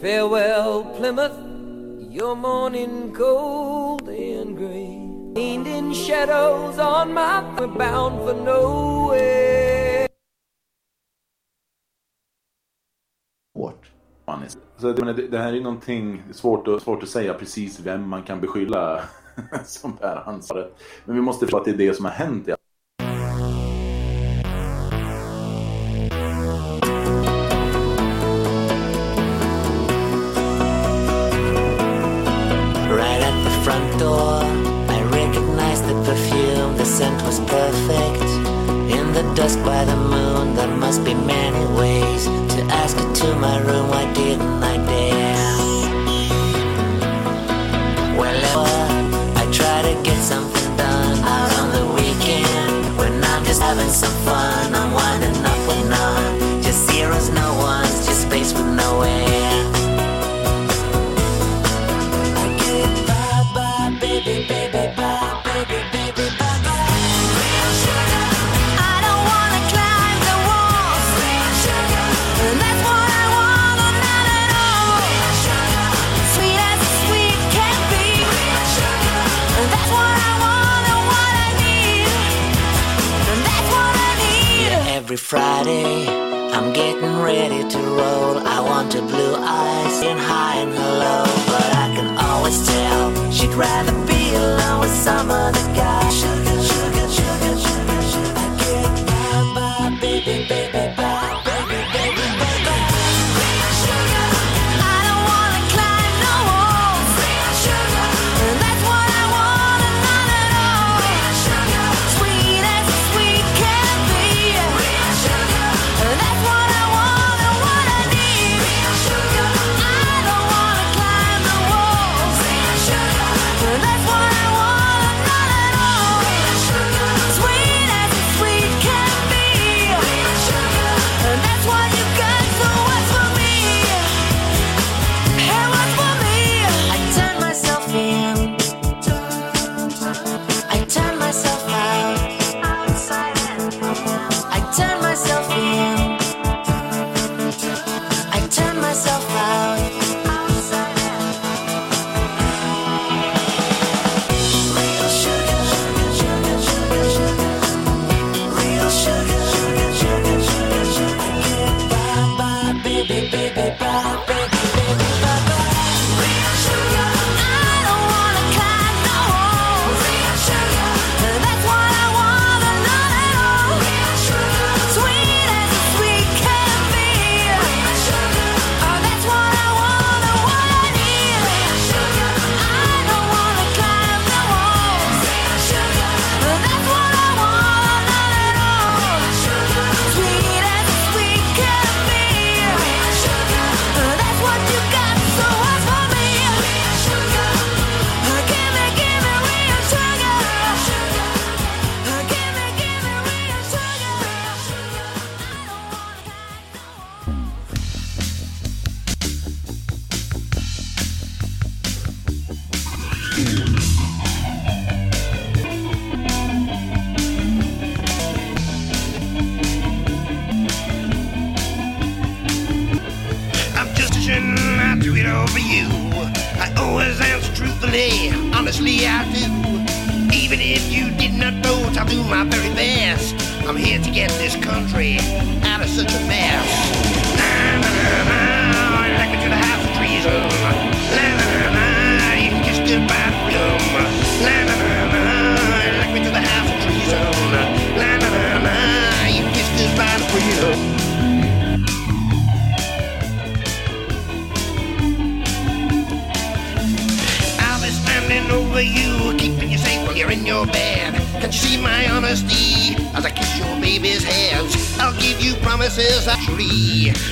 Farewell, Plymouth, your morning cold and gray. Leaned in shadows on my bound for no det här är någonting svårt, att, svårt att säga precis vem man kan beskylla som bär ansvaret. Men vi måste förstå att det är det som har hänt i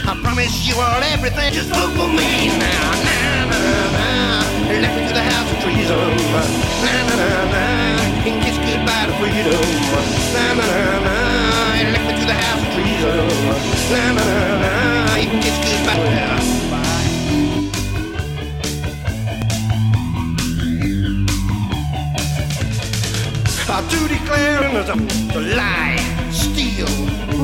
I promise you all everything. Just vote for me now. Na na na. Let me to the house of treason. Na na na na. And kiss goodbye to freedom. Na na na na. Let me to the house of treason. Na na na na. You can kiss goodbye. I do declare as a lie, steal,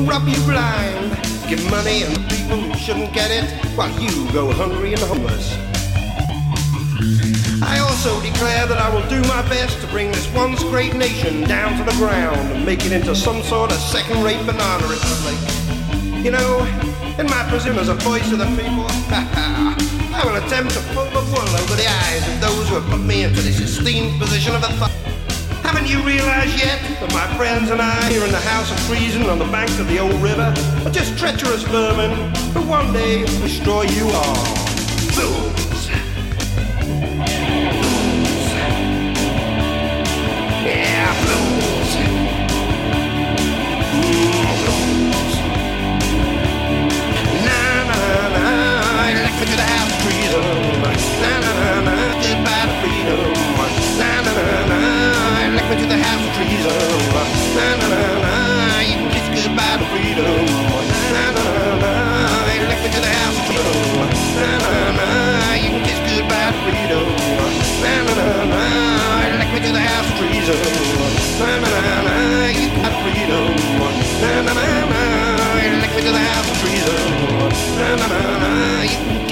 rob you blind, give money and the people who shouldn't get it, while you go hungry and homeless. I also declare that I will do my best to bring this once great nation down to the ground and make it into some sort of second-rate banana republic. You know, in my position as a voice of the people, I will attempt to pull the wool over the eyes of those who have put me into this esteemed position of authority. Haven't you realized yet that my friends and I here in the House of Treason on the banks of the old river are just treacherous vermin who one day destroy you all? The House. Na na na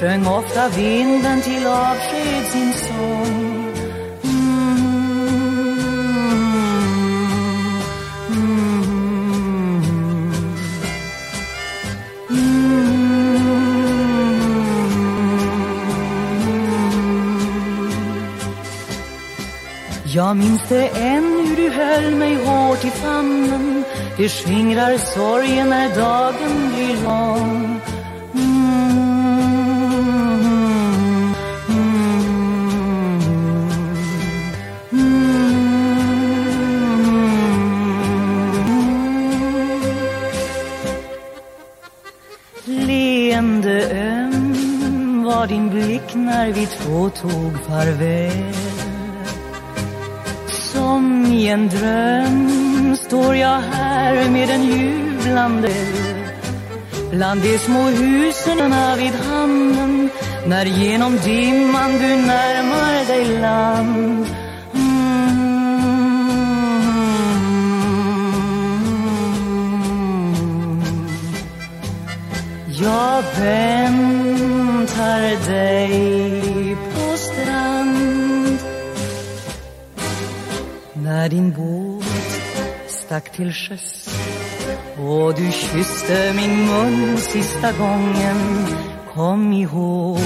sjöng ofta vinden till avsked sin sång. Jag minns det än hur du höll mig hårt i famnen Det skingrar sorgen när dagen blir lång tog farväl. Som i en dröm står jag här med en jublande Bland de små husen vid hamnen. När genom dimman du närmar dig land. Mm. Jag väntar dig. När din båt stack till sjöss. Och du kysste min mun sista gången. Kom ihåg,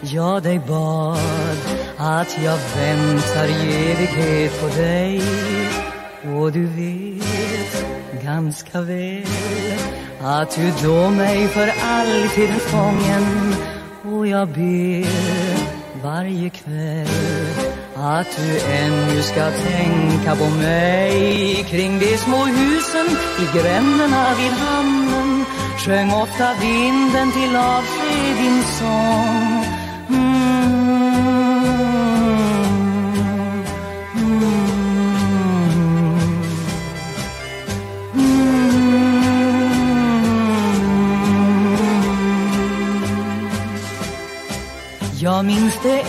jag dig bad att jag väntar i evighet på dig. Och du vet ganska väl att du då mig för alltid har fången och jag ber varje kväll att du ännu ska tänka på mig Kring de små husen i gränderna vid hamnen Sjöng ofta vinden till avsked din sång Jag minns det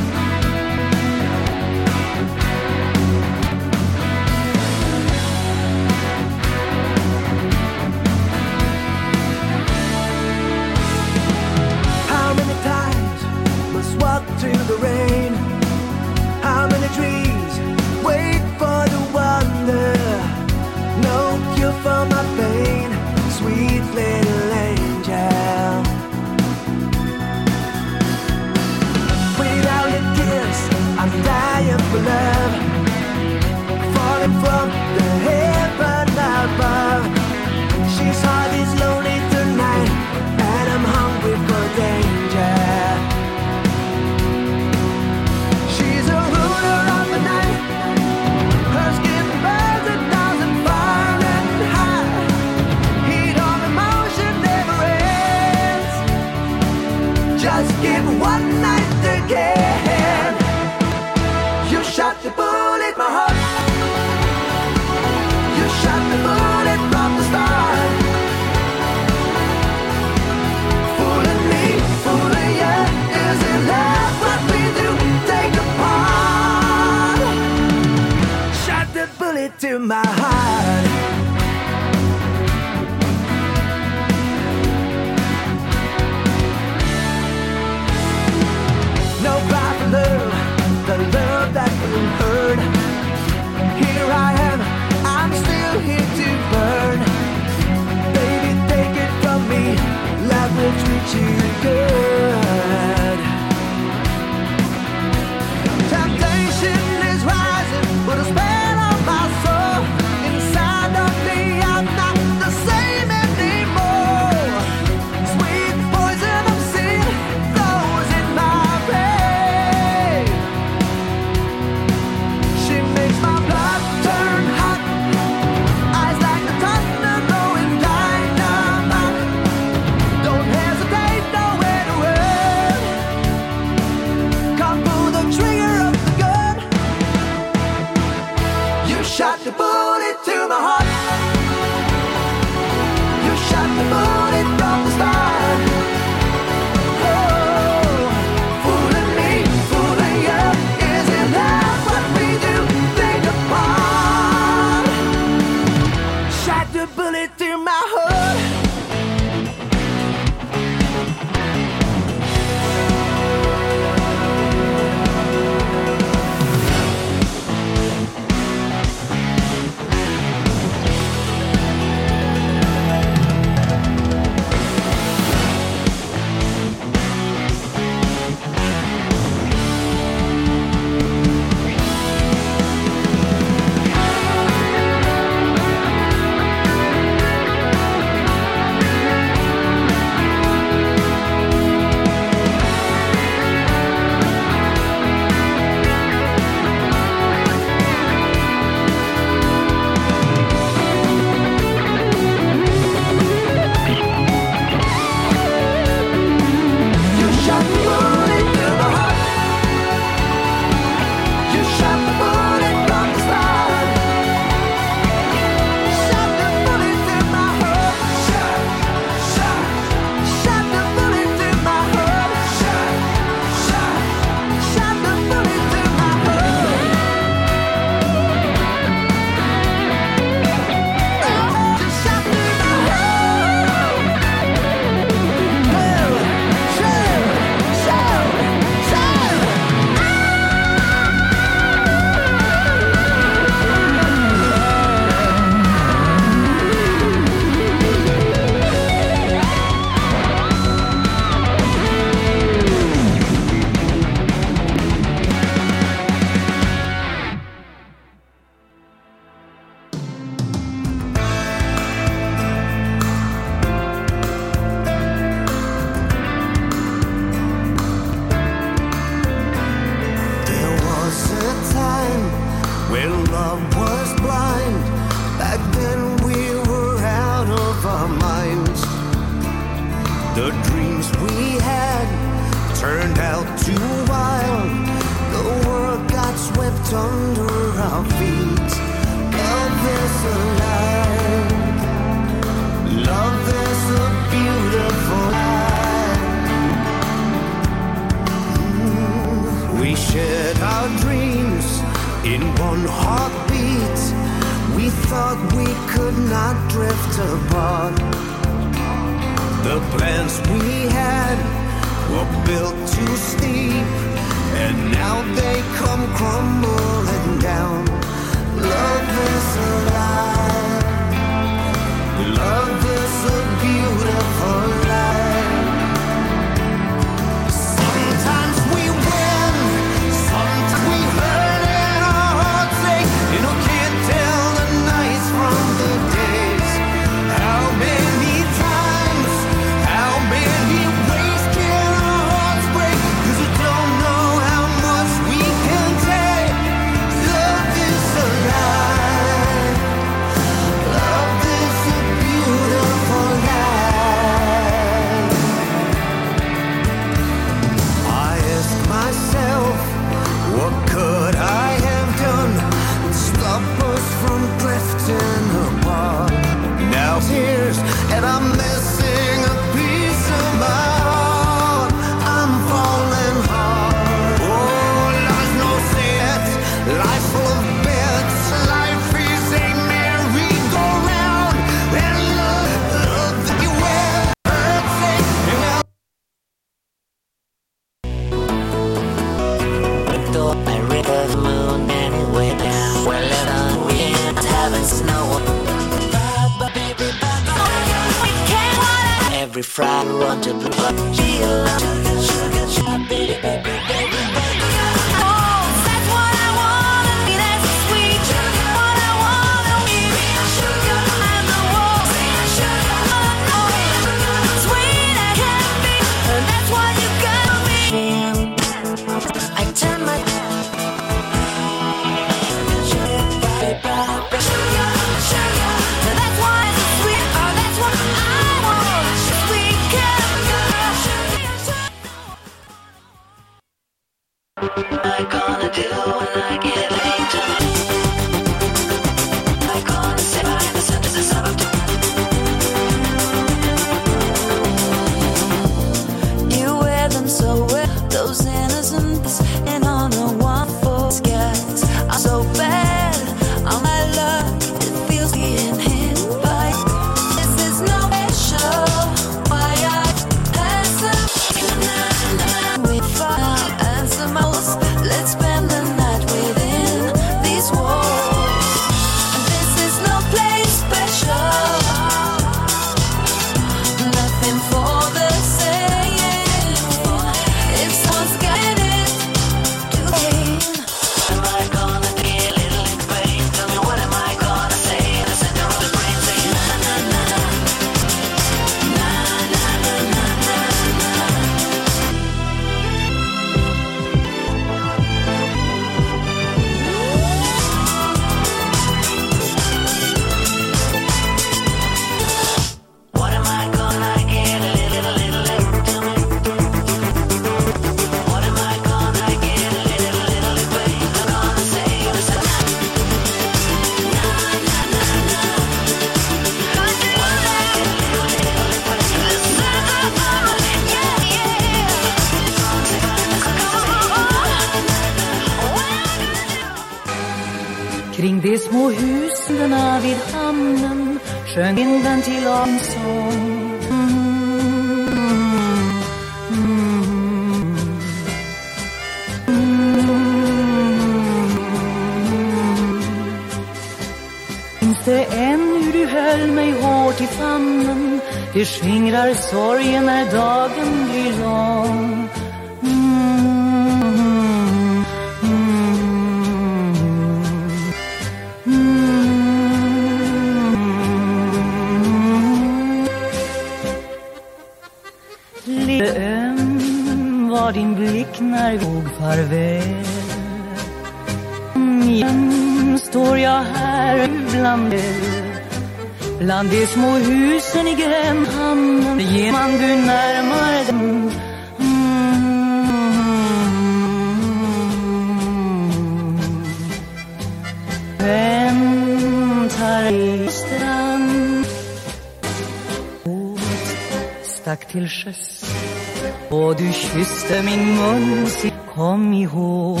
blåste min mun Kom ihåg,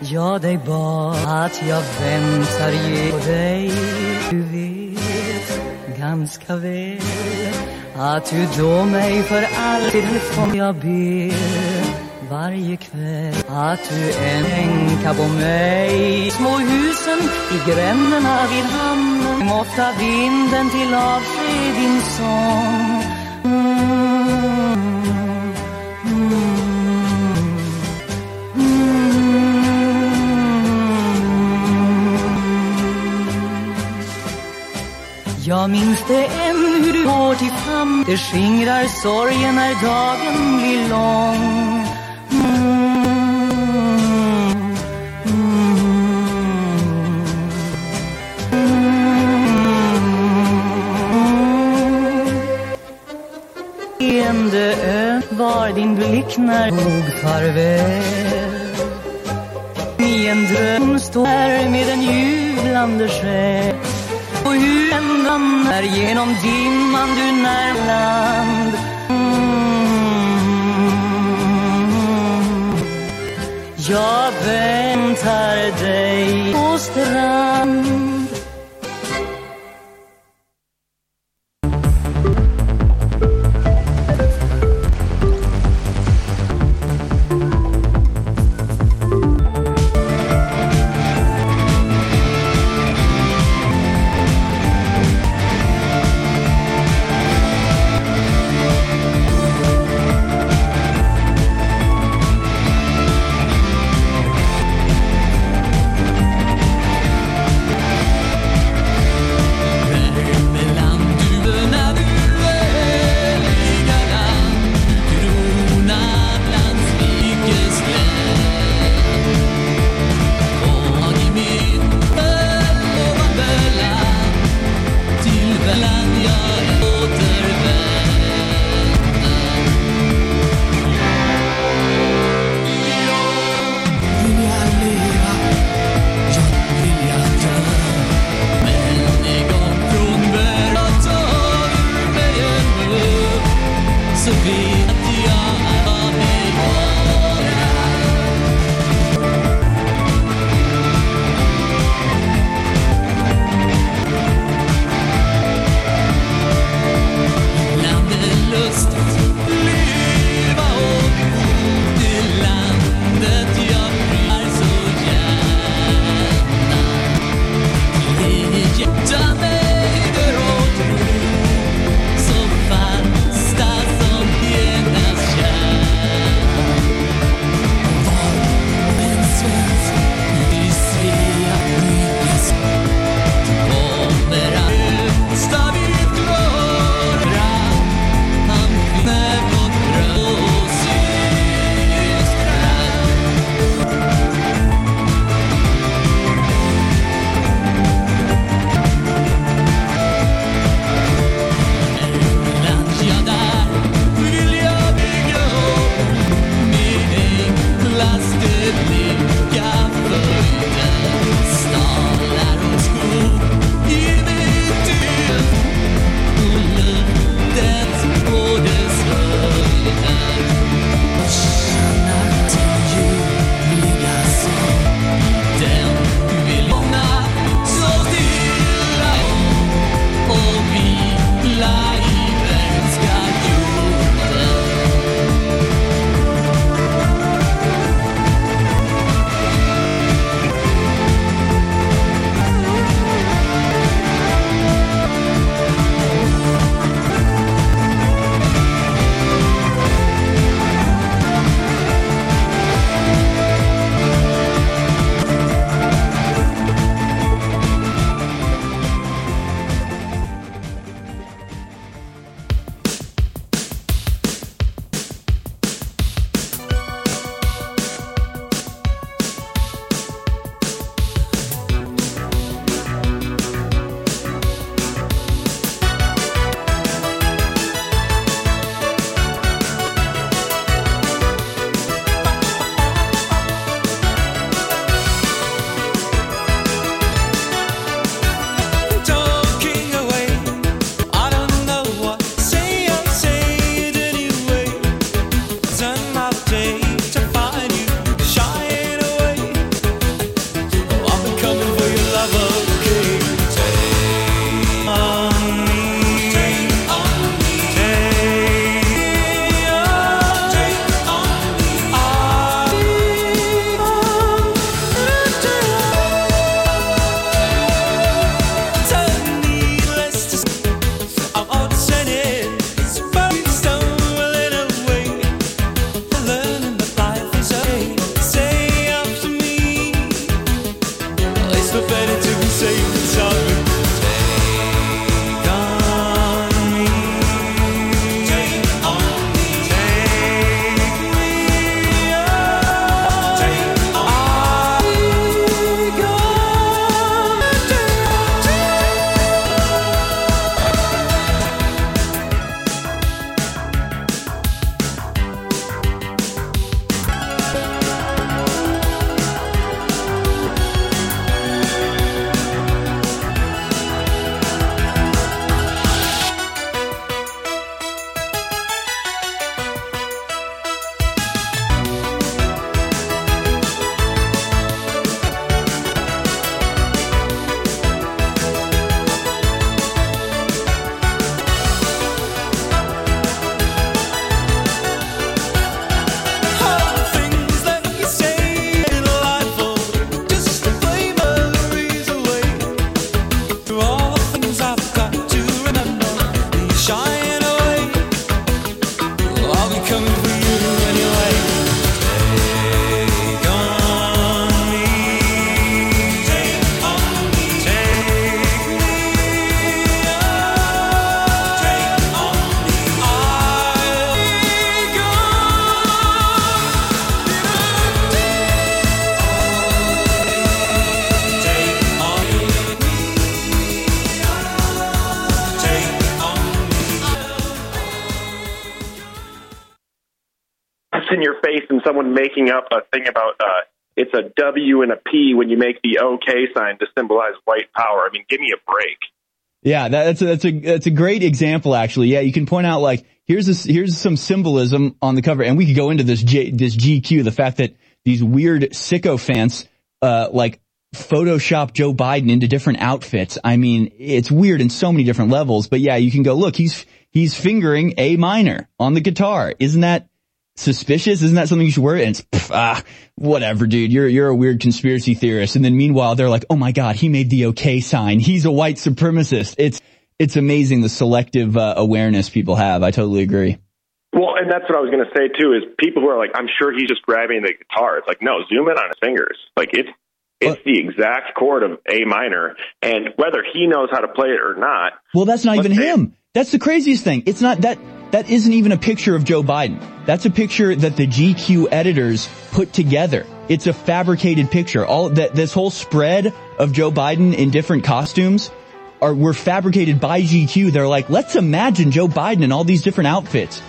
jag dig bad att jag väntar ge på dig. Du vet ganska väl att du då mig för alltid får jag ber varje kväll att du än tänka på mig. Små husen i gränderna vid hamnen Måtta vinden till avsked din sång. Jag minns det än hur du går till famn Det skingrar sorgen när dagen blir lång leende ö var din blick när tog farväl. I en dröm står med en jublande själ ramlar genom dimman du Närmland mm. Jag väntar dig på strand W and a P when you make the OK sign to symbolize white power. I mean, give me a break. Yeah, that's a, that's a that's a great example actually. Yeah, you can point out like here's this, here's some symbolism on the cover, and we could go into this this GQ, the fact that these weird sycophants, uh, like Photoshop Joe Biden into different outfits. I mean, it's weird in so many different levels, but yeah, you can go, look, he's, he's fingering A minor on the guitar. Isn't that suspicious? Isn't that something you should worry? And it's, pff, ah, whatever, dude. You're, you're a weird conspiracy theorist. And then meanwhile, they're like, oh my God, he made the okay sign. He's a white supremacist. It's, it's amazing the selective uh, awareness people have. I totally agree. Well, and that's what I was going to say too. Is people who are like, I'm sure he's just grabbing the guitar. It's like, no, zoom in on his fingers. Like it's it's the exact chord of A minor, and whether he knows how to play it or not. Well, that's not even him. That's the craziest thing. It's not that, that isn't even a picture of Joe Biden. That's a picture that the GQ editors put together. It's a fabricated picture. All that, this whole spread of Joe Biden in different costumes are, were fabricated by GQ. They're like, let's imagine Joe Biden in all these different outfits.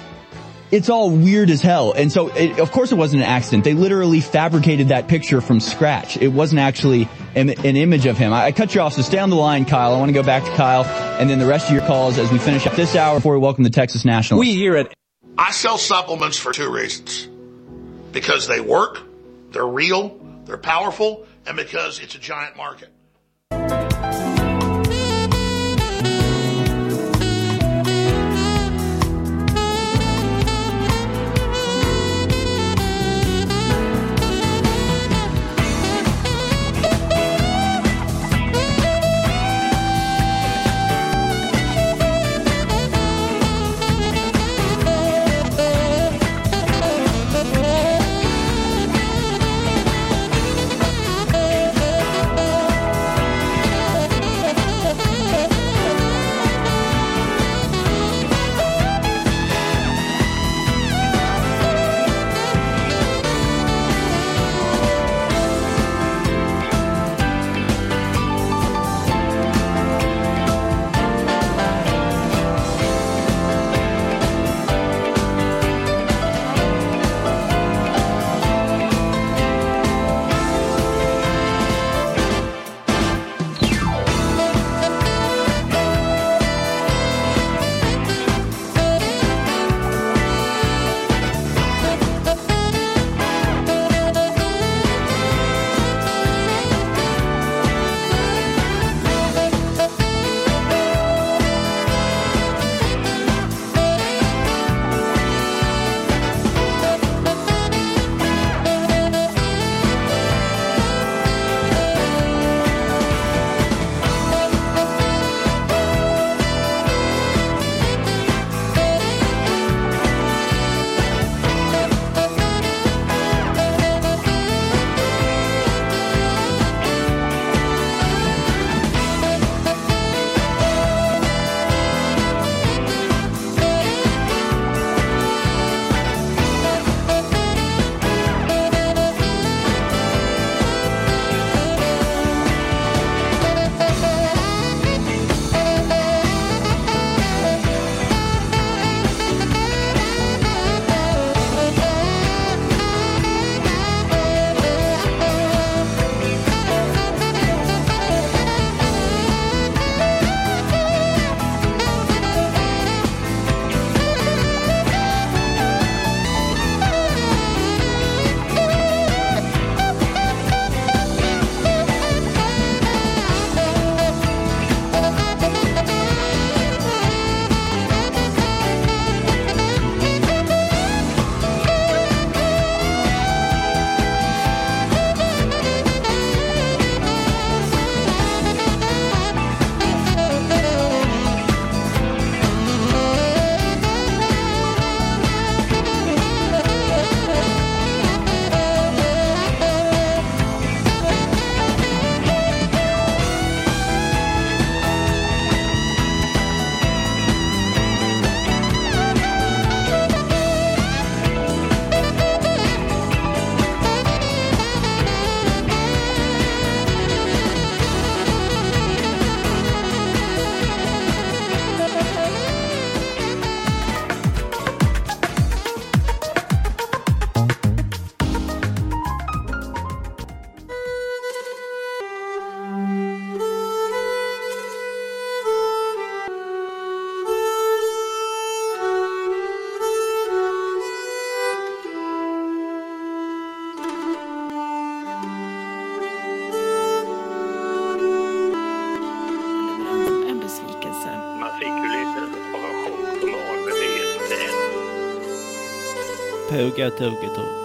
It's all weird as hell. And so, it, of course it wasn't an accident. They literally fabricated that picture from scratch. It wasn't actually an, an image of him. I, I cut you off, so stay on the line, Kyle. I want to go back to Kyle and then the rest of your calls as we finish up this hour before we welcome the Texas National. We hear it. I sell supplements for two reasons. Because they work, they're real, they're powerful, and because it's a giant market.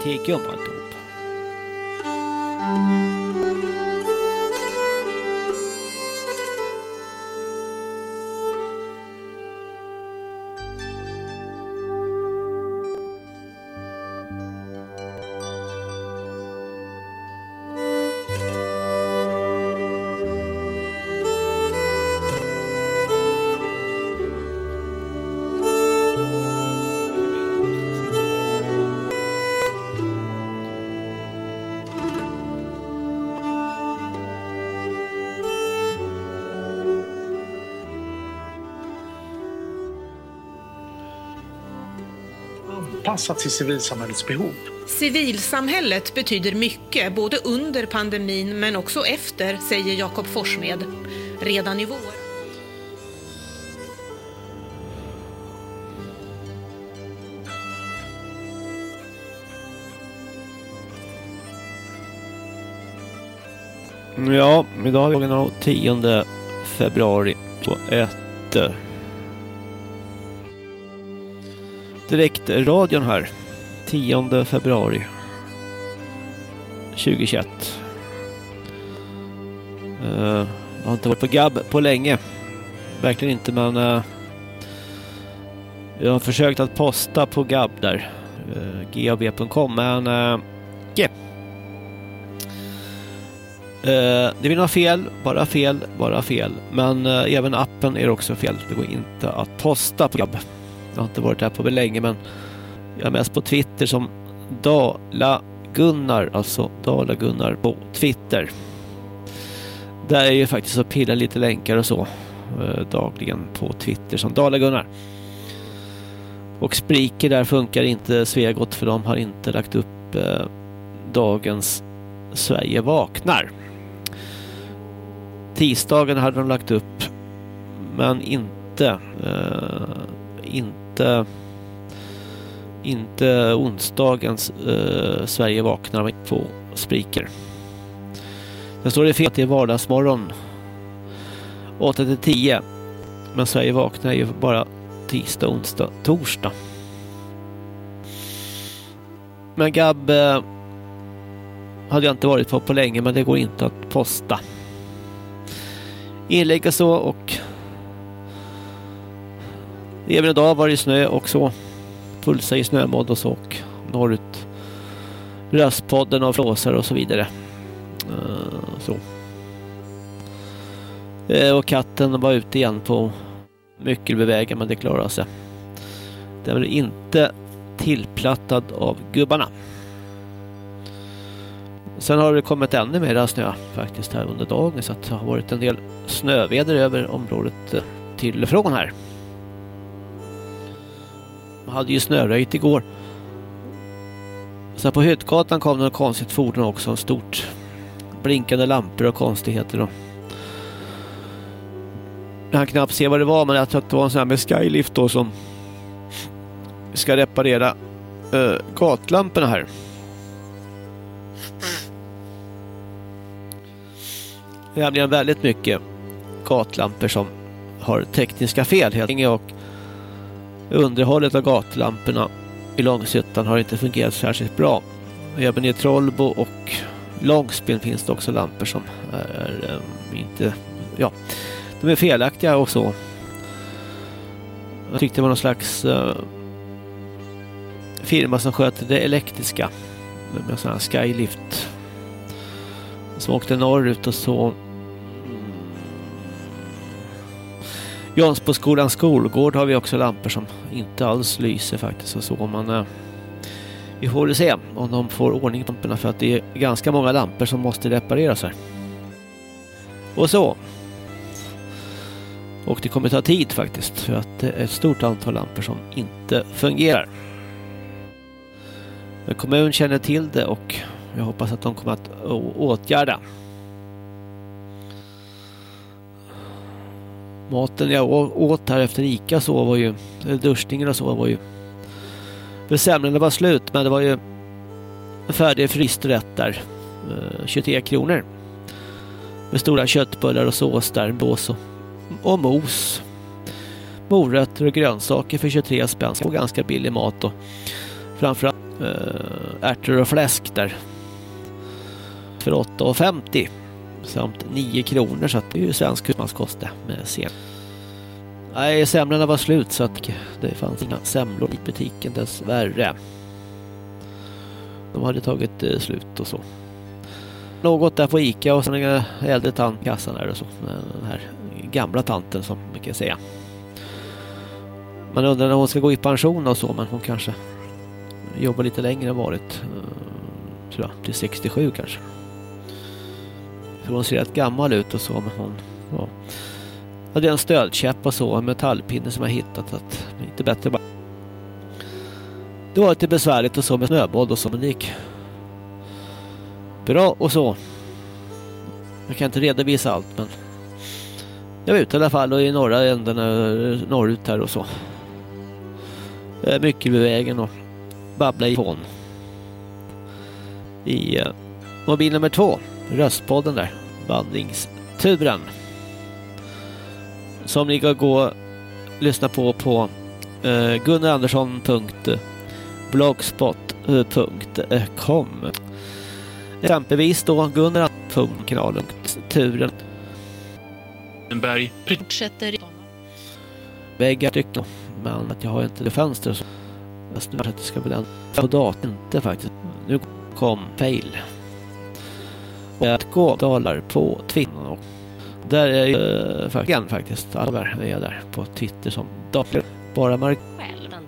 提供も anpassat till civilsamhällets behov. Civilsamhället betyder mycket, både under pandemin men också efter, säger Jakob Forssmed. Redan i vår. Ja, idag är det den 10 februari 21. Direkt radion här. 10 februari 2021. Uh, eh, jag har inte varit på Gab på länge. Verkligen inte men uh, jag har försökt att posta på Gab där. Eh, uh, gab.com men uh, yeah. Uh, det blir några fel, bara fel, bara fel. Men uh, även appen är också fel. Det går inte att posta på Gab. Jag har inte varit här på länge men jag är mest på Twitter som Dala Gunnar, alltså Dala Gunnar på Twitter. Där är ju faktiskt att pilla lite länkar och så eh, dagligen på Twitter som Dala Gunnar. Och spriker där funkar inte Svegot för de har inte lagt upp eh, dagens Sverige vaknar. Tisdagen hade de lagt upp men inte eh, inte inte onsdagens eh, Sverige vaknar på spriker. Sen står det fel att det är vardagsmorgon 8 till 10. Men Sverige vaknar ju bara tisdag, onsdag, torsdag. Men Gab eh, hade jag inte varit på på länge men det går inte att posta. Inlägg och så och även idag var det snö och så. Pulsa i snömodd och så och norrut. Röstpodden av flåsar och så vidare. Uh, så. Uh, och katten var ute igen på Myckelbevägen men det klarade sig. Den var inte tillplattad av gubbarna. Sen har det kommit ännu mer snö faktiskt här under dagen så att det har varit en del snöväder över området eh, till och från här. Man hade ju snöröjt igår. Sen på Hyttgatan kom det något konstigt fordon också. Stort blinkande lampor och konstigheter. Jag kan knappt se vad det var men jag tror att det var en sån här med skylift då som ska reparera äh, gatlamporna här. Det är nämligen väldigt mycket gatlampor som har tekniska fel helt enkelt underhållet av gatlamporna i Långshyttan har inte fungerat särskilt bra. Även i Trollbo och Långsben finns det också lampor som är um, inte, ja, de är felaktiga och så. Jag tyckte det var någon slags uh, firma som sköter det elektriska med sån här skylift som åkte norrut och så Jansboskolans skolgård har vi också lampor som inte alls lyser faktiskt och så. Man, eh, vi får se om de får ordning på lamporna för att det är ganska många lampor som måste repareras här. Och så. Och det kommer ta tid faktiskt för att det är ett stort antal lampor som inte fungerar. Men kommunen känner till det och jag hoppas att de kommer att åtgärda. Maten jag åt här efter Ica så var ju, eller duschningen och så var ju, för semlorna var slut men det var ju en färdig fryst rätt där, eh, 23 kronor. Med stora köttbullar och sås där, bås och, och mos. Morötter och grönsaker för 23 spänn och ganska billig mat och framförallt eh, ärtor och fläsk där. För 8,50 samt 9 kronor så att det är ju svensk husmanskost det med sen. Nej, semlorna var slut så att det fanns inga semlor i butiken dessvärre. De hade tagit eh, slut och så. Något där på Ica och sen en äldre tant i kassan där och så. Den här gamla tanten som man kan säga. Man undrar när hon ska gå i pension och så men hon kanske jobbar lite längre än varit. Mm, tror jag, till 67 kanske. För hon ser rätt gammal ut och så men hon ja, hade en stödkäpp och så, en metallpinne som jag hittat. Att inte bättre bara. Det var lite besvärligt och så med snöboll och så men det gick bra och så. Jag kan inte redovisa allt men jag var ute i alla fall och i norra änden eh, norrut här och så. Eh, mycket vid vägen och babbla i fån. I mobil nummer två, röstpodden där, vandringsturen. Som ni kan gå och lyssna på på eh, gunnarandersson.blogspot.com Exempelvis då Gunnar.kanalen Turen Berg. Fortsätter väggar tyckte men att jag har inte det fönster så jag snurrar att det ska bli den på datorn inte faktiskt. Nu kom fail. Och att gå dalar på Twitter där är ju faktiskt, faktiskt alla är där på Twitter som dator. Bara mark själv den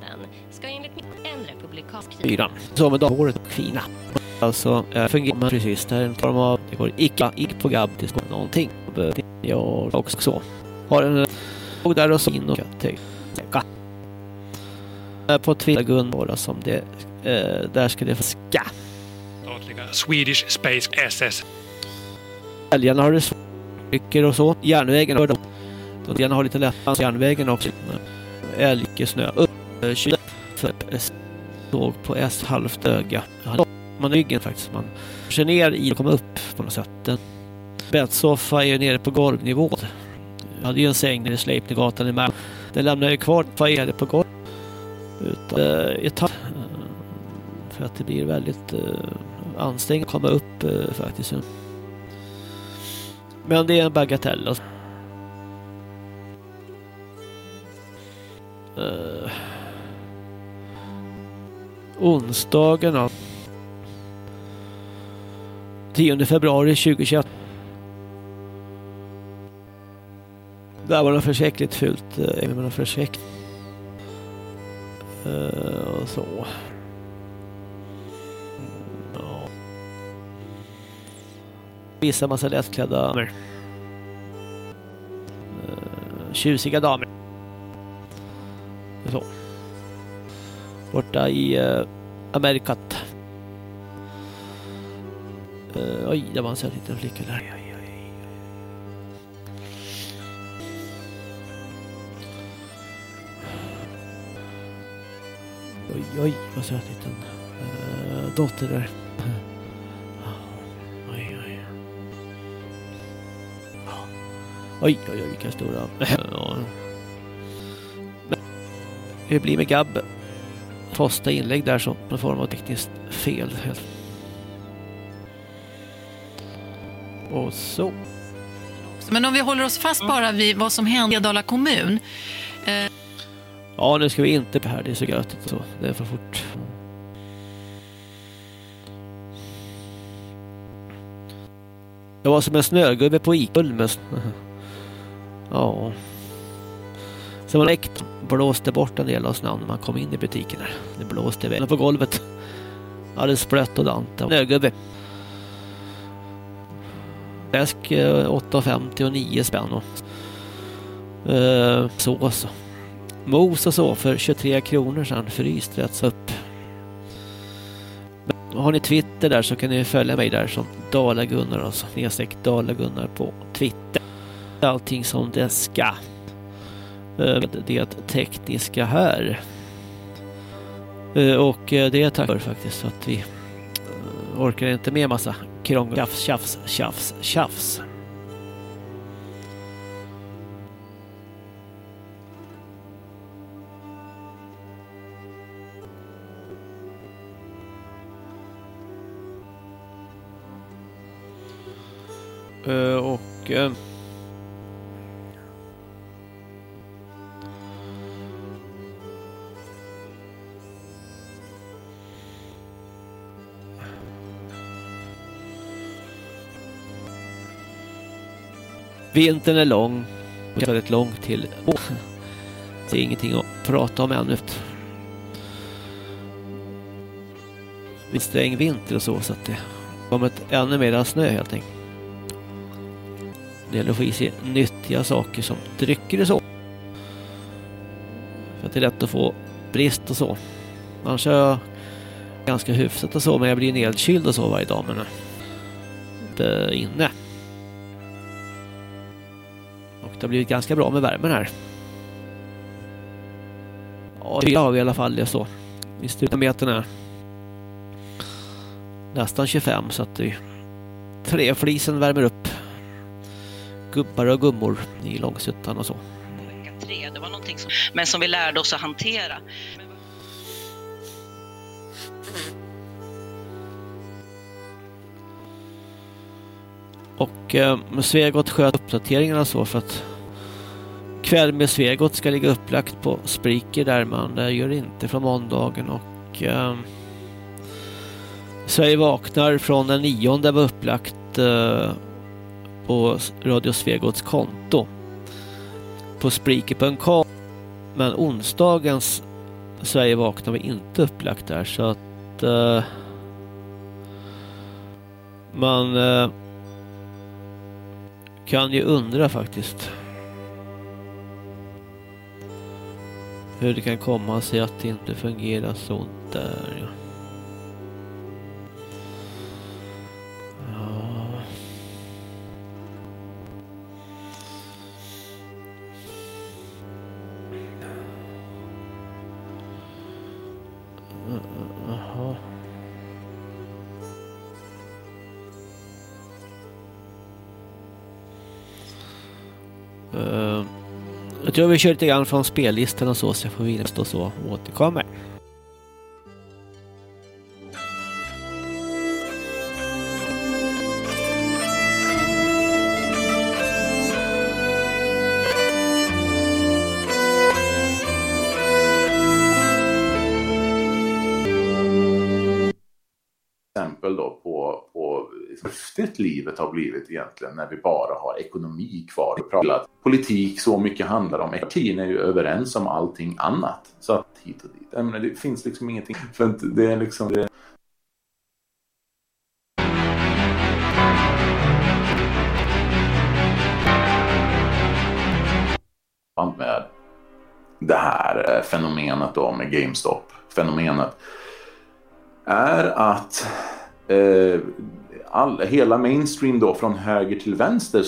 ska enligt en republikansk fyran. Så med datoret och fina. Alltså eh, fungerar man precis där en form av det går icke, icke på gabb till någonting. Jag också så. Har en och där och så in och täcka. På Twitter Gunvora som det eh, där ska det få ska. Statliga Swedish Space SS. Älgarna har det svårt och så. Järnvägen har det. De har lite lätt järnvägen också. Älgsnö. upp, kyl, såg på S halvt öga. Man ryggen faktiskt. Man kör ner i och kommer upp på något sätt. Bäddsoffa är ju nere på golvnivå. Jag hade ju en säng nere i Sleipnergatan i Malmö. Den lämnar jag kvar Vad är det på golv. Utan, eh. För att det blir väldigt eh, ansträngning att komma upp eh, faktiskt. Men det är en bagatell. Alltså. Eh, onsdagen då. 10 februari 2021. Där var det försäkligt fult. Eh, men försäkligt. Eh, och så. Vissa massa lättklädda damer. Uh, tjusiga damer. Så. Borta i uh, Amerikat. Uh, oj, det var en söt liten flicka där. Oj, oj, oj. Oj, oj, vad söt liten uh, dotter där. Oj, oj, oj, vilka stora. ja. Hur blir med Gabb? Första inlägg där som någon form av tekniskt fel. Och så. Men om vi håller oss fast bara vid vad som hände i Edala kommun. Eh, Ja, nu ska vi inte på här. Det är så göttigt så. Det är för fort. Det var som en snögubbe på Ikulmes. Ja. Sen var det äkt blåste bort en del av snön när man kom in i butiken. där. Det blåste iväg på golvet. Alldeles blött och dant. Snögubbe. Läsk eh, 8,50 och 9 spänn. Och, eh, sås. Mos och så för 23 kronor sen fryst rätt så upp. Men har ni Twitter där så kan ni följa mig där som Dala-Gunnar alltså. Nedstreck Dala-Gunnar på Twitter allting som det ska. Det tekniska här. Eh, och eh, det är tack för faktiskt att vi eh, orkar inte med massa krångel, tjafs, tjafs, tjafs, tjafs. och Vintern är lång. Det är väldigt långt till vår. Det är ingenting att prata om ännu. Det är sträng vinter och så, så att det kommer ännu mer snö helt enkelt. Det gäller att få i sig nyttiga saker som drycker och så. För att det är lätt att få brist och så. Annars är jag ganska hyfsat och så, men jag blir nedkyld och så varje dag. Men inte inne. Det har blivit ganska bra med värmen här. Ja, det har vi i alla fall det så. I slutmetern är nästan 25 så att det träflisen värmer upp gubbar och gummor i Långsuttan och så. tre. Det var någonting som, men som vi lärde oss att hantera. Och eh, Svegot sköt uppdateringarna så för att kväll med Svegot ska ligga upplagt på Spreaker där man det gör inte från måndagen och eh, Sverige vaknar från den nionde var upplagt eh, på Radio Svegots konto. På Spreaker.com men onsdagens Sverige vaknar var inte upplagt där så att eh, man eh, kan ju undra faktiskt hur det kan komma sig att det inte fungerar så där. Ja. Tror vi kör lite grann från spellistan och så, så jag får vila och så och återkommer. exempel då på, på hur häftigt livet har blivit egentligen när vi bara ekonomi kvar. Att politik så mycket handlar om. Partierna är ju överens om allting annat. Så att hit och dit. Jag menar, det finns liksom ingenting. För att det är liksom... Det, med det här eh, fenomenet då med GameStop. Fenomenet är att eh, all, hela mainstream då från höger till vänster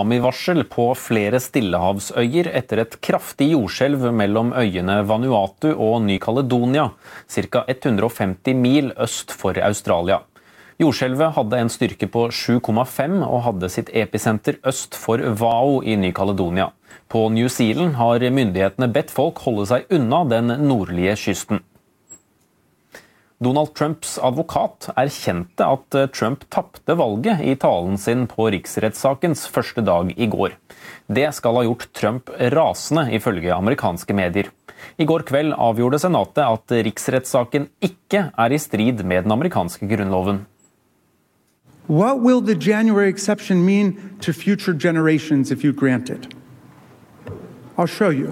Tsunamivarsel på flere stillehavsøyer etter et kraftig jordskjelv mellom øyene Vanuatu og Ny-Caledonia, ca. 150 mil øst for Australia. Jordskjelvet hadde en styrke på 7,5 og hadde sitt episenter øst for Vao i Ny-Caledonia. På New Zealand har myndighetene bedt folk holde seg unna den nordlige kysten. Donald Trumps advokat erkjente at eh, Trump tapte valget i talen sin på riksrettssakens første dag i går. Det skal ha gjort Trump rasende, ifølge amerikanske medier. I går kveld avgjorde Senatet at riksrettssaken ikke er i strid med den amerikanske grunnloven. What will the January exception mean to future generations if you grant it? I'll show you.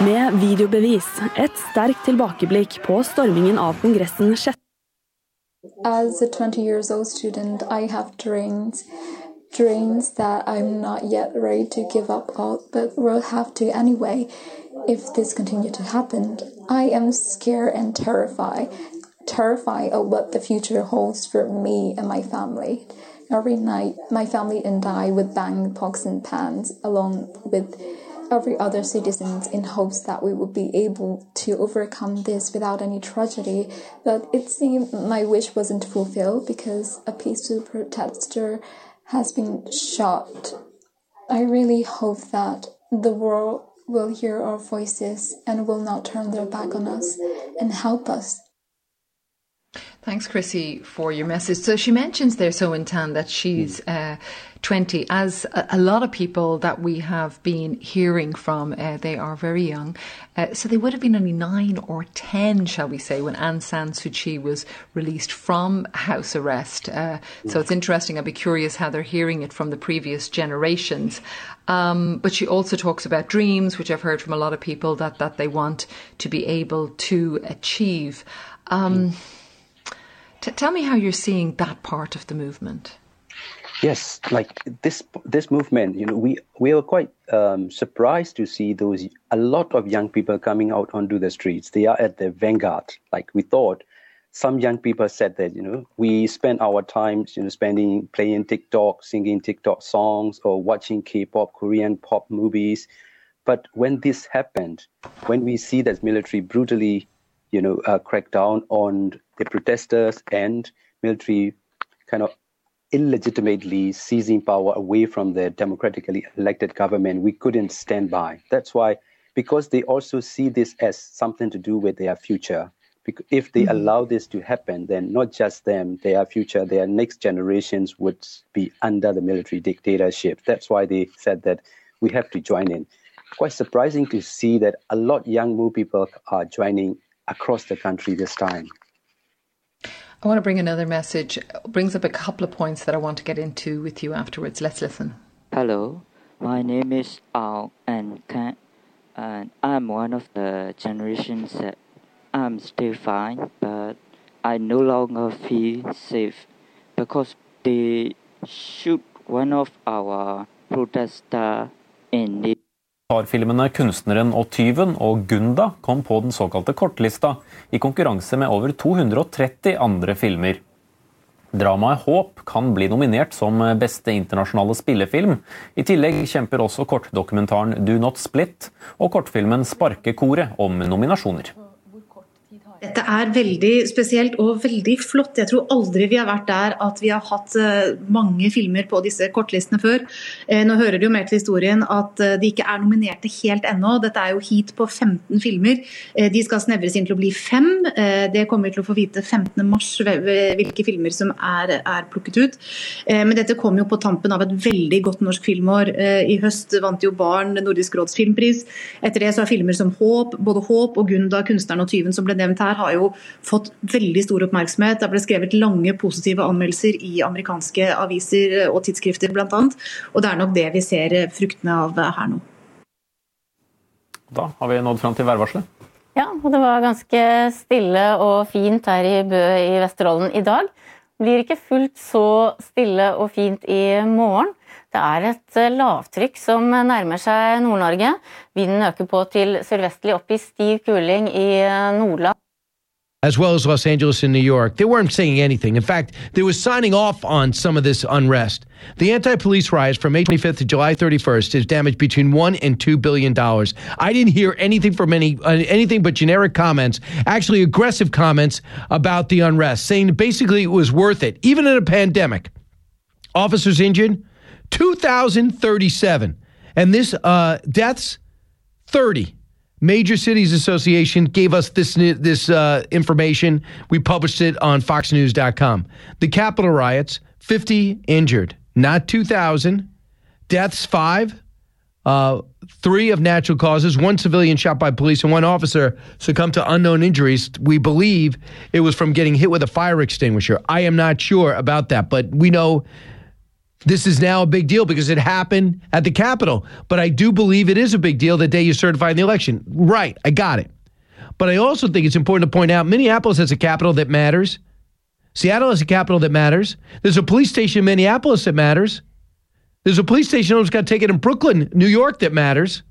Med videobevis, et sterkt tilbakeblikk på stormingen av Kongressen 6. As a 20 years old student, I have dreams, dreams that I'm not yet ready to give up on, but will have to anyway if this continue to happen. I am scared and terrified, terrified of what the future holds for me and my family. Every night, my family and I would bang pots and pans along with every other citizens in hopes that we would be able to overcome this without any tragedy. But it seemed my wish wasn't fulfilled because a peaceful protester has been shot. I really hope that the world will hear our voices and will not turn their back on us and help us. Thanks, Chrissy, for your message. So she mentions there, so in Tan, that she's uh, 20. As a, a lot of people that we have been hearing from, uh, they are very young. Uh, so they would have been only nine or 10, shall we say, when Aung San Suu Kyi was released from house arrest. Uh, so it's interesting. I'd be curious how they're hearing it from the previous generations. Um, but she also talks about dreams, which I've heard from a lot of people that, that they want to be able to achieve. Um, t- tell me how you're seeing that part of the movement. Yes, like this this movement, you know, we we were quite um, surprised to see those a lot of young people coming out onto the streets. They are at the vanguard. Like we thought, some young people said that you know we spend our time, you know, spending playing TikTok, singing TikTok songs, or watching K-pop, Korean pop movies. But when this happened, when we see that military brutally, you know, uh, crack down on the protesters and military kind of illegitimately seizing power away from the democratically elected government, we couldn't stand by. That's why, because they also see this as something to do with their future. If they Mhm. allow this to happen, then not just them, their future, their next generations would be under the military dictatorship. That's why they said that we have to join in. Quite surprising to see that a lot young more people are joining across the country this time. I want to bring another message. Brings up a couple of points that I want to get into with you afterwards. Let's listen. Hello, my name is Ao and Kat, and I'm one of the generations that I'm still fine, but I no longer feel safe because they shoot one of our protester in the Parfilmene 'Kunstneren og tyven' og 'Gunda' kom på den såkalte kortlista, i konkurranse med over 230 andre filmer. Dramaet 'Håp' kan bli nominert som beste internasjonale spillefilm. I tillegg kjemper også kortdokumentaren 'Do Not Split' og kortfilmen 'Sparkekoret' om nominasjoner. Dette er veldig spesielt og veldig flott. Jeg tror aldri vi har vært der at vi har hatt många mange filmer på disse kortlistene før. Eh, Nå hører det jo med til historien at eh, de ikke er nominerte helt ennå. Dette er jo hit på 15 filmer. Eh, de skal snevres inn til å bli fem. Det kommer vi til å få vite 15. mars vilka hvilke filmer som er, er plukket ut. Men dette kom jo på tampen av et veldig godt norsk filmår. I høst vant jo Barn Nordisk råds filmpris. Etter det så har filmer som Håp, både Håp og Gunda, kunstneren og tyven som ble nevnt her, har jo fått veldig stor oppmerksomhet. Det ble skrevet lange positive anmeldelser i amerikanske aviser og tidsskrifter bl.a. Og det er nok det vi ser fruktene av her nå. Da har vi nådd fram til værvarselet. Ja, og det var ganske stille og fint her i Bø i Vesterålen i dag. Blir ikke fullt så stille og fint i morgen. Det er et lavtrykk som nærmer seg Nord-Norge. Vinden øker på til sørvestlig opp i stiv kuling i Nordland. As well as Los Angeles and New York. They weren't saying anything. In fact, they were signing off on some of this unrest. The anti-police riots from May 25th to July 31st has damaged between one and two billion dollars. I didn't hear anything from any uh, anything but generic comments, actually aggressive comments about the unrest, saying basically it was worth it, even in a pandemic. Officers injured, 2,037, and this uh, deaths, 30. Major Cities Association gave us this this uh, information. We published it on FoxNews.com. The Capitol riots, 50 injured, not 2,000. Deaths, five. Uh, three of natural causes, one civilian shot by police, and one officer succumbed to unknown injuries. We believe it was from getting hit with a fire extinguisher. I am not sure about that, but we know this is now a big deal because it happened at the Capitol. But I do believe it is a big deal the day you certify the election. Right, I got it. But I also think it's important to point out Minneapolis has a capital that matters. Seattle has a capital that matters. There's a police station in Minneapolis that matters. There's a police station that got taken in Brooklyn, New York that matters.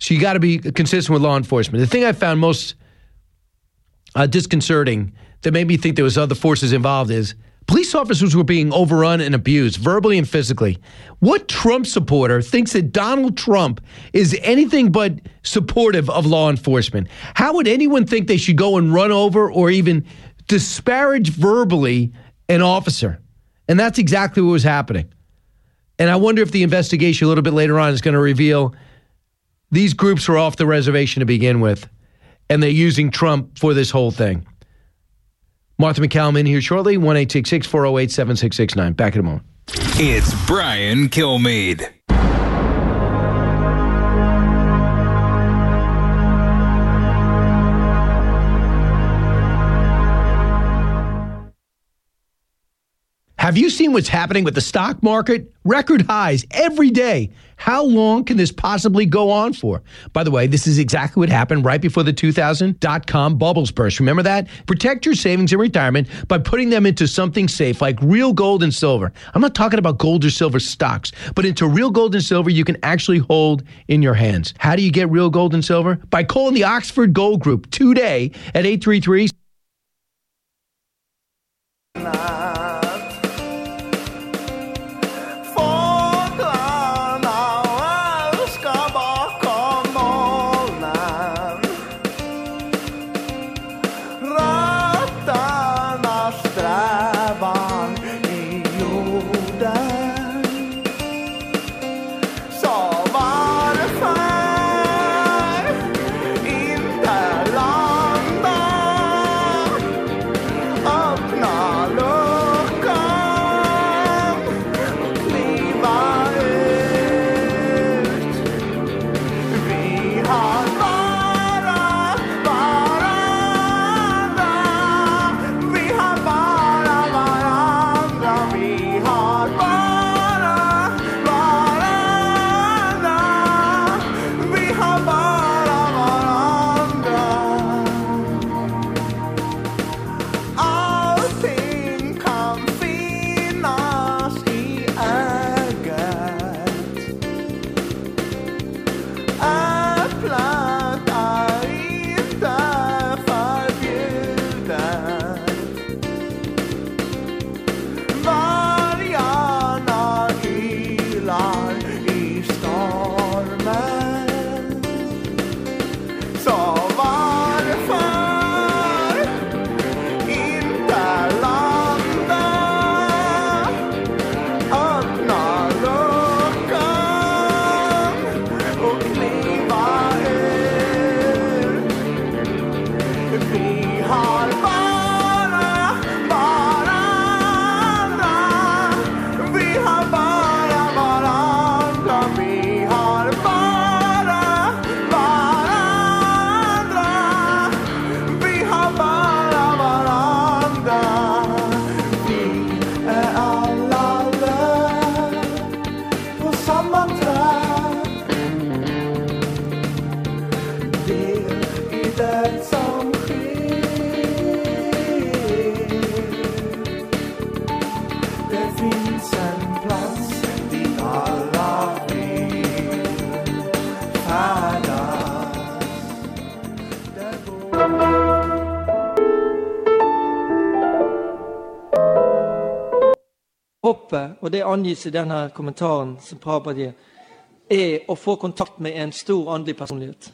So you got to be consistent with law enforcement. The thing I found most uh, disconcerting that made me think there was other forces involved is police officers were being overrun and abused verbally and physically. What Trump supporter thinks that Donald Trump is anything but supportive of law enforcement? How would anyone think they should go and run over or even disparage verbally an officer? And that's exactly what was happening. And I wonder if the investigation a little bit later on is going to reveal these groups were off the reservation to begin with, and they're using Trump for this whole thing. Martha MacCallum in here shortly, 1 408 7669. Back in a moment. It's Brian Kilmeade. Have you seen what's happening with the stock market? Record highs every day. How long can this possibly go on for? By the way, this is exactly what happened right before the 2000 dot com bubbles burst. Remember that? Protect your savings in retirement by putting them into something safe like real gold and silver. I'm not talking about gold or silver stocks, but into real gold and silver you can actually hold in your hands. How do you get real gold and silver? By calling the Oxford Gold Group today at 833 Hoppet, og det angis i denne kommentaren som er å få kontakt med en stor åndelig personlighet.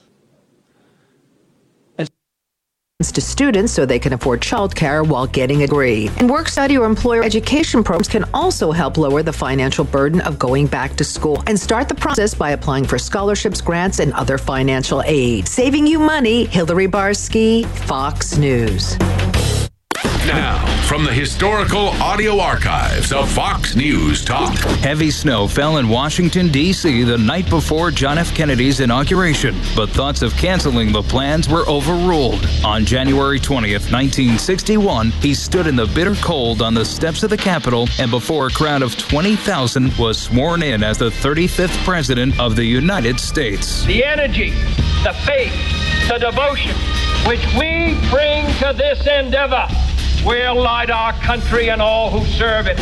to students so they can afford childcare while getting a degree. And work study or employer education programs can also help lower the financial burden of going back to school and start the process by applying for scholarships, grants, and other financial aid. Saving you money, Hillary Barsky, Fox News. Now, from the historical audio archives of Fox News Talk. Heavy snow fell in Washington, D.C. the night before John F. Kennedy's inauguration, but thoughts of canceling the plans were overruled. On January 20th, 1961, he stood in the bitter cold on the steps of the Capitol and before a crowd of 20,000 was sworn in as the 35th President of the United States. The energy, the faith, the devotion which we bring to this endeavor will light our country and all who serve it.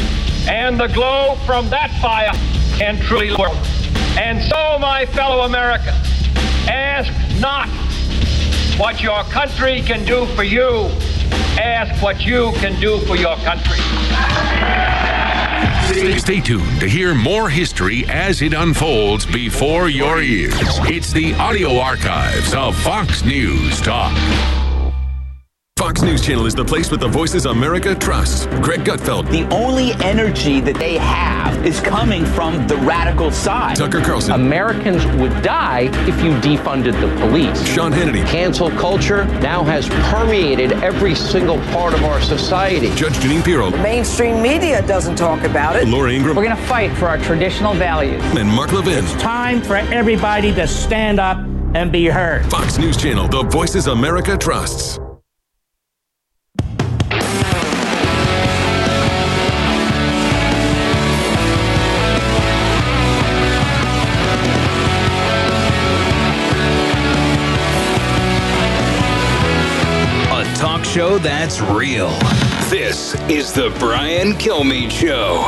And the glow from that fire can truly work. And so, my fellow Americans, ask not what your country can do for you, ask what you can do for your country. Stay tuned to hear more history as it unfolds before your ears. It's the audio archives of Fox News Talk. Fox News Channel is the place with the voices America trusts. Greg Gutfeld. The only energy that they have is coming from the radical side. Tucker Carlson. Americans would die if you defunded the police. Sean Hannity. Cancel culture now has permeated every single part of our society. Judge Jeanine Pirro. The mainstream media doesn't talk about it. Laura Ingraham. We're going to fight for our traditional values. And Mark Levin. It's time for everybody to stand up and be heard. Fox News Channel, the voices America trusts. Show that's real. This is the Brian Kilmeade Show.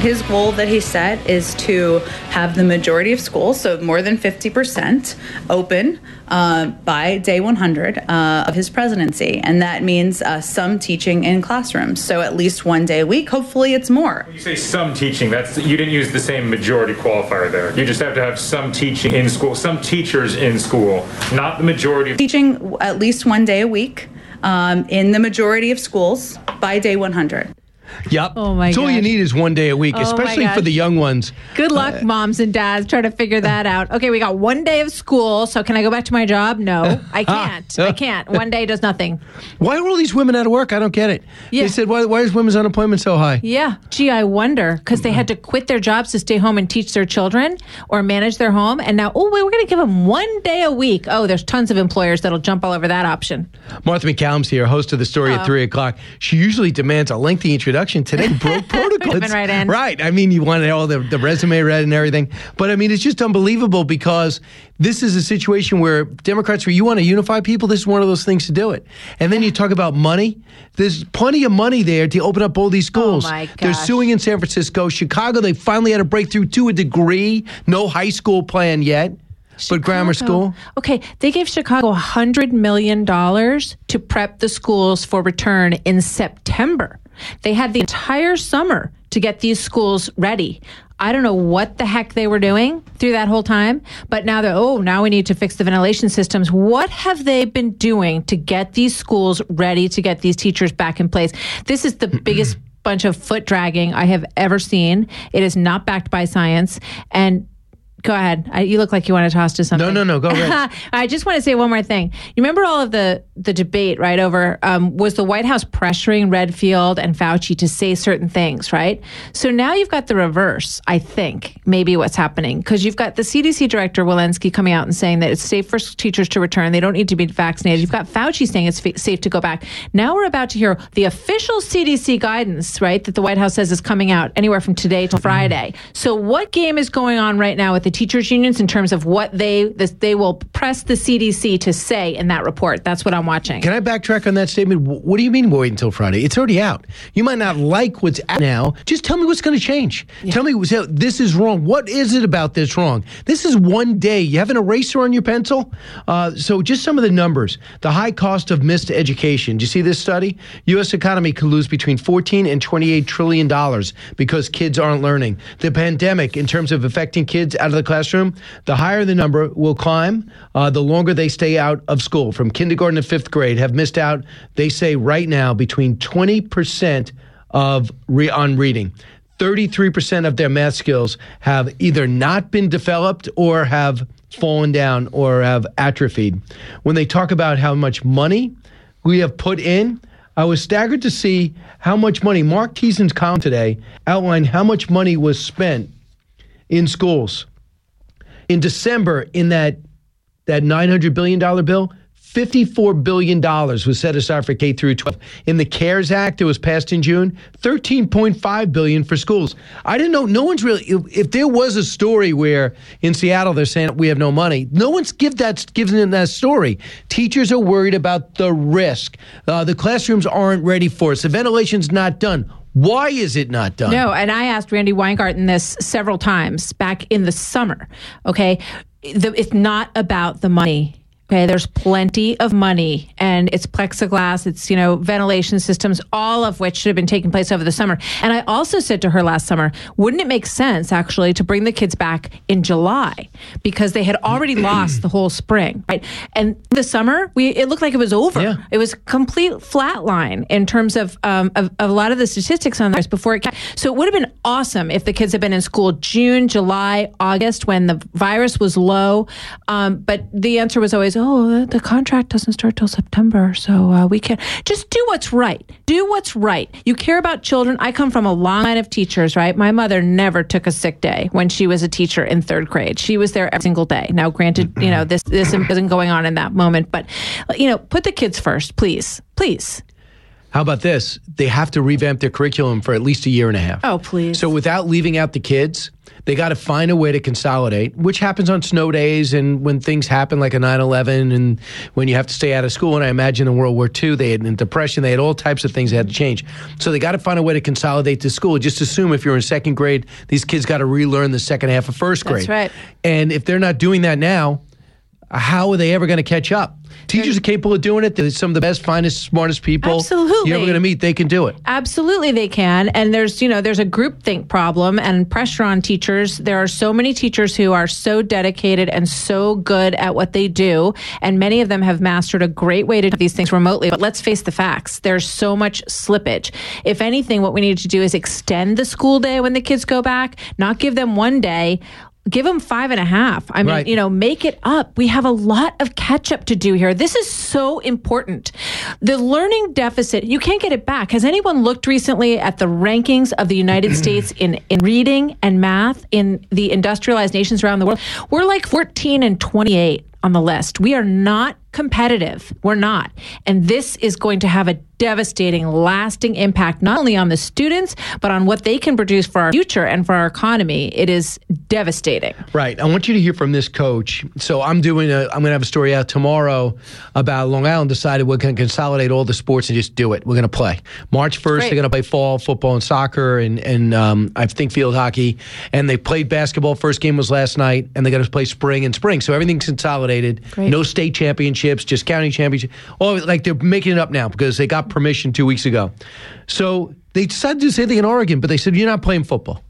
His goal that he set is to have the majority of schools, so more than 50%, open uh, by day 100 uh, of his presidency. And that means uh, some teaching in classrooms. So at least one day a week. Hopefully, it's more. You say some teaching. That's you didn't use the same majority qualifier there. You just have to have some teaching in school, some teachers in school, not the majority. Of- teaching at least one day a week um, in the majority of schools by day 100. Yep. Oh my That's all you need is one day a week, Oh especially for the young ones. Good luck, Uh, moms and dads, trying to figure that out. Okay, we got one day of school, so can I go back to my job? No, I can't. I can't. One day does nothing. Why are all these women out of work? I don't get it. Yeah. They said, why, why is women's unemployment so high? Yeah. Gee, I wonder because they had to quit their jobs to stay home and teach their children or manage their home. And now, oh, wait, we're going to give them one day a week. Oh, there's tons of employers that'll jump all over that option. Martha MacCallum's here, host of the story Hello. at 3 o'clock. She usually demands a lengthy introduction. Today, broke protocol. Right in. Right. I mean, you wanted all the, the resume read and everything. But I mean, it's just unbelievable because this is a situation where Democrats, where you want to unify people, this is one of those things to do it. And then you talk about money. There's plenty of money there to open up all these oh, schools. Oh, my They're suing in San Francisco. Chicago, they finally had a breakthrough to a degree. No high school plan yet. But grammar school. Okay, they gave Chicago $100 million to prep the schools for return in September. They had the entire summer to get these schools ready. I don't know what the heck they were doing through that whole time, but now they're, oh, now we need to fix the ventilation systems. What have they been doing to get these schools ready to get these teachers back in place? This is the biggest bunch of foot dragging I have ever seen. It is not backed by science. And Go ahead. I, you look like you want to toss to something. No, no, no. Go ahead. I just want to say one more thing. You remember all of the the debate, right? Over um, was the White House pressuring Redfield and Fauci to say certain things, right? So now you've got the reverse. I think maybe what's happening because you've got the CDC director Walensky coming out and saying that it's safe for teachers to return. They don't need to be vaccinated. You've got Fauci saying it's fa- safe to go back. Now we're about to hear the official CDC guidance, right? That the White House says is coming out anywhere from today till Friday. So what game is going on right now with the teachers unions in terms of what they this, they will press the CDC to say in that report? That's what I'm watching. Can I backtrack on that statement? What do you mean wait until Friday? It's already out. You might not like what's out now. Just tell me what's going to change. Tell me this is wrong. What is it about this wrong? This is one day. You have an eraser on your pencil. Uh, so just some of the numbers. The high cost of missed education. Do you see this study? U.S. economy could lose between 14 and 28 trillion dollars because kids aren't learning. The pandemic, in terms of affecting kids out of the classroom, the higher the number will climb, uh, the longer they stay out of school. From kindergarten to fifth grade, have missed out. They say right now between 20 percent of re- on reading. 33% of their math skills have either not been developed or have fallen down or have atrophied. When they talk about how much money we have put in, I was staggered to see how much money Marc Thiessen's column today outlined how much money was spent in schools. In December, in that that nine hundred billion dollar bill, $54 billion was set aside for K through 12. In the CARES Act that was passed in June, 13.5 billion for schools. I didn't know, no one's really, if, if, there was a story where in Seattle they're saying we have no money, no one's give that, given them that story. Teachers are worried about the risk. Uh, the classrooms aren't ready for it. The ventilation's not done. Why is it not done? No, and I asked Randi Weingarten this several times back in the summer. Okay. The, it's not about the money Okay, there's plenty of money and it's plexiglass, it's, you know, ventilation systems, all of which should have been taking place over the summer. And I also said to her last summer, wouldn't it make sense actually to bring the kids back in July because they had already lost the whole spring, right? And the summer, we it looked like it was over. Yeah. It was complete flat line in terms of, um, of, of a lot of the statistics on this before it. So it would have been awesome if the kids had been in school June, July, August when the virus was low. Um, but the answer was always, oh, the contract doesn't start till September, so uh, we can't. Just do what's right. Do what's right. You care about children. I come from a long line of teachers, right? My mother never took a sick day when she was a teacher in third grade. She was there every single day. Now, granted, you know this this isn't going on in that moment, but you know, put the kids first, please, please. How about this? They have to revamp their curriculum for at least a year and a half. Oh, please. So without leaving out the kids, they got to find a way to consolidate, which happens on snow days and when things happen like a 9 11 and when you have to stay out of school. And I imagine in World War II, they had in depression, they had all types of things that had to change. So they got to find a way to consolidate the school. Just assume if you're in second grade, these kids got to relearn the second half of first grade. That's right. And if they're not doing that now, how are they ever going to catch up? Teachers are capable of doing it. They're some of the best, finest, smartest people Absolutely. you're ever going to meet. They can do it. Absolutely, they can. And there's, you know, there's a groupthink problem and pressure on teachers. There are so many teachers who are so dedicated and so good at what they do, and many of them have mastered a great way to do these things remotely. But let's face the facts: there's so much slippage. If anything, what we need to do is extend the school day when the kids go back, not give them one day give them five and a half. I mean, Right. you know, make it up. We have a lot of catch up to do here. This is so important. The learning deficit, you can't get it back. Has anyone looked recently at the rankings of the United States in, in reading and math in the industrialized nations around the world? We're like 14 and 28 on the list. We are not competitive. We're not. And this is going to have a devastating, lasting impact, not only on the students, but on what they can produce for our future and for our economy. It is devastating. Right. I want you to hear from this coach. So I'm doing a. I'm going to have a story out tomorrow about Long Island decided we're going to consolidate all the sports and just do it. We're going to play March 1st. Great. They're going to play fall football and soccer and and um, I think field hockey. And they played basketball. First game was last night, and they got to play spring and spring. So everything's consolidated. Great. No state championships, just county championships. Oh, like they're making it up now because they got permission two weeks ago. So they decided to do the same thing in Oregon, but they said you're not playing football.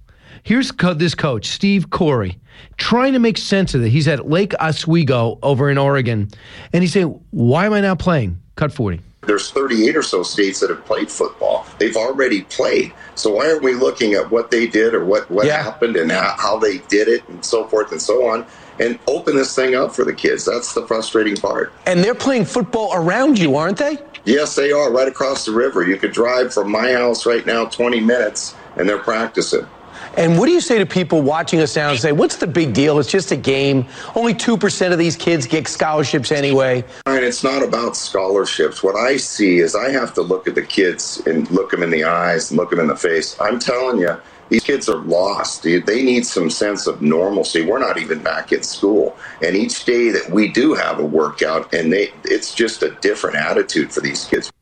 Here's co- this coach, Steve Coury, trying to make sense of it. He's at Lake Oswego over in Oregon, and he's saying, "Why am I not playing?" Cut forty. There's 38 or so states that have played football. They've already played. So why aren't we looking at what they did or what, what happened and how, how they did it and so forth and so on and open this thing up for the kids? That's the frustrating part. And they're playing football around you, aren't they? Yes, they are right across the river. You could drive from my house right now 20 minutes and they're practicing. And what do you say to people watching us now and say, what's the big deal? It's just a game. Only 2% of these kids get scholarships anyway. And it's not about scholarships. What I see is I have to look at the kids and look them in the eyes and look them in the face. I'm telling you, these kids are lost. They need some sense of normalcy. We're not even back in school. And each day that we do have a workout, and they, it's just a different attitude for these kids.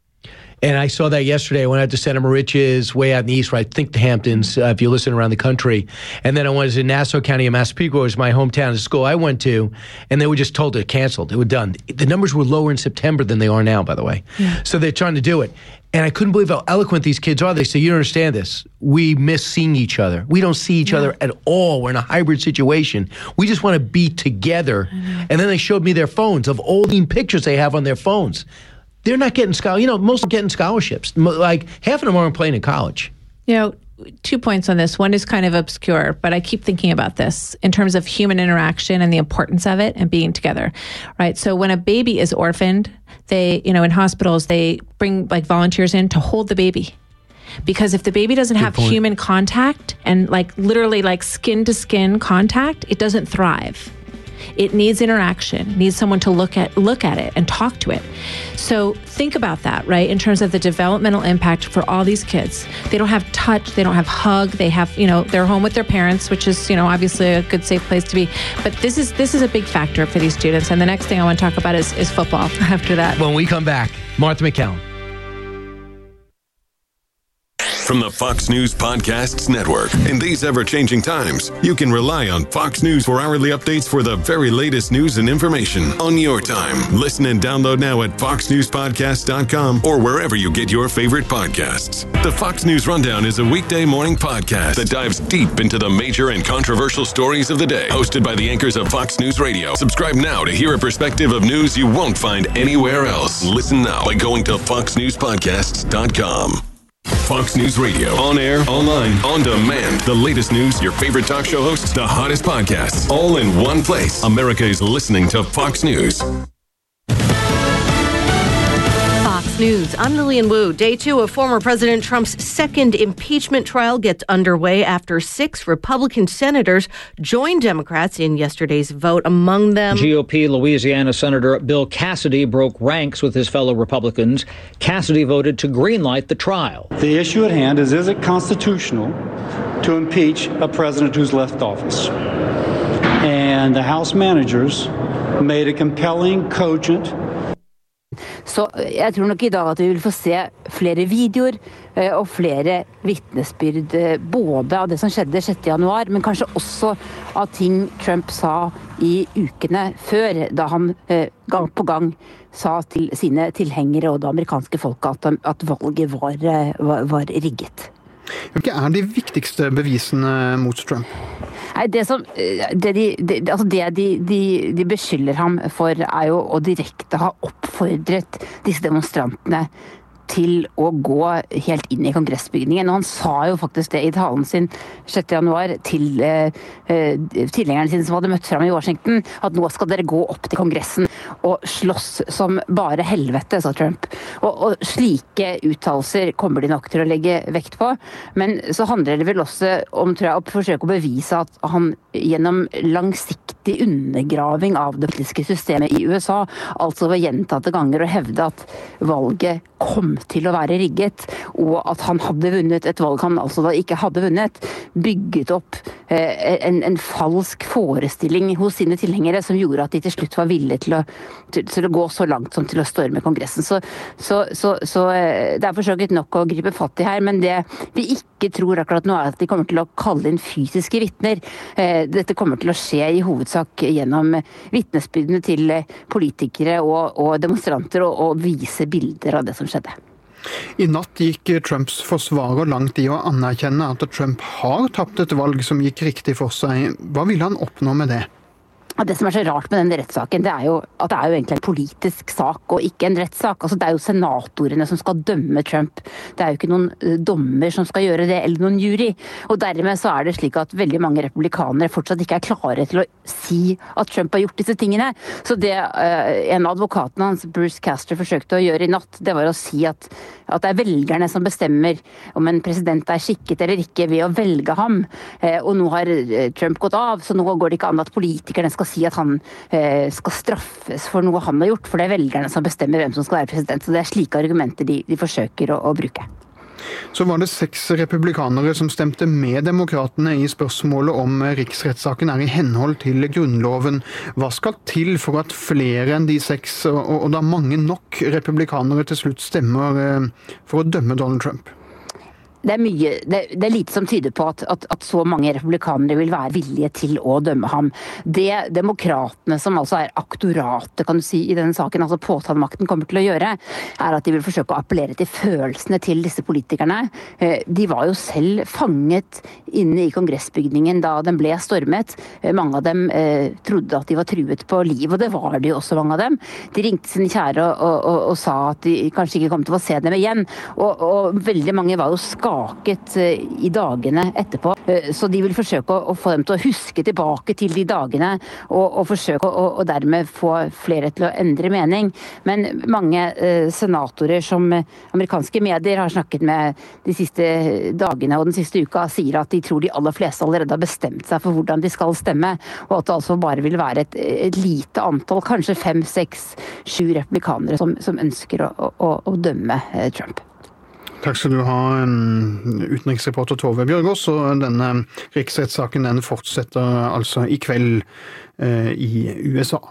And I saw that yesterday. I went out to Center Moriches, way out in the east, where I think the Hamptons, uh, if you listen around the country. And then I was in Nassau County of Massapequa, was my hometown, the school I went to, and they were just told it canceled. It was done. The numbers were lower in September than they are now, by the way. Yeah. So they're trying to do it. And I couldn't believe how eloquent these kids are. They say, You don't understand this. We miss seeing each other. We don't see each other at all. We're in a hybrid situation. We just want to be together. And then they showed me their phones of all the pictures they have on their phones. They're not getting scholar. You know, most are getting scholarships. Like half of them aren't playing in college. You know, two points on this. One is kind of obscure, but I keep thinking about this in terms of human interaction and the importance of it and being together, right? So when a baby is orphaned, they, you know, in hospitals, they bring like volunteers in to hold the baby. Because if the baby doesn't have point. human contact and like literally like skin to skin contact, it doesn't thrive. It needs interaction, needs someone to look at look at it and talk to it. So think about that, right? In terms of the developmental impact for all these kids. They don't have touch, they don't have hug, they have, you know, they're home with their parents, which is, you know, obviously a good safe place to be. But this is this is a big factor for these students. And the next thing I want to talk about is is football after that. When we come back, Martha MacCallum. From the Fox News Podcasts Network. In these ever changing times, you can rely on Fox News for hourly updates for the very latest news and information on your time. Listen and download now at foxnewspodcast.com or wherever you get your favorite podcasts. The Fox News Rundown is a weekday morning podcast that dives deep into the major and controversial stories of the day. Hosted by the anchors of Fox News Radio. Subscribe now to hear a perspective of news you won't find anywhere else. Listen now by going to foxnewspodcasts.com. Fox News Radio. On air, online, on demand. The latest news, your favorite talk show hosts, the hottest podcasts, all in one place. America is listening to Fox News. News. I'm Lillian Wu. Day two of former President Trump's second impeachment trial gets underway after six Republican senators joined Democrats in yesterday's vote. Among them, GOP Louisiana Senator Bill Cassidy broke ranks with his fellow Republicans. Cassidy voted to greenlight the trial. The issue at hand is is it constitutional to impeach a president who's left office? And the House managers made a compelling, cogent, Så eh, jeg tror nok i dag at vi vil få se flere videoer och og flere vitnesbyrd. Eh, både av det som skjedde 6.1, men kanskje også av ting Trump sa i ukene før, da han gång gang på gang sa til sine tilhengere og det amerikanske folket at, at valget var, var, var rigget. Hvilke er de viktigste bevisene eh, mot Trump? Nei, det som eh, det de, det, altså det de, de, de beskylder ham for, er jo å direkte ha oppfordret disse demonstrantene til å gå helt inn i kongressbygningen. Og han sa jo faktisk det i talen sin 6.1 til eh, eh tilhengerne sine som hadde møtt fram i Washington, at nå skal dere gå opp til Kongressen og slåss som bare helvete, sa Trump. Og, og slike uttalelser kommer de nok til å legge vekt på. Men så handler det vel også om tror jeg, å forsøke å bevise at han gjennom langsiktig undergraving av det politiske systemet i USA, altså ved gjentatte ganger å hevde at valget kom til å være rigget, og at han hadde vunnet et valg han altså da ikke hadde vunnet, bygget opp eh, en, en falsk forestilling hos sine tilhengere som gjorde at de til slutt var villige til å, til, til å gå så langt som til å storme Kongressen. Så, så, så, så eh, det er for nok å gripe fatt i her, men det vi ikke tror akkurat nå er at de kommer til å kalle inn fysiske vitner. Eh, Dette kommer til å skje i hovedsak gjennom eh, vitnesbyrdene til eh, politikere og, og demonstranter, og, og vise bilder av det som skjedde. I natt gikk Trumps forsvarer langt i å anerkjenne at Trump har tapt et valg som gikk riktig for seg. Hva ville han oppnå med det? Og Det som er så rart med den rettssaken, det er jo at det er jo egentlig en politisk sak og ikke en rettssak. Altså, det er jo senatorene som skal dømme Trump. Det er jo ikke noen eh, dommer som skal gjøre det, eller noen jury. Og dermed så er det slik at veldig mange republikanere fortsatt ikke er klare til å si at Trump har gjort disse tingene. Så det eh, en av advokatene hans, Bruce Caster, forsøkte å gjøre i natt, det var å si at, at det er velgerne som bestemmer om en president er skikket eller ikke ved å velge ham. Eh, og nå har eh, Trump gått av, så nå går det ikke an at politikerne skal si at han eh, skal straffes for noe han har gjort, for det er velgerne som bestemmer hvem som skal være president. Så det er slike argumenter de, de forsøker å, å bruke. Så var det seks republikanere som stemte med demokratene i spørsmålet om eh, riksrettssaken er i henhold til Grunnloven. Hva skal til for at flere enn de seks, og, da mange nok republikanere til slutt stemmer eh, for å dømme Donald Trump? Det er, mye, det, det er lite som tyder på at, at, at, så mange republikanere vil være villige til å dømme ham. Det demokratene, som altså er aktoratet kan du si, i denne saken, altså påtalemakten, kommer til å gjøre, er at de vil forsøke å appellere til følelsene til disse politikerne. Eh, de var jo selv fanget inne i kongressbygningen da den ble stormet. Många mange av dem eh, trodde at de var truet på liv, og det var de også, mange av dem. De ringte sine kjære og, og, og, og sa at de kanskje ikke kom til å få se dem igjen. Og, og veldig mange var jo skadet skaket eh, i dagene etterpå. Eh, så de vil forsøke å, få dem til å huske tilbake til de dagene, og, og forsøke å og dermed få flere til å endre mening. Men mange eh, senatorer som amerikanske medier har snakket med de siste dagene og den siste uka, sier at de tror de aller fleste allerede har bestemt seg for hvordan de skal stemme, og at det altså bare vil være et, et lite antall, kanskje fem, seks, sju republikanere som, som ønsker å, å, å dømme Trump. Takk skal du ha, utenriksreporter Tove Bjørgaas. Og denne riksrettssaken den fortsetter altså i kveld eh, i USA.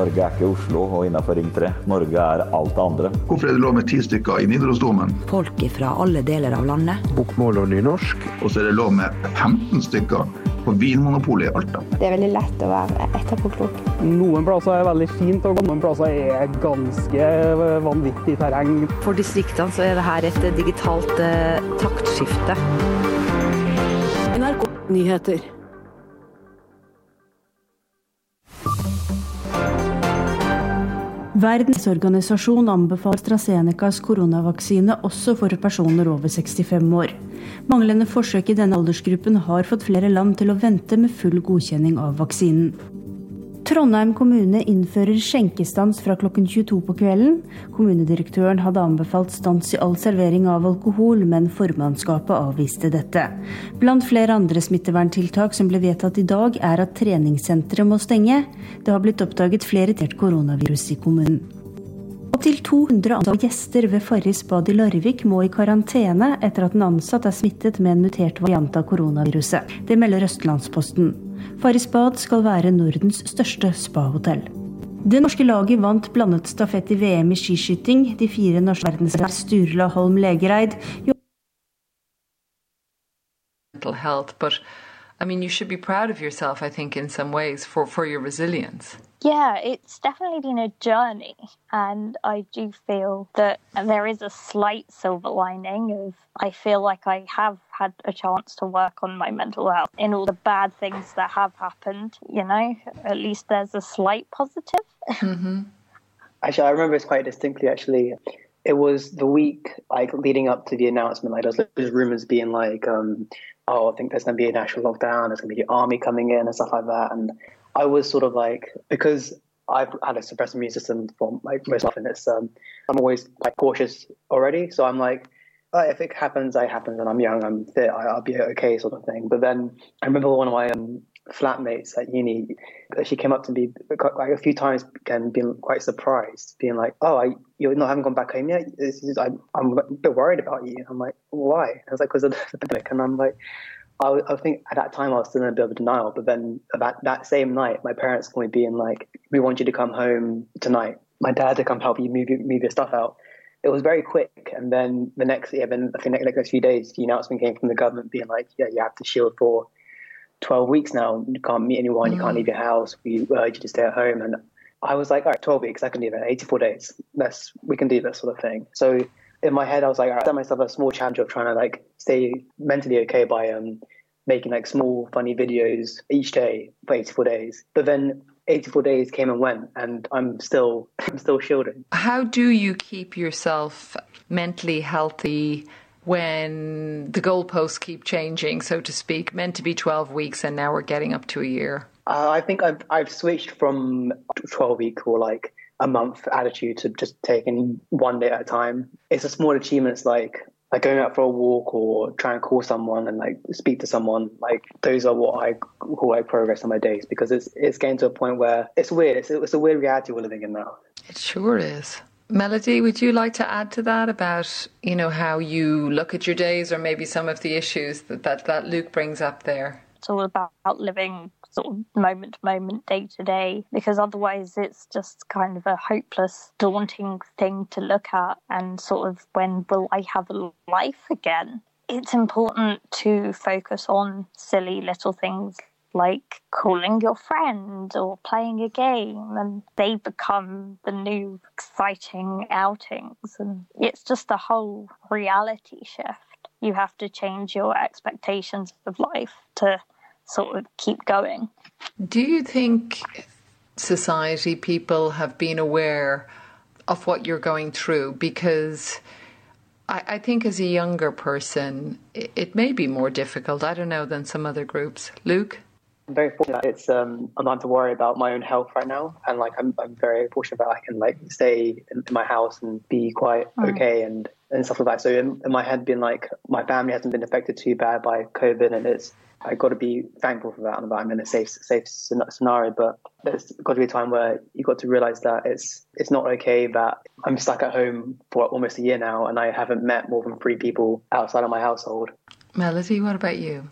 Norge er ikke Oslo og innafor Ring 3. Norge er alt det andre. Hvorfor er det lov med ti stykker i Nidarosdomen? Folk fra alle deler av landet. Bokmål og nynorsk. Og så er det lov med 15 stykker på Vinmonopolet i Alta. Det er veldig lett å være etterpåklok. Noen plasser er veldig fint, og noen plasser er ganske vanvittig terreng. For distriktene så er dette et digitalt eh, taktskifte. NRK Nyheter. Verdensorganisasjon anbefaler AstraZenecas koronavaksine også for personer over 65 år. Manglende forsøk i denne aldersgruppen har fått flere land til å vente med full godkjenning av vaksinen. Trondheim kommune innfører skjenkestans fra klokken 22 på kvelden. Kommunedirektøren hadde anbefalt stans i all servering av alkohol, men formannskapet avviste dette. Blant flere andre smitteverntiltak som ble vedtatt i dag, er at treningssentre må stenge. Det har blitt oppdaget flere tert koronavirus i kommunen. Opptil 200 antall gjester ved Farris bad i Larvik må i karantene etter at en ansatt er smittet med en mutert variant av koronaviruset. Det melder Østlandsposten. Farrisbad skal være Nordens største spahotell. Det norske laget vant blandet stafett i VM i skiskyting. De fire norske verdensmestere Sturla Holm Legereid health, but I mean, you should be proud of yourself, I think, in some ways for, for your resilience. Yeah, it's definitely been a journey, and I do feel that there is a slight silver lining of I feel like I have had a chance to work on my mental health in all the bad things that have happened. You know, at least there's a slight positive. Mm-hmm. Actually, I remember this quite distinctly. Actually, it was the week like leading up to the announcement. Like there was rumors being like, um, "Oh, I think there's going to be a national lockdown. There's going to be the army coming in and stuff like that." And I was sort of like because I've had a suppressed immune system for like most often. It's um, I'm always quite cautious already, so I'm like, oh, if it happens, it happens, and I'm young, I'm fit, I, will be okay, sort of thing. But then I remember one of my um, flatmates at uni, she came up to me like a few times and being quite surprised, being like, "Oh, I, you not haven't gone back home yet? Is, I, am a bit worried about you." I'm like, "Why?" I was like, "Because of the pandemic," and I'm like. I, I think at that time I was still in a bit of denial, but then about that same night, my parents called me being like, "We want you to come home tonight. My dad to come help you move your, move your stuff out." It was very quick, and then the next, yeah, then I think the next few days, the announcement came from the government being like, "Yeah, you have to shield for 12 weeks now. You can't meet anyone. Mm. You can't leave your house. We urge you to stay at home." And I was like, "All right, 12 weeks. I can do that. 84 days. Let's we can do this sort of thing." So in my head, I was like, I set myself a small challenge of trying to like stay mentally okay by um, making like small funny videos each day for 84 days. But then 84 days came and went, and I'm still I'm still shielding. How do you keep yourself mentally healthy? When the goalposts keep changing, so to speak, meant to be 12 weeks, and now we're getting up to a year. Uh, I think I've I've switched from 12 week or like a month attitude to just taking one day at a time. It's a small achievements like like going out for a walk or trying to call someone and like speak to someone. Like those are what I who I progress on my days because it's it's getting to a point where it's weird. It's it's a weird reality we're living in now. It sure is. Melody, would you like to add to that about you know how you look at your days or maybe some of the issues that that, that Luke brings up there? It's all about living sort of moment to moment, day to day, because otherwise it's just kind of a hopeless, daunting thing to look at. And sort of when will I have a life again? It's important to focus on silly little things like calling your friend or playing a game, and they become the new exciting outings. And it's just a whole reality shift. You have to change your expectations of life to sort of keep going. Do you think society, people have been aware of what you're going through because I, I think as a younger person, it, it, may be more difficult, I don't know, than some other groups. Luke? I'm very fortunate. It's um, I'm not to worry about my own health right now, and like I'm, I'm very fortunate that I can like stay in, in my house and be quite mm. okay and and stuff like that. So in, in my head, been like my family hasn't been affected too bad by COVID, and it's I got to be thankful for that and that I'm in a safe safe scenario. But there's got to be a time where you got to realize that it's it's not okay that I'm stuck at home for almost a year now, and I haven't met more than three people outside of my household. Melody, what about you?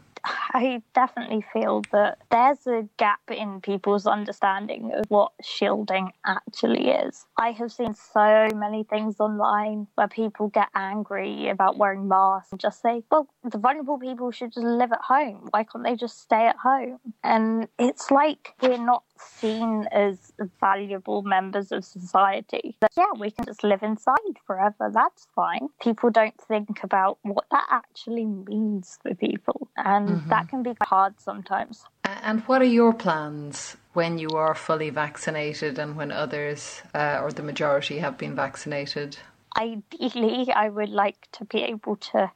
I definitely feel that there's a gap in people's understanding of what shielding actually is. I have seen so many things online where people get angry about wearing masks and just say, well, the vulnerable people should just live at home. Why can't they just stay at home? And it's like we're not seen as valuable members of society. That, yeah, we can just live inside forever. That's fine. People don't think about what that actually means for people. And mm-hmm. that can be hard sometimes. And what are your plans when you are fully vaccinated and when others uh, or the majority have been vaccinated? Ideally, I would like to be able to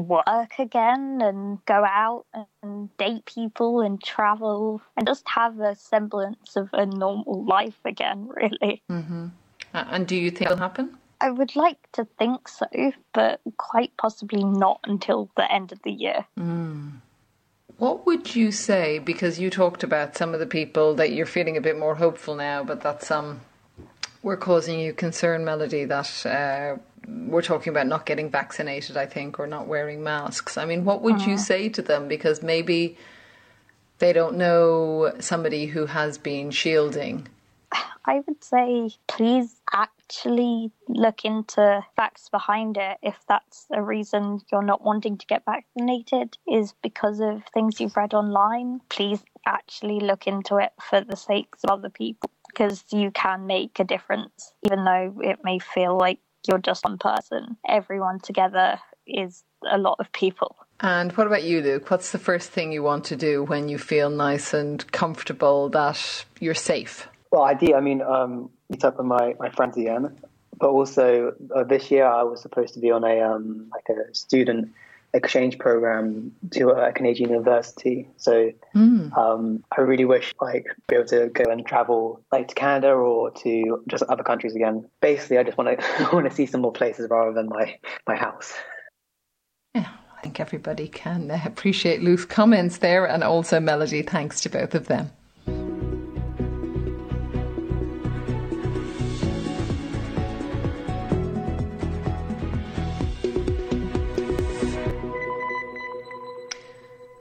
work again and go out and date people and travel and just have a semblance of a normal life again, really. Mm-hmm. And do you think it'll happen? I would like to think so, but quite possibly not until the end of the year. Mm. What would you say? Because you talked about some of the people that you're feeling a bit more hopeful now, but that some were causing you concern, Melody, that uh, we're talking about not getting vaccinated, I think, or not wearing masks. I mean, what would uh-huh. you say to them? Because maybe they don't know somebody who has been shielding. I would say, please actually look into facts behind it. If that's a reason you're not wanting to get vaccinated, is because of things you've read online, please actually look into it for the sakes of other people because you can make a difference, even though it may feel like you're just one person. Everyone together is a lot of people. And what about you, Luke? What's the first thing you want to do when you feel nice and comfortable that you're safe? Well, I do. I mean, um, meet up with my, my friends again. But also, uh, this year I was supposed to be on a um, like a student exchange program to a Canadian university. So mm. um, I really wish like be able to go and travel like to Canada or to just other countries again. Basically, I just want to want to see some more places rather than my my house. Yeah, I think everybody can appreciate Luke's comments there, and also Melody. Thanks to both of them.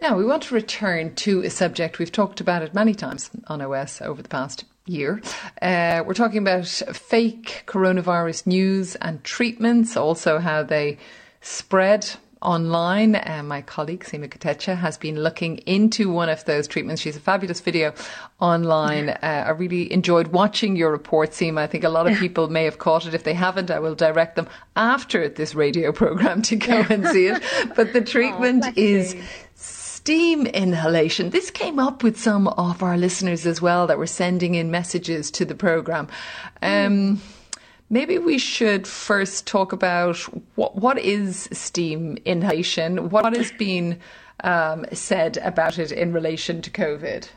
Now, we want to return to a subject we've talked about it many times on OS over the past year. Uh, we're talking about fake coronavirus news and treatments, also how they spread online. Uh, my colleague Seema Kotecha has been looking into one of those treatments. She's a fabulous video online. Uh, I really enjoyed watching your report, Seema. I think a lot of people may have caught it. If they haven't, I will direct them after this radio program to go and see it. But the treatment oh, is steam inhalation. This came up with some of our listeners as well that were sending in messages to the program. Um, maybe we should first talk about what, what is steam inhalation? What is being um, said about it in relation to COVID?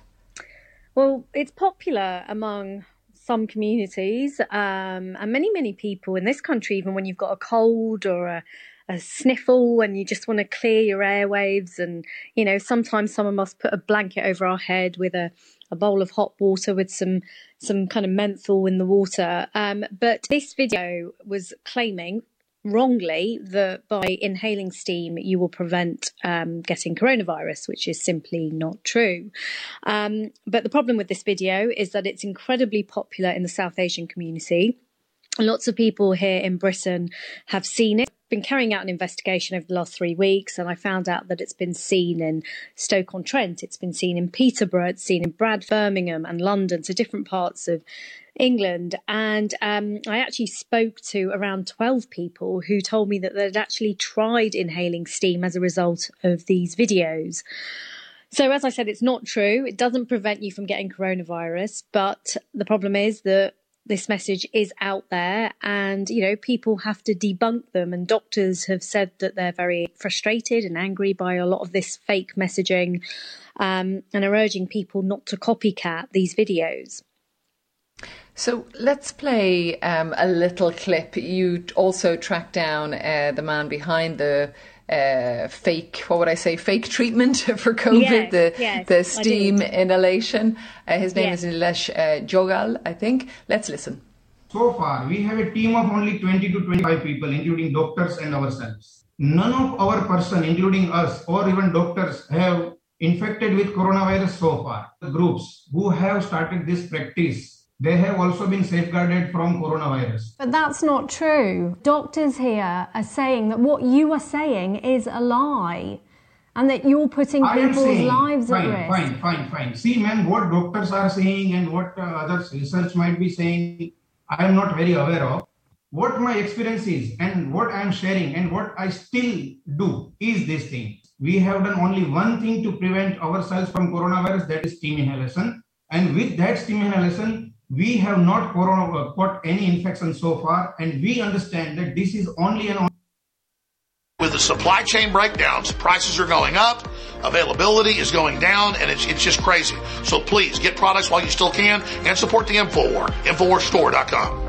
Well, it's popular among some communities um, and many, many people in this country, even when you've got a cold or a a sniffle and you just want to clear your airwaves. And, you know, sometimes someone must put a blanket over our head with a, a bowl of hot water with some some kind of menthol in the water. Um, but this video was claiming wrongly that by inhaling steam you will prevent um, getting coronavirus, which is simply not true. Um, but the problem with this video is that it's incredibly popular in the South Asian community. Lots of people here in Britain have seen it. Been carrying out an investigation over the last three weeks, and I found out that it's been seen in Stoke on Trent, it's been seen in Peterborough, it's seen in Brad, Birmingham, and London, so different parts of England. And um, I actually spoke to around 12 people who told me that they'd actually tried inhaling steam as a result of these videos. So, as I said, it's not true. It doesn't prevent you from getting coronavirus, but the problem is that this message is out there and you know people have to debunk them and doctors have said that they're very frustrated and angry by a lot of this fake messaging um, and are urging people not to copycat these videos so let's play um, a little clip. You also tracked down uh, the man behind the uh, fake, what would I say, fake treatment for COVID, yes, the yes, the steam inhalation. Uh, his name Yes. is Nilesh uh, Jogal, I think. Let's listen. So far, we have a team of only 20 to 25 people, including doctors and ourselves. None of our person, including us or even doctors, have infected with coronavirus so far. The groups who have started this practice, they have also been safeguarded from coronavirus. But that's not true. Doctors here are saying that what you are saying is a lie and that you're putting people's saying, lives fine, at risk. fine, fine, fine. See, man, what doctors are saying and what uh, other research might be saying, I am not very aware of. What my experience is and what I am sharing and what I still do is this thing. We have done only one thing to prevent ourselves from coronavirus, that is steam inhalation. And with that steam inhalation, we have not got any infection so far, and we understand that this is only an With the supply chain breakdowns, prices are going up, availability is going down, and it's, it's just crazy. So please get products while you still can and support the InfoWar. InfoWarsStore.com.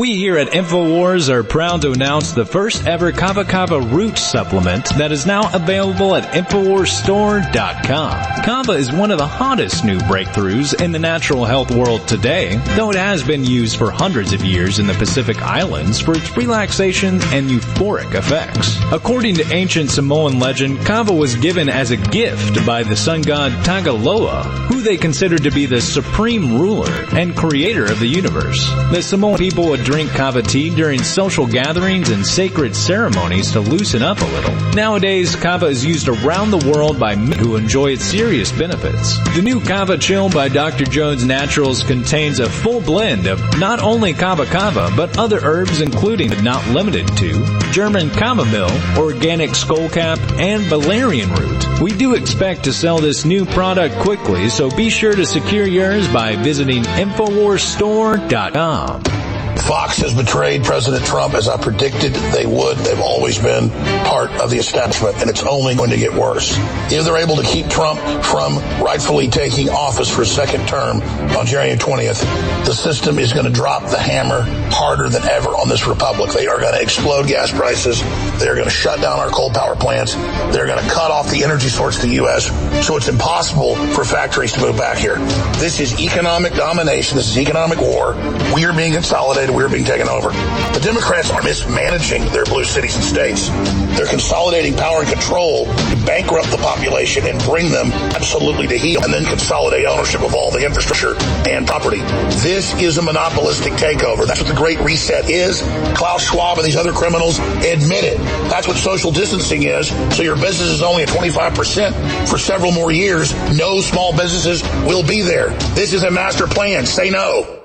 We here at InfoWars are proud to announce the first ever Kava Kava root supplement that is now available at InfoWarsStore.com. Kava is one of the hottest new breakthroughs in the natural health world today, though it has been used for hundreds of years in the Pacific Islands for its relaxation and euphoric effects. According to ancient Samoan legend, Kava was given as a gift by the sun god Tagaloa, who they considered to be the supreme ruler and creator of the universe. The Samoan people drink kava tea during social gatherings and sacred ceremonies to loosen up a little. Nowadays, kava is used around the world by men who enjoy its serious benefits. The new Kava Chill by Dr. Jones Naturals contains a full blend of not only kava kava, but other herbs including but not limited to German chamomile, organic skullcap, and valerian root. We do expect to sell this new product quickly, so be sure to secure yours by visiting InfoWarsStore.com. Fox has betrayed President Trump as I predicted they would. They've always been part of the establishment, and it's only going to get worse. If they're able to keep Trump from rightfully taking office for a second term on January 20th, the system is going to drop the hammer harder than ever on this republic. They are going to explode gas prices. They're going to shut down our coal power plants. They're going to cut off the energy source to the U.S. so it's impossible for factories to move back here. This is economic domination. This is economic war. We are being consolidated. We are being taken over. The Democrats are mismanaging their blue cities and states. They're consolidating power and control to bankrupt the population and bring them absolutely to heel and then consolidate ownership of all the infrastructure and property. This is a monopolistic takeover. That's what the Great Reset is. Klaus Schwab and these other criminals admit it. That's what social distancing is. So your business is only at 25% for several more years. No small businesses will be there. This is a master plan. Say no.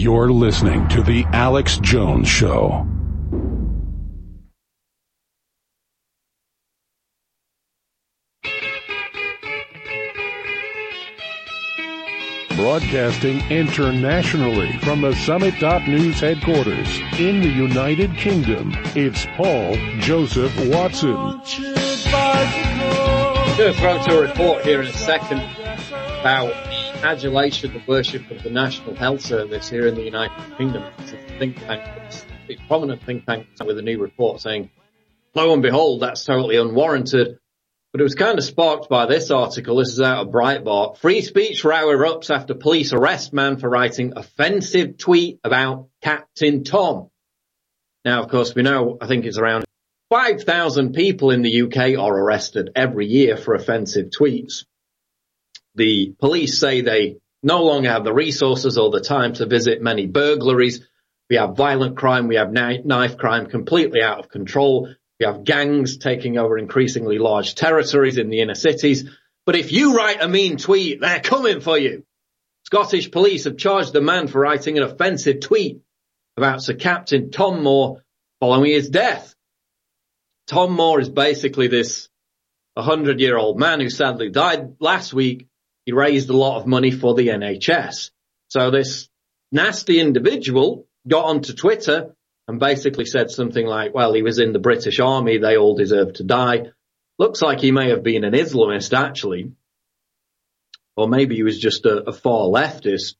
You're listening to The Alex Jones Show. Broadcasting internationally from the Summit.News headquarters in the United Kingdom, it's Paul Joseph Watson. going to report here in a second about adulation and worship of the National Health Service here in the United Kingdom. It's a think tank, a prominent think tank with a new report saying, lo and behold, that's totally unwarranted. But it was kind of sparked by this article. This is out of Breitbart. Free speech row erupts after police arrest man for writing offensive tweet about Captain Tom. Now, of course, we know, I think it's around 5,000 people in the UK are arrested every year for offensive tweets. The police say they no longer have the resources or the time to visit many burglaries. We have violent crime. We have knife crime completely out of control. We have gangs taking over increasingly large territories in the inner cities. But if you write a mean tweet, they're coming for you. Scottish police have charged the man for writing an offensive tweet about Sir Captain Tom Moore following his death. Tom Moore is basically this 100 year old man who sadly died last week he raised a lot of money for the NHS. So this nasty individual got onto Twitter and basically said something like, well, he was in the British army. They all deserve to die. Looks like he may have been an Islamist actually. Or maybe he was just a, a far leftist.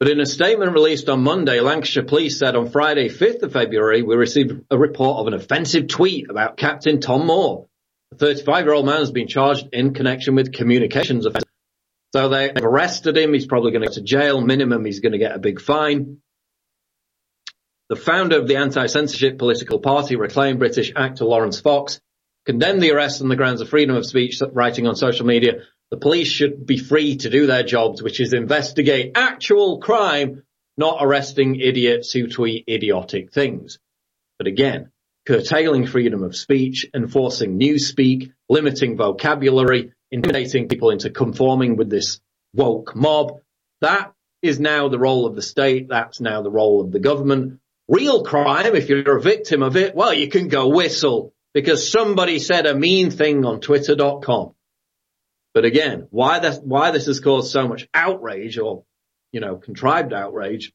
But in a statement released on Monday, Lanarkshire Police said on Friday, 5th of February, we received a report of an offensive tweet about Captain Tom Moore. The 35 year old man has been charged in connection with communications offences. So they've arrested him. He's probably going to go to jail. Minimum, he's going to get a big fine. The founder of the anti-censorship political party, Reclaim British actor Laurence Fox, condemned the arrest on the grounds of freedom of speech, writing on social media, the police should be free to do their jobs, which is investigate actual crime, not arresting idiots who tweet idiotic things. But again, curtailing freedom of speech, enforcing newspeak, limiting vocabulary, intimidating people into conforming with this woke mob, that is now the role of the state. That's now the role of the government. Real crime, if you're a victim of it, well, you can go whistle because somebody said a mean thing on twitter.com. But again, why this, why this has caused so much outrage or, you know, contrived outrage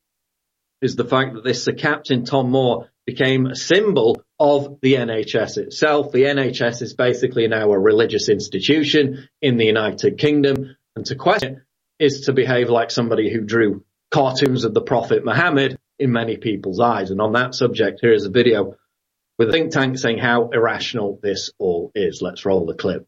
is the fact that this Sir Captain Tom Moore became a symbol of the NHS itself. The NHS is basically now a religious institution in the United Kingdom. And to question it is to behave like somebody who drew cartoons of the Prophet Muhammad in many people's eyes. And on that subject, here is a video with a think tank saying how irrational this all is. Let's roll the clip.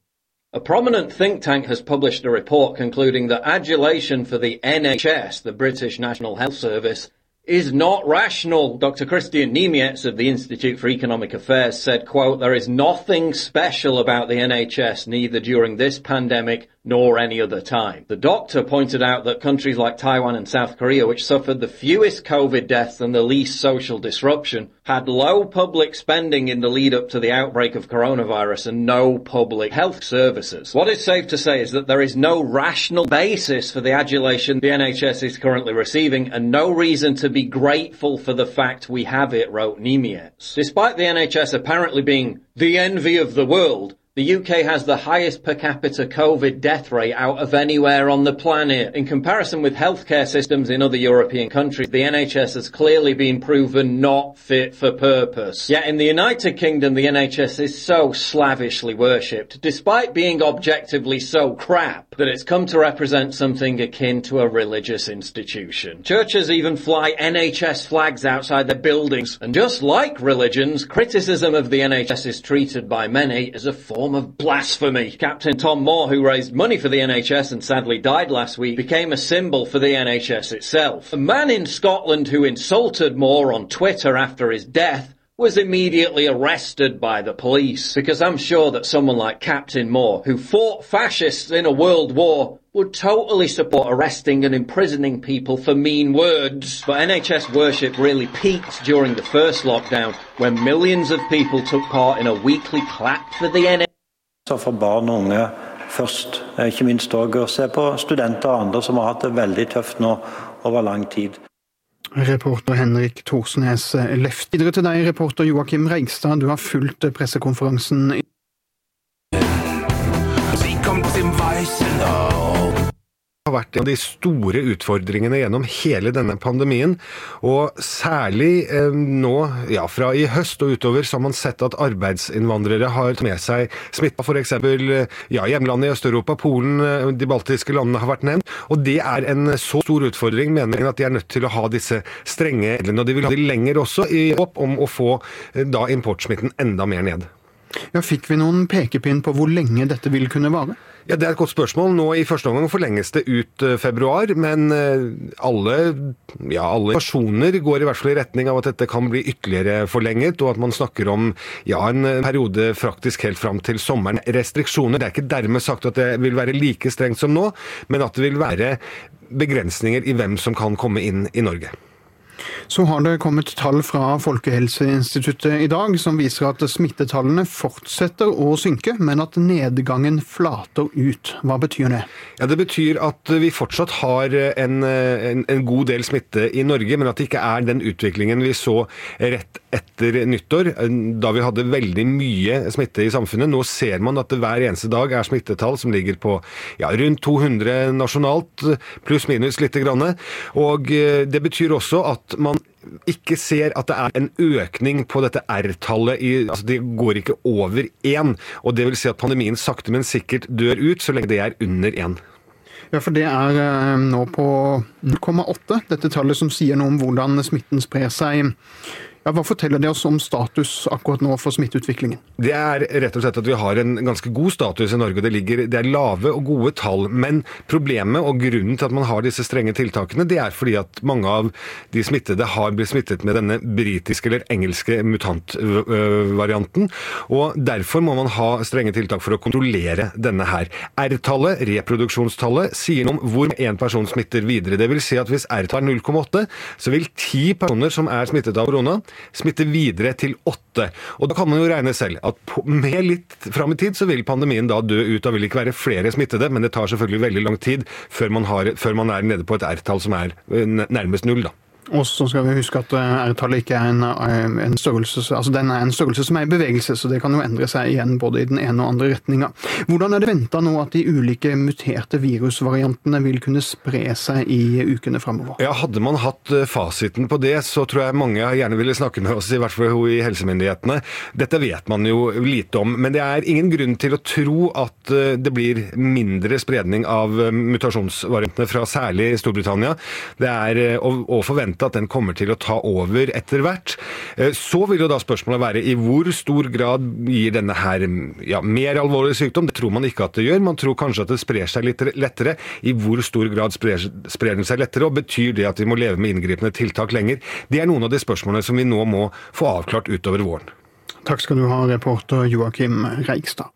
A prominent think tank has published a report concluding that adulation for the NHS, the British National Health Service, is not rational. Dr. Christian Niemietz of the Institute for Economic Affairs said, quote, there is nothing special about the NHS, neither during this pandemic nor any other time. The doctor pointed out that countries like Taiwan and South Korea, which suffered the fewest COVID deaths and the least social disruption, had low public spending in the lead up to the outbreak of coronavirus and no public health services. What is safe to say is that there is no rational basis for the adulation the NHS is currently receiving and no reason to be grateful for the fact we have it, wrote Niemietz. Despite the NHS apparently being the envy of the world, the UK has the highest per capita COVID death rate out of anywhere on the planet. In comparison with healthcare systems in other European countries, the NHS has clearly been proven not fit for purpose. Yet in the United Kingdom, the NHS is so slavishly worshipped, despite being objectively so crap, that it's come to represent something akin to a religious institution. Churches even fly NHS flags outside their buildings, and just like religions, criticism of the NHS is treated by many as a form form of blasphemy. Captain Tom Moore, who raised money for the NHS and sadly died last week, became a symbol for the NHS itself. A man in Scotland who insulted Moore on Twitter after his death was immediately arrested by the police because I'm sure that someone like Captain Moore, who fought fascists in a world war, would totally support arresting and imprisoning people for mean words. But NHS worship really peaked during the first lockdown when millions of people took part in a weekly clap for the NHS. Så for barn og unge først, ikke minst òg å se på studenter og andre som har hatt det veldig tøft nå over lang tid. Reporter Henrik Thorsnes Left. Videre til deg, reporter Joakim Reigstad. Du har fulgt pressekonferansen har vært en av de store utfordringene gjennom hele denne pandemien. Og særlig eh, nå, ja, fra i høst og utover, så har man sett at arbeidsinnvandrere har med seg smitta. F.eks. Ja, hjemlandet i Øst-Europa, Polen, eh, de baltiske landene har vært nevnt. Og det er en så stor utfordring, mener jeg, at de er nødt til å ha disse strenge reglene. Og de vil ha de lenger også, i håp om å få eh, da importsmitten enda mer ned. Ja, Fikk vi noen pekepinn på hvor lenge dette vil kunne vare? Ja, Det er et godt spørsmål. Nå I første omgang forlenges det ut eh, februar, men eh, alle, ja, alle personer går i hvert fall i retning av at dette kan bli ytterligere forlenget, og at man snakker om ja, en eh, periode faktisk helt fram til sommeren. Restriksjoner. Det er ikke dermed sagt at det vil være like strengt som nå, men at det vil være begrensninger i hvem som kan komme inn i Norge. Så har det kommet tall fra Folkehelseinstituttet i dag som viser at smittetallene fortsetter å synke, men at nedgangen flater ut. Hva betyr det? Ja, Det betyr at vi fortsatt har en, en, en god del smitte i Norge, men at det ikke er den utviklingen vi så rett etter nyttår, eh, da vi hadde veldig mye smitte i samfunnet. Nå ser man at det hver eneste dag er smittetall som ligger på ja, rundt 200 nasjonalt, pluss minus lite grann. Og eh, det betyr også at man ikke ser at det er en økning på dette R-tallet. altså Det går ikke over én. og Det vil si at pandemien sakte, men sikkert dør ut så lenge det er under én. Ja, for det er eh, nå på 0,8, dette tallet som sier noe om hvordan smitten sprer seg ja, hva forteller det oss om status akkurat nå for smitteutviklingen? Det er rett og slett at vi har en ganske god status i Norge. Det, ligger, det er lave og gode tall. Men problemet og grunnen til at man har disse strenge tiltakene, det er fordi at mange av de smittede har blitt smittet med denne britiske eller engelske mutantvarianten. Og derfor må man ha strenge tiltak for å kontrollere denne her. R-tallet, reproduksjonstallet, sier noe om hvor én person smitter videre. Det vil si at hvis R-tallet er 0,8, så vil ti personer som er smittet av korona, smitte videre til åtte. Og da kan man jo regne selv at med litt fram i tid så vil pandemien da dø ut. Da vil det ikke være flere smittede, men det tar selvfølgelig veldig lang tid før man, har, før man er nede på et R-tall som er eh, nærmest null. da. Og så skal vi huske at eh, R-tallet ikke er en, eh, en, størrelse altså den er en størrelse som er i bevegelse, så det kan jo endre seg igjen både i den ene og andre retninga. Hvordan er det venta nå at de ulike muterte virusvariantene vil kunne spre seg i ukene framover? Ja, hadde man hatt eh, fasiten på det, så tror jeg mange gjerne ville snakke med oss, i hvert fall i helsemyndighetene. Dette vet man jo lite om, men det er ingen grunn til å tro at eh, det blir mindre spredning av mutasjonsvariantene fra særlig Storbritannia. Det er å forvente forvente at den kommer til å ta over etter hvert. Eh, så vil jo da spørsmålet være i hvor stor grad gir denne her mm, ja, mer alvorlig sykdom? Det tror man ikke at det gjør. Man tror kanskje at det sprer seg litt lettere. I hvor stor grad sprer, sprer den seg lettere, og betyr det at vi må leve med inngripende tiltak lenger? Det er noen av de spørsmålene som vi nå må få avklart utover våren. Takk skal du ha, reporter Joakim Reigstad.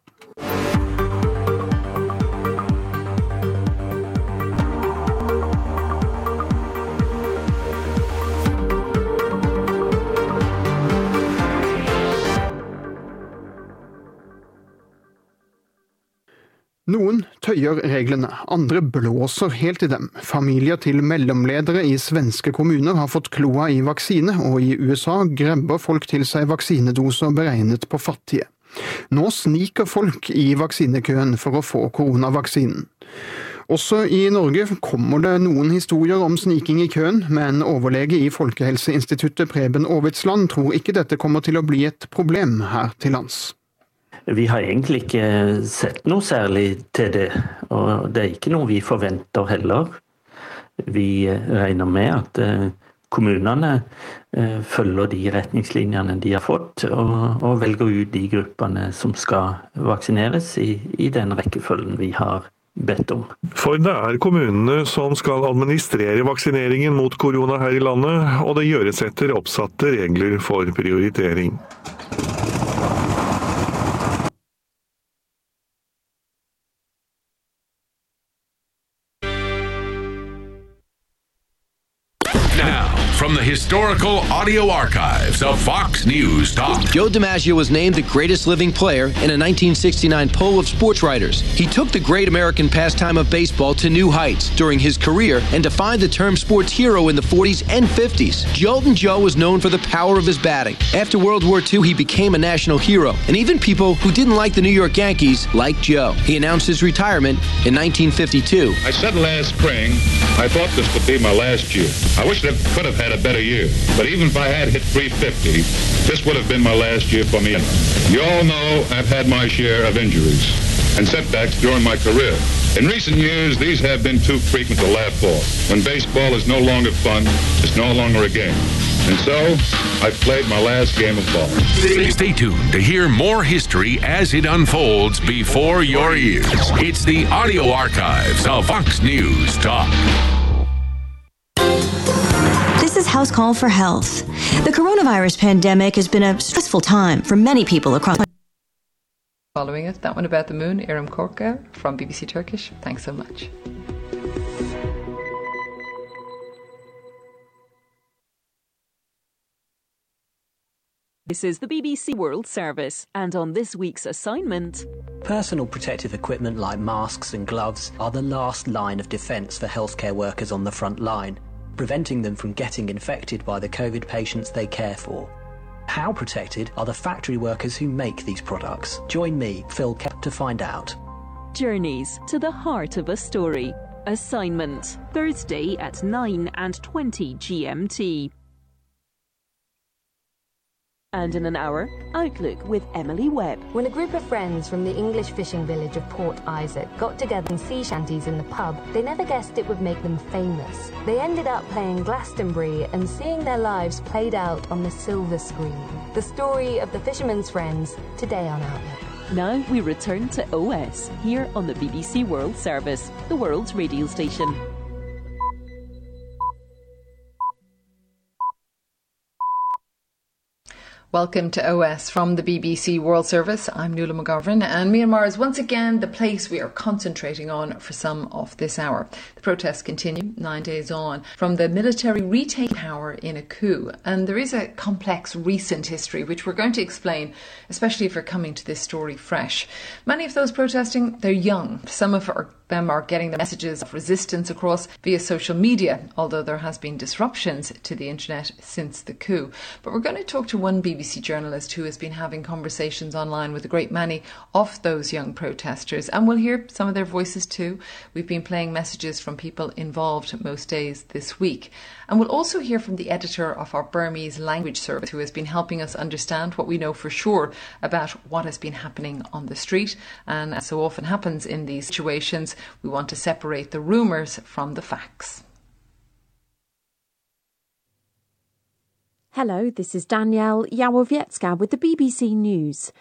Noen tøyer reglene, andre blåser helt i dem. Familier til mellomledere i svenske kommuner har fått kloa i vaksine, og i USA grabber folk til seg vaksinedoser beregnet på fattige. Nå sniker folk i vaksinekøen for å få koronavaksinen. Også i Norge kommer det noen historier om sniking i køen, men overlege i Folkehelseinstituttet Preben Aavitsland tror ikke dette kommer til å bli et problem her til lands. Vi har egentlig ikke sett noe særlig til det, og det er ikke noe vi forventer heller. Vi regner med at kommunerna kommunene eh, følger de retningslinjene de har fått, og, og velger ut de gruppene som skal vaksineres i, i den rekkefølgen vi har bedt om. For det er kommunene som skal administrere vaksineringen mot korona her i landet, og det gjøres etter oppsatte regler for prioritering. Historical audio archives of Fox News Talk. Joe DiMaggio was named the greatest living player in a 1969 poll of sports writers. He took the great American pastime of baseball to new heights during his career and defined the term sports hero in the 40s and 50s. Joltin' Joe was known for the power of his batting. After World War II, he became a national hero, and even people who didn't like the New York Yankees liked Joe. He announced his retirement in 1952. I said last spring, I thought this would be my last year. I wish I could have had a better year. But even if I had hit 350, this would have been my last year for me. You all know I've had my share of injuries and setbacks during my career. In recent years, these have been too frequent to laugh for. When baseball is no longer fun, it's no longer a game. And so, I've played my last game of ball. Stay tuned to hear more history as it unfolds before your ears. It's the audio archives of Fox News Talk. This is House Call for Health. The coronavirus pandemic has been a stressful time for many people across. Following it, that one about the moon, Iram Korka from BBC Turkish. Thanks so much. This is the BBC World Service, and on this week's assignment. Personal protective equipment like masks and gloves are the last line of defence for healthcare workers on the front line, preventing them from getting infected by the COVID patients they care for. How protected are the factory workers who make these products? Join me, Phil Kemp, to find out. Journeys to the heart of a story. Assignment Thursday at 9 and 20 GMT. And in an hour, Outlook with Emily Webb. When a group of friends from the English fishing village of Port Isaac got together in sea shanties in the pub, they never guessed it would make them famous. They ended up playing Glastonbury and seeing their lives played out on the silver screen. The story of the fisherman's friends today on Outlook. Now we return to OS here on the BBC World Service, the world's radio station. Welcome to OS from the BBC World Service. I'm Nuala McGovern, and Myanmar is once again the place we are concentrating on for some of this hour. Protests continue nine days on from the military retake power in a coup, and there is a complex recent history which we're going to explain, especially if you're coming to this story fresh. Many of those protesting, they're young. Some of them are getting the messages of resistance across via social media, although there has been disruptions to the internet since the coup. But we're going to talk to one BBC journalist who has been having conversations online with a great many of those young protesters, and we'll hear some of their voices too. We've been playing messages from people involved most days this week. And we'll also hear from the editor of our Burmese language service, who has been helping us understand what we know for sure about what has been happening on the street. And as so often happens in these situations, we want to separate the rumours from the facts. Hello, this is Danielle Jalowiecka with the BBC News.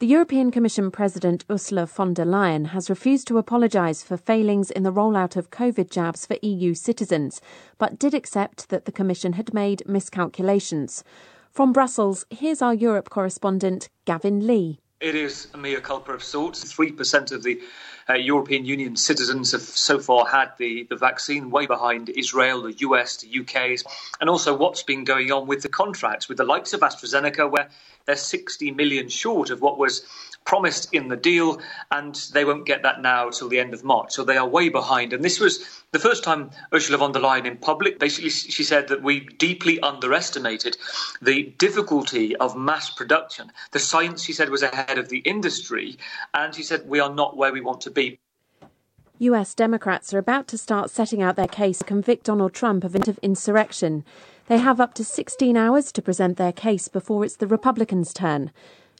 The European Commission President Ursula von der Leyen has refused to apologise for failings in the rollout of COVID jabs for EU citizens, but did accept that the Commission had made miscalculations. From Brussels, here's our Europe correspondent, Gavin Lee. It is a mea culpa of sorts. 3% of the uh, European Union citizens have so far had the, the vaccine, way behind Israel, the US, the UK, and also what's been going on with the contracts with the likes of AstraZeneca, where they're 60 million short of what was promised in the deal, and they won't get that now till the end of March. So they are way behind. And this was the first time Ursula von der Leyen in public, basically, she said that we deeply underestimated the difficulty of mass production. The science, she said, was ahead of the industry, and she said we are not where we want to be. US Democrats are about to start setting out their case to convict Donald Trump of insurrection. They have up to 16 hours to present their case before it's the Republicans' turn.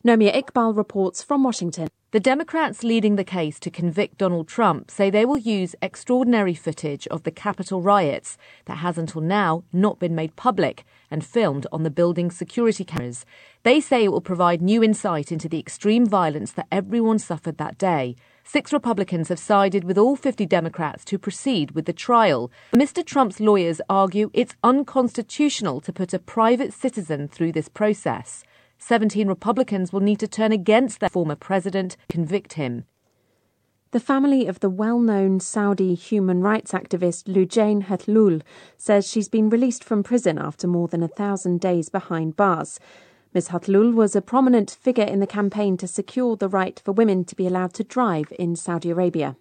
Nomia Iqbal reports from Washington. The Democrats leading the case to convict Donald Trump say they will use extraordinary footage of the Capitol riots that has until now not been made public and filmed on the building's security cameras. They say it will provide new insight into the extreme violence that everyone suffered that day. Six Republicans have sided with all 50 Democrats to proceed with the trial. Mr. Trump's lawyers argue it's unconstitutional to put a private citizen through this process. 17 Republicans will need to turn against their former president, convict him. The family of the well known Saudi human rights activist Loujain Hathloul says she's been released from prison after more than a thousand days behind bars. Ms. Hathloul was a prominent figure in the campaign to secure the right for women to be allowed to drive in Saudi Arabia.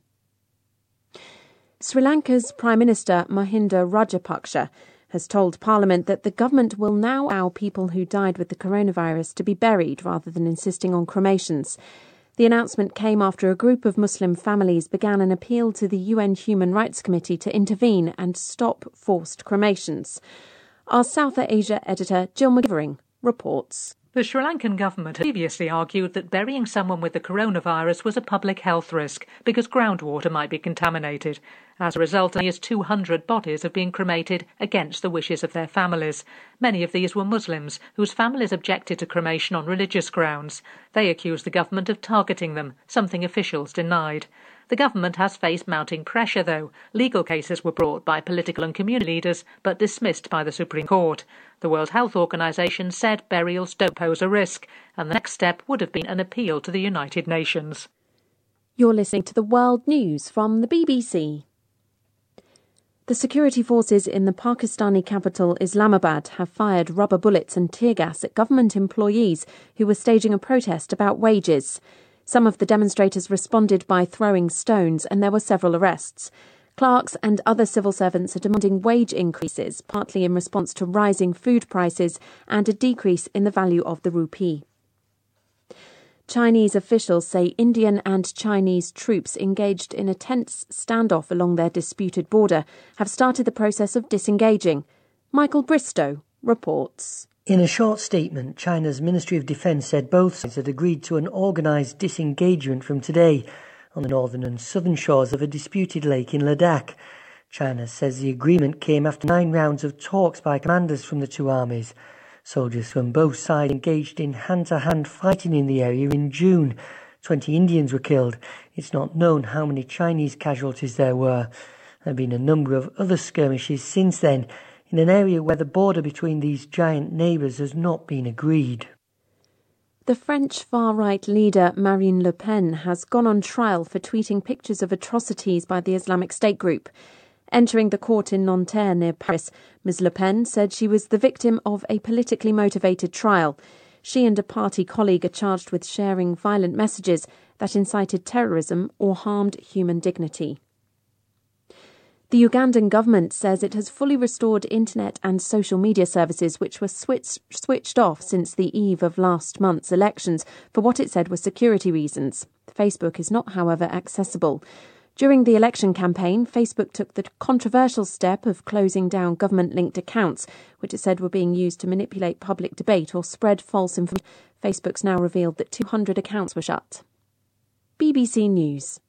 Sri Lanka's Prime Minister Mahinda Rajapaksa has told Parliament that the government will now allow people who died with the coronavirus to be buried rather than insisting on cremations. The announcement came after a group of Muslim families began an appeal to the UN Human Rights Committee to intervene and stop forced cremations. Our South Asia editor, Jill McGivering, reports. The Sri Lankan government had previously argued that burying someone with the coronavirus was a public health risk because groundwater might be contaminated. As a result, only as 200 bodies have been cremated against the wishes of their families. Many of these were Muslims, whose families objected to cremation on religious grounds. They accused the government of targeting them, something officials denied. The government has faced mounting pressure, though. Legal cases were brought by political and community leaders, but dismissed by the Supreme Court. The World Health Organization said burials don't pose a risk, and the next step would have been an appeal to the United Nations. You're listening to the World News from the BBC. The security forces in the Pakistani capital Islamabad have fired rubber bullets and tear gas at government employees who were staging a protest about wages. Some of the demonstrators responded by throwing stones, and there were several arrests. Clerks and other civil servants are demanding wage increases, partly in response to rising food prices and a decrease in the value of the rupee. Chinese officials say Indian and Chinese troops engaged in a tense standoff along their disputed border have started the process of disengaging. Michael Bristow reports. In a short statement, China's Ministry of Defense said both sides had agreed to an organized disengagement from today on the northern and southern shores of a disputed lake in Ladakh. China says the agreement came after nine rounds of talks by commanders from the two armies. Soldiers from both sides engaged in hand-to-hand fighting in the area in June. Twenty Indians were killed. It's not known how many Chinese casualties there were. There have been a number of other skirmishes since then, in an area where the border between these giant neighbours has not been agreed. The French far right leader Marine Le Pen has gone on trial for tweeting pictures of atrocities by the Islamic State group. Entering the court in Nanterre near Paris, Ms. Le Pen said she was the victim of a politically motivated trial. She and a party colleague are charged with sharing violent messages that incited terrorism or harmed human dignity. The Ugandan government says it has fully restored internet and social media services which were switched, switched off since the eve of last month's elections for what it said were security reasons. Facebook is not, however, accessible. During the election campaign, Facebook took the controversial step of closing down government linked accounts, which it said were being used to manipulate public debate or spread false information. Facebook's now revealed that 200 accounts were shut. BBC News.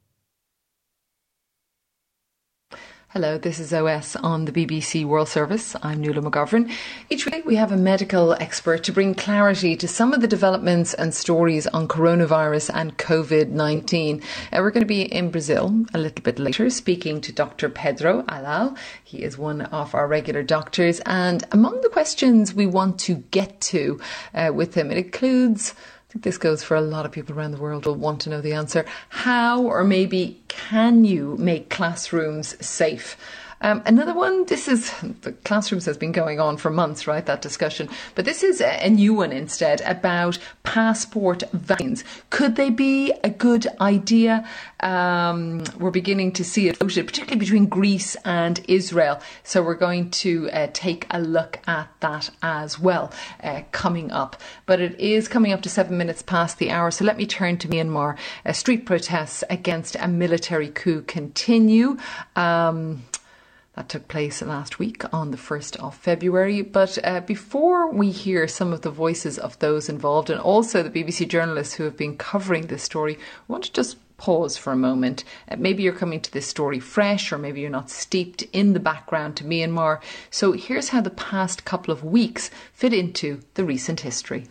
Hello, this is OS on the BBC World Service. I'm Nuala McGovern. Each week we have a medical expert to bring clarity to some of the developments and stories on coronavirus and COVID 19. Uh, we're going to be in Brazil a little bit later speaking to Dr. Pedro Hallal. He is one of our regular doctors. And among the questions we want to get to uh, with him, it includes I think this goes for a lot of people around the world will want to know the answer. How or maybe can you make classrooms safe? Um, another one, this is the classrooms has been going on for months, right? That discussion. But this is a, a new one instead about passport vaccines. Could they be a good idea? Um, we're beginning to see it particularly between Greece and Israel. So we're going to uh, take a look at that as well uh, coming up. But it is coming up to seven minutes past the hour. So let me turn to Myanmar. Uh, street protests against a military coup continue. Um, that took place last week on the 1st of February. But uh, before we hear some of the voices of those involved and also the BBC journalists who have been covering this story, I want to just pause for a moment. Uh, maybe you're coming to this story fresh, or maybe you're not steeped in the background to Myanmar. So here's how the past couple of weeks fit into the recent history.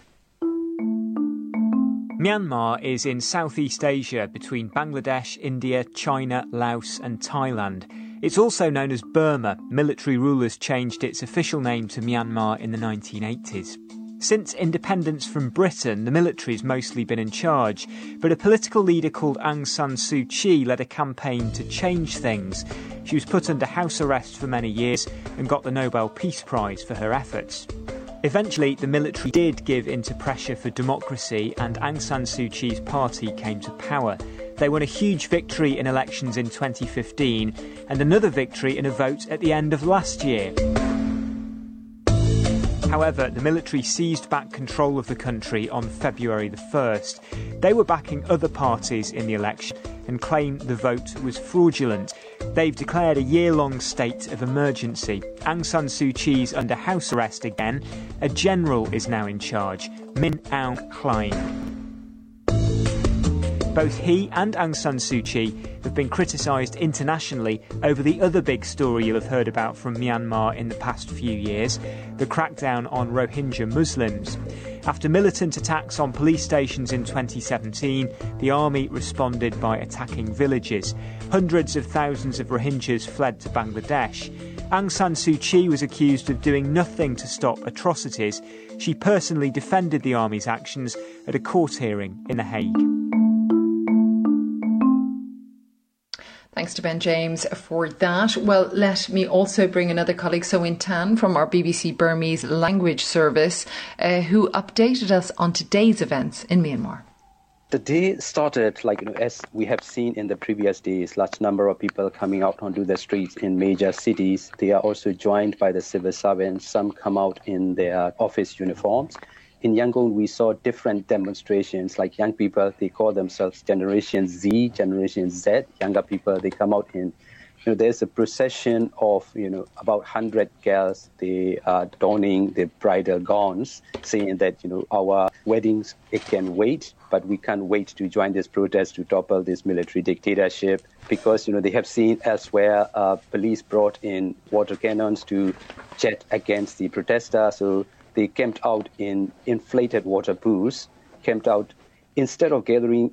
Myanmar is in Southeast Asia between Bangladesh, India, China, Laos, and Thailand. It's also known as Burma. Military rulers changed its official name to Myanmar in the 1980s. Since independence from Britain, the military's mostly been in charge, but a political leader called Aung San Suu Kyi led a campaign to change things. She was put under house arrest for many years and got the Nobel Peace Prize for her efforts. Eventually, the military did give in to pressure for democracy, and Aung San Suu Kyi's party came to power. They won a huge victory in elections in 2015 and another victory in a vote at the end of last year. However, the military seized back control of the country on February the 1st. They were backing other parties in the election and claimed the vote was fraudulent. They've declared a year long state of emergency. Aung San Suu Kyi's under house arrest again. A general is now in charge, Min Aung Hlaing. Both he and Aung San Suu Kyi have been criticised internationally over the other big story you'll have heard about from Myanmar in the past few years the crackdown on Rohingya Muslims. After militant attacks on police stations in 2017, the army responded by attacking villages. Hundreds of thousands of Rohingyas fled to Bangladesh. Aung San Suu Kyi was accused of doing nothing to stop atrocities. She personally defended the army's actions at a court hearing in The Hague. Thanks to Ben James for that. Well, let me also bring another colleague, Soe Win Than, from our BBC Burmese language service, uh, who updated us on today's events in Myanmar. The day started like you know, as we have seen in the previous days, large number of people coming out onto the streets in major cities. They are also joined by the civil servants. Some come out in their office uniforms. In Yangon, we saw different demonstrations. Like young people, they call themselves Generation Z, Generation Z. Younger people, they come out in you know, there's a procession of, you know, about 100 girls. They are donning the bridal gowns, saying that, you know, our weddings, it can wait, but we can't wait to join this protest to topple this military dictatorship because, you know, they have seen elsewhere uh, police brought in water cannons to jet against the protesters. So they camped out in inflated water pools, camped out instead of gathering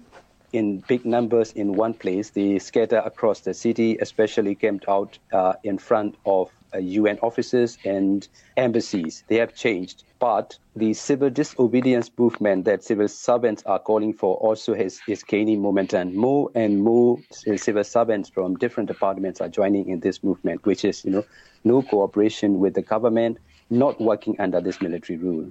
in big numbers in one place. They scatter across the city, especially camped out uh, in front of uh, UN offices and embassies. They have changed. But the civil disobedience movement that civil servants are calling for also has, is gaining momentum. More and more civil servants from different departments are joining in this movement, which is, you know, no cooperation with the government, not working under this military rule.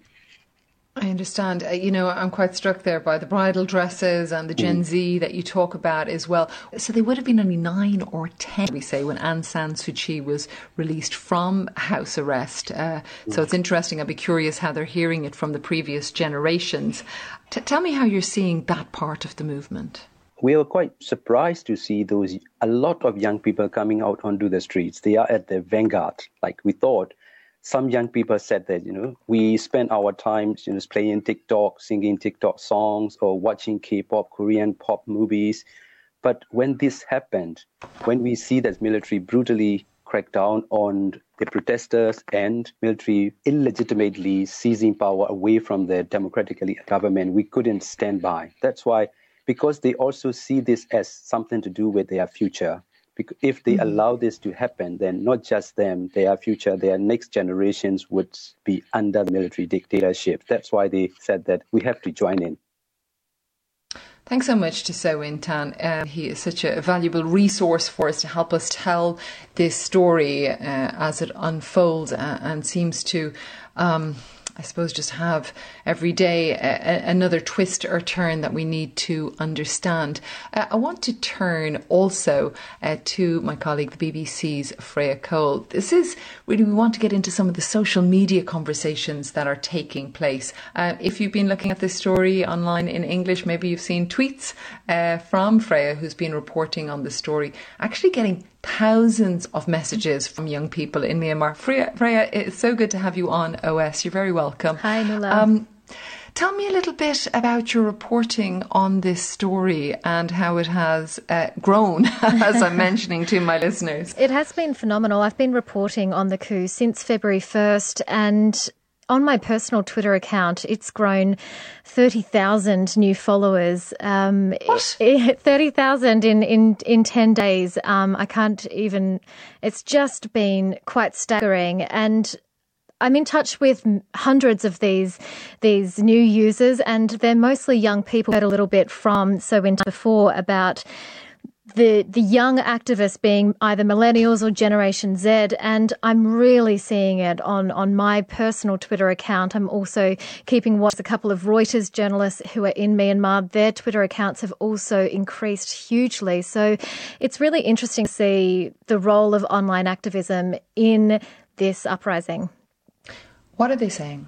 I understand. Uh, you know, I'm quite struck there by the bridal dresses and the Gen mm. Z that you talk about as well. So they would have been only nine or ten, we say, when Aung San Suu Kyi was released from house arrest. Uh, mm. So it's interesting. I'd be curious how they're hearing it from the previous generations. T- tell me how you're seeing that part of the movement. We were quite surprised to see those a lot of young people coming out onto the streets. They are at the vanguard. Like we thought some young people said that you know we spend our time you know playing TikTok, singing TikTok songs, or watching K-pop, Korean pop movies. But when this happened, when we see that military brutally crack down on the protesters and military illegitimately seizing power away from the democratically government, we couldn't stand by. That's why, because they also see this as something to do with their future if they mm-hmm. allow this to happen, then not just them, their future, their next generations would be under the military dictatorship. That's why they said that we have to join in. Thanks so much to Soe Win Than. Uh, he is such a valuable resource for us to help us tell this story uh, as it unfolds uh, and seems to. Um, I suppose, just have every day a, another twist or turn that we need to understand. Uh, I want to turn also uh, to my colleague, the BBC's Freya Cole. This is really, we want to get into some of the social media conversations that are taking place. Uh, if you've been looking at this story online in English, maybe you've seen tweets uh, from Freya, who's been reporting on the story, actually getting thousands of messages from young people in Myanmar. Freya, Freya, it's so good to have you on OS. You're very welcome. Hi, Nuala. Um, tell me a little bit about your reporting on this story and how it has uh, grown, as I'm mentioning to my listeners. It has been phenomenal. I've been reporting on the coup since February 1st, and on my personal Twitter account, it's grown 30,000 new followers. Um, what? 30,000 in, in, in 10 days. Um, I can't even, it's just been quite staggering. And I'm in touch with hundreds of these these new users, and they're mostly young people. Heard a little bit from Soe Win Than before about the the young activists being either millennials or Generation Z, and I'm really seeing it on on my personal Twitter account. I'm also keeping watch. A couple of Reuters journalists who are in Myanmar, their Twitter accounts have also increased hugely. So it's really interesting to see the role of online activism in this uprising. What are they saying?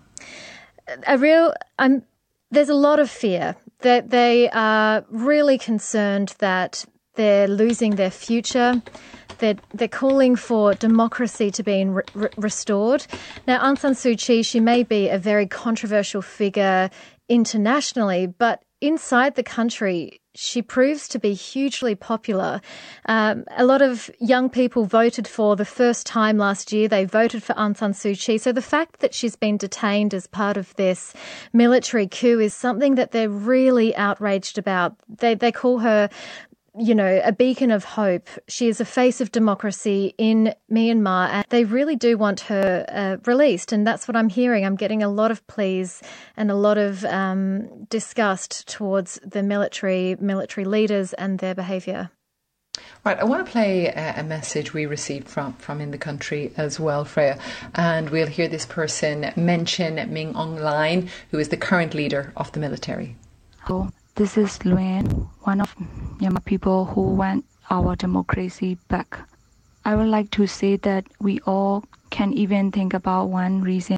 A real. I'm. There's a lot of fear that they are really concerned that they're losing their future. They're, they're calling for democracy to be re- restored. Now, Aung San Suu Kyi, she may be a very controversial figure internationally, but inside the country, she proves to be hugely popular. Um, a lot of young people voted for the first time last year. They voted for Aung San Suu Kyi. So the fact that she's been detained as part of this military coup is something that they're really outraged about. They they call her you know, a beacon of hope. She is a face of democracy in Myanmar, and they really do want her uh, released. And that's what I'm hearing. I'm getting a lot of pleas and a lot of um, disgust towards the military, military leaders, and their behaviour. Right, I want to play a, a, message we received from, from in the country as well, Freya, and we'll hear this person mention Min Aung Hlaing, who is the current leader of the military. This is Luann, one of Myanmar people who want our democracy back. I would like to say that we all can even think about one reason.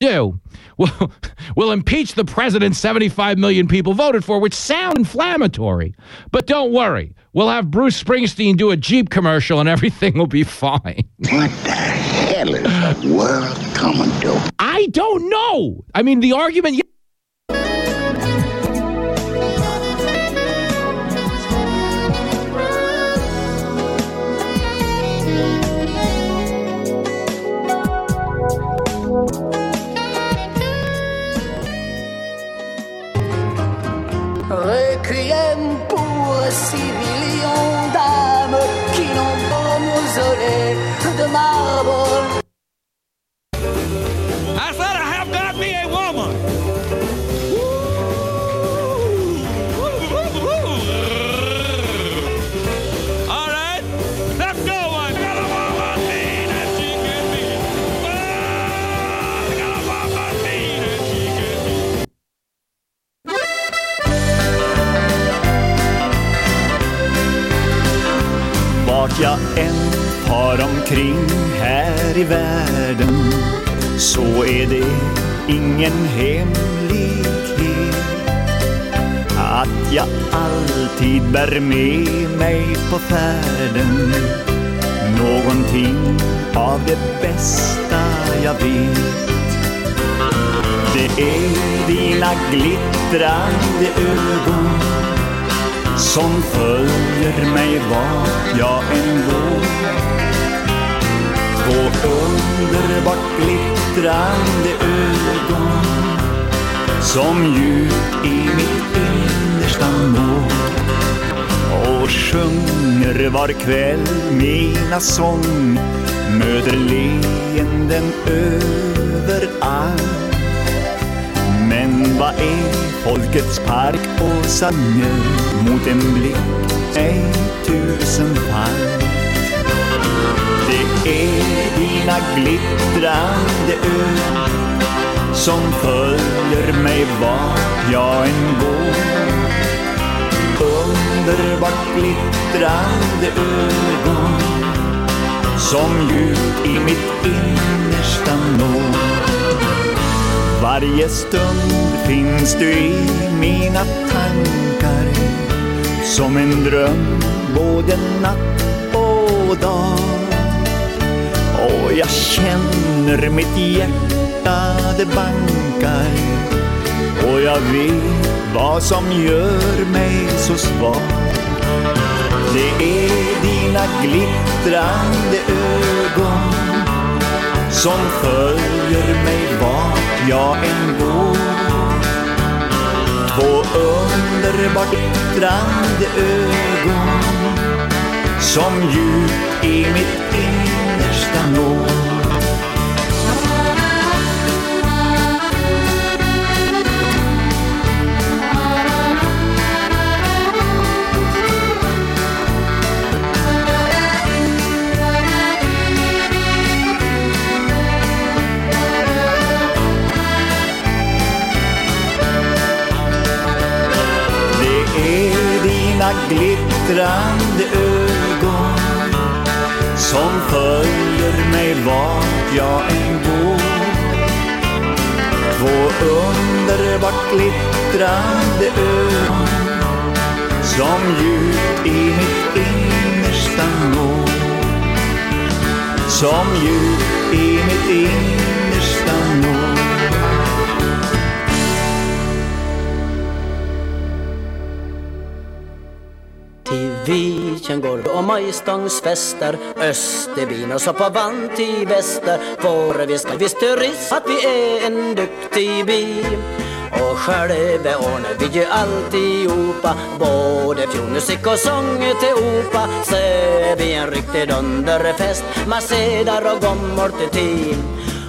Do well, we'll impeach the president 75 million people voted for, which sound inflammatory. But don't worry, we'll have Bruce Springsteen do a Jeep commercial and everything will be fine. What the hell is the world coming to? I don't know. I mean, the argument. Requiem pour six millions d'âmes qui n'ont pas mausolée de marbre. Vart jag än far omkring här i världen så är det ingen hemlighet att jag alltid bär med mig på färden någonting av det bästa jag vet. Det är dina glittrande ögon som följer mig vart jag än går. Två underbart glittrande ögon som djupt i mitt innersta mår. och sjunger var kväll mina sång möter leenden överallt men vad är folkets park och sånger mot en blick ej tusenfalt? Det är dina glittrande ögon som följer mig vart jag än går. Underbart glittrande ögon som djupt i mitt innersta når. Varje stund finns du i mina tankar som en dröm både natt och dag. Och jag känner mitt hjärta det bankar och jag vet vad som gör mig så svag. Det är dina glittrande ögon som följer mig vart jag än går. Två underbart glittrande ögon som djupt i mitt innersta når. Glittrande ögon som följer mig vart jag än går. Två underbart glittrande ögon som djupt i mitt innersta når. Som djupt i mitt innersta Till Viken går och majstångsfester Österbyn och så på vant i väster. Får vi ska visst turist att vi är en duktig by. Och själva ordnar vi ju alltihopa. Både fjolmusik och sång till opa. Så är vi en riktig dunderfest Massedar och gommor till team.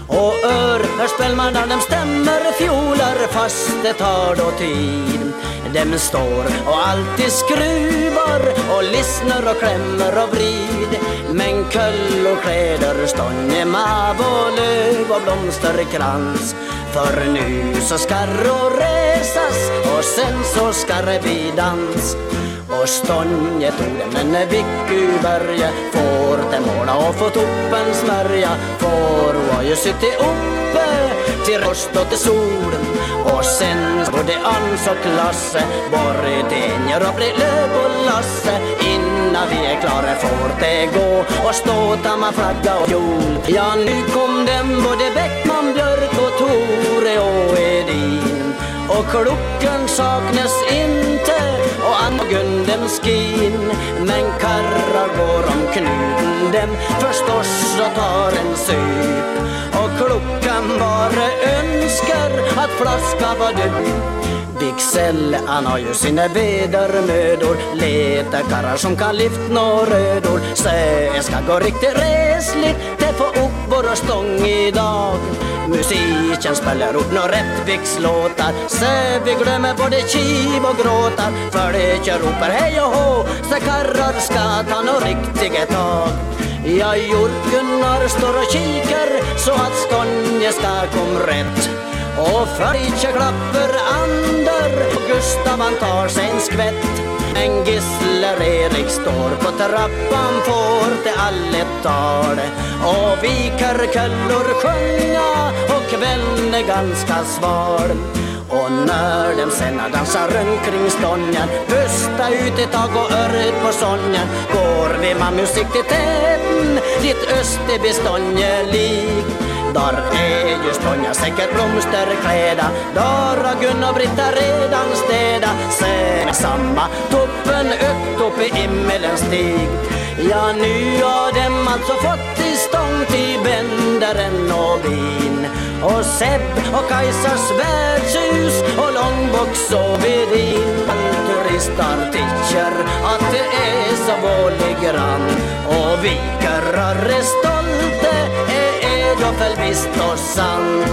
Och ör, hör när de stämmer. Fjolar fast det tar då tid. Dem står och alltid skruvar och lyssnar och klämmer och vrid. Men köll och kläder, stånge, mav och löv och blomsterkrans För nu så ska och resas och sen så ska det bli dans. Och stånje tog det men Vicky får det måla och få toppen smörja. Får var ju suttit uppe till rost och till solen och sen både Ans och Lasse Borg och bli löv och Lasse. Innan vi är klara får det gå. Och ståta med flagga och kjol. Ja nu kom den både Bäckman, Björk och Tore. Och Edin och klockan saknas inte. Och angen dem skin. Men karrar går om knuten dem. Förstås och tar en sup klockan bara önskar att flaska var död Bixell, han har ju sina vedermödor. Leta karrar som kan lyft några rödor. Så jag ska gå riktigt resligt. Det får upp våra stång idag. Musiken spelar upp några rättvikslåtar. Så vi glömmer både kiv och gråtar. För det kör ropar hej och hå. Så karrar ska ta några riktiga tag. Ja, Jorkunar står och kikar så att Skånje ska kom rätt. Och Följe klapper ander och Gustav han tar sig en skvätt. En Gissler-Erik står på trappan får det allet tal. Och vi köllor sjunga och kvällen är ganska sval och när dem sen dansar runt kring stången Pusta ut ett tag och öret på sången Går vi med musik till täten Dit Österby lik. Där är ju Stånja säkert blomsterkläda Där har Gun och Britta redan städa. Sen samma toppen upp upp i himmelens stig. Ja, nu har dem alltså fått till stång till bändaren och bin och Sepp och Kajsars värdshus och Långbox och Vedin Turistar tycker att det är så vålig grann och vi karrar är då är Edof visst och sann.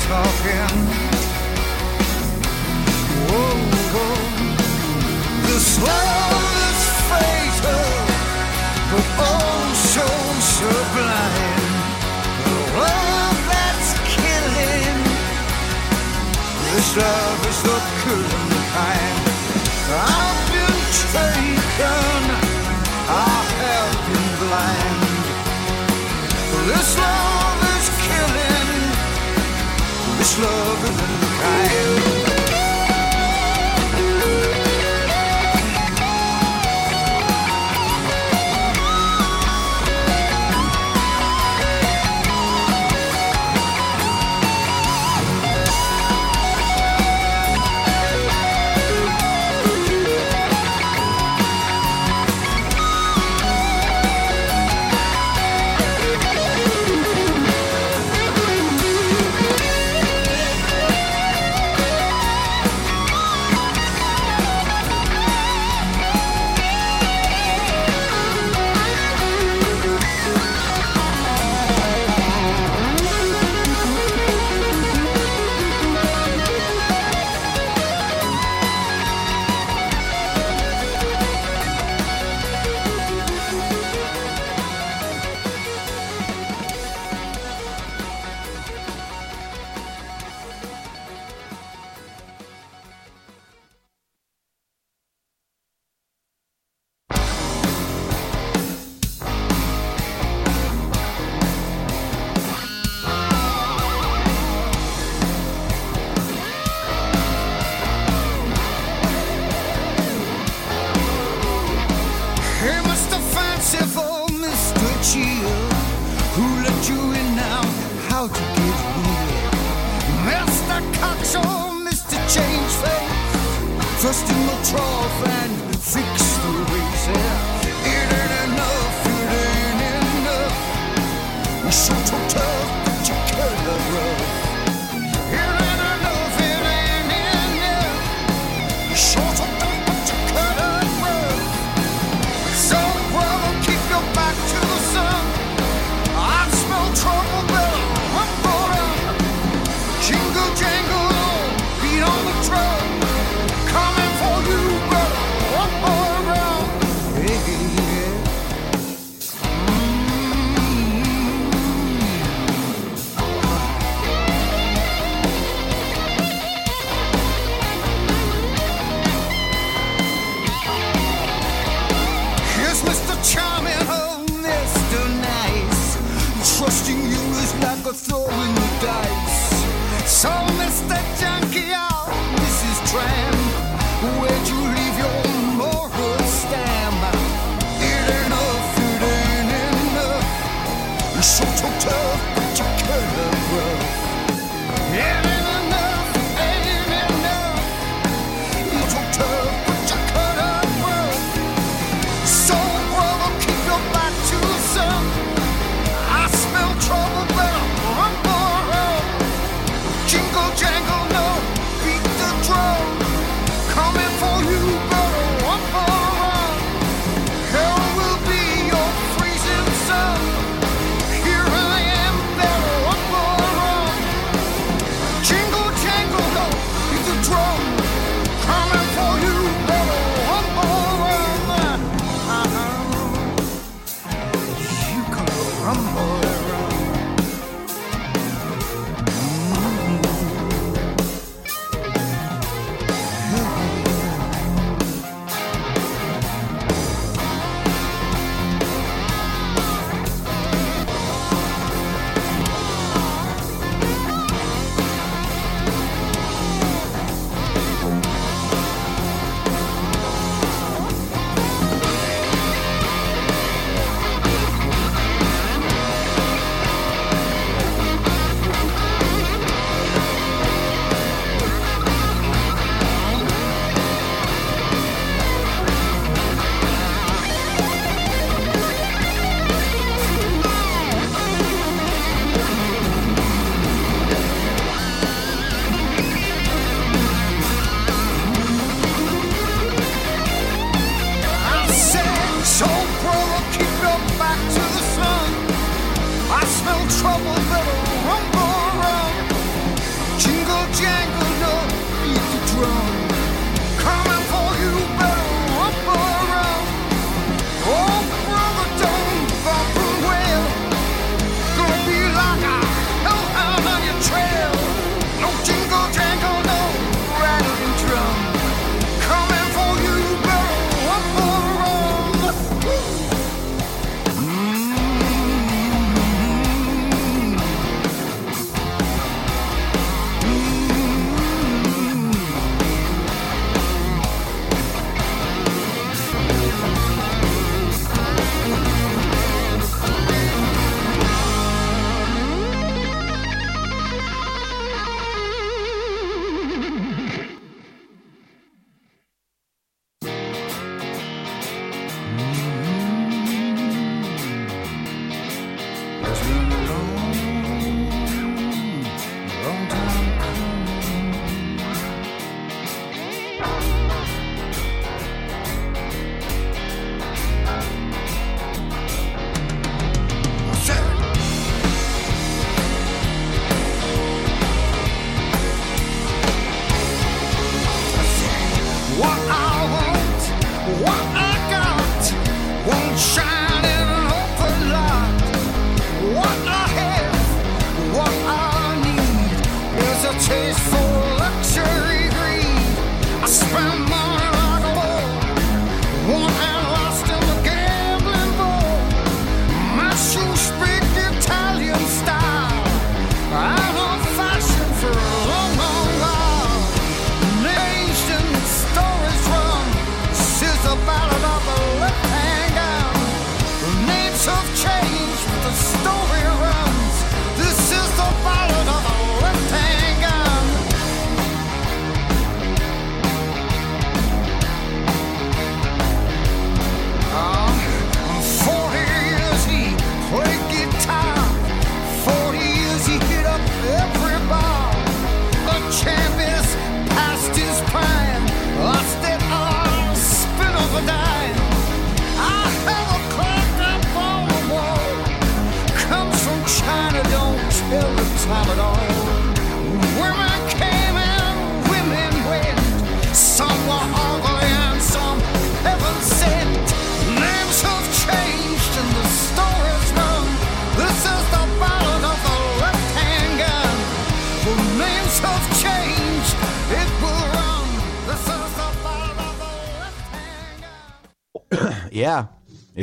talking. Whoa, whoa. This love is fatal, but oh so sublime. The love that's killing. This love is the killing kind. I've been taken. I have been blind. This love love and crying.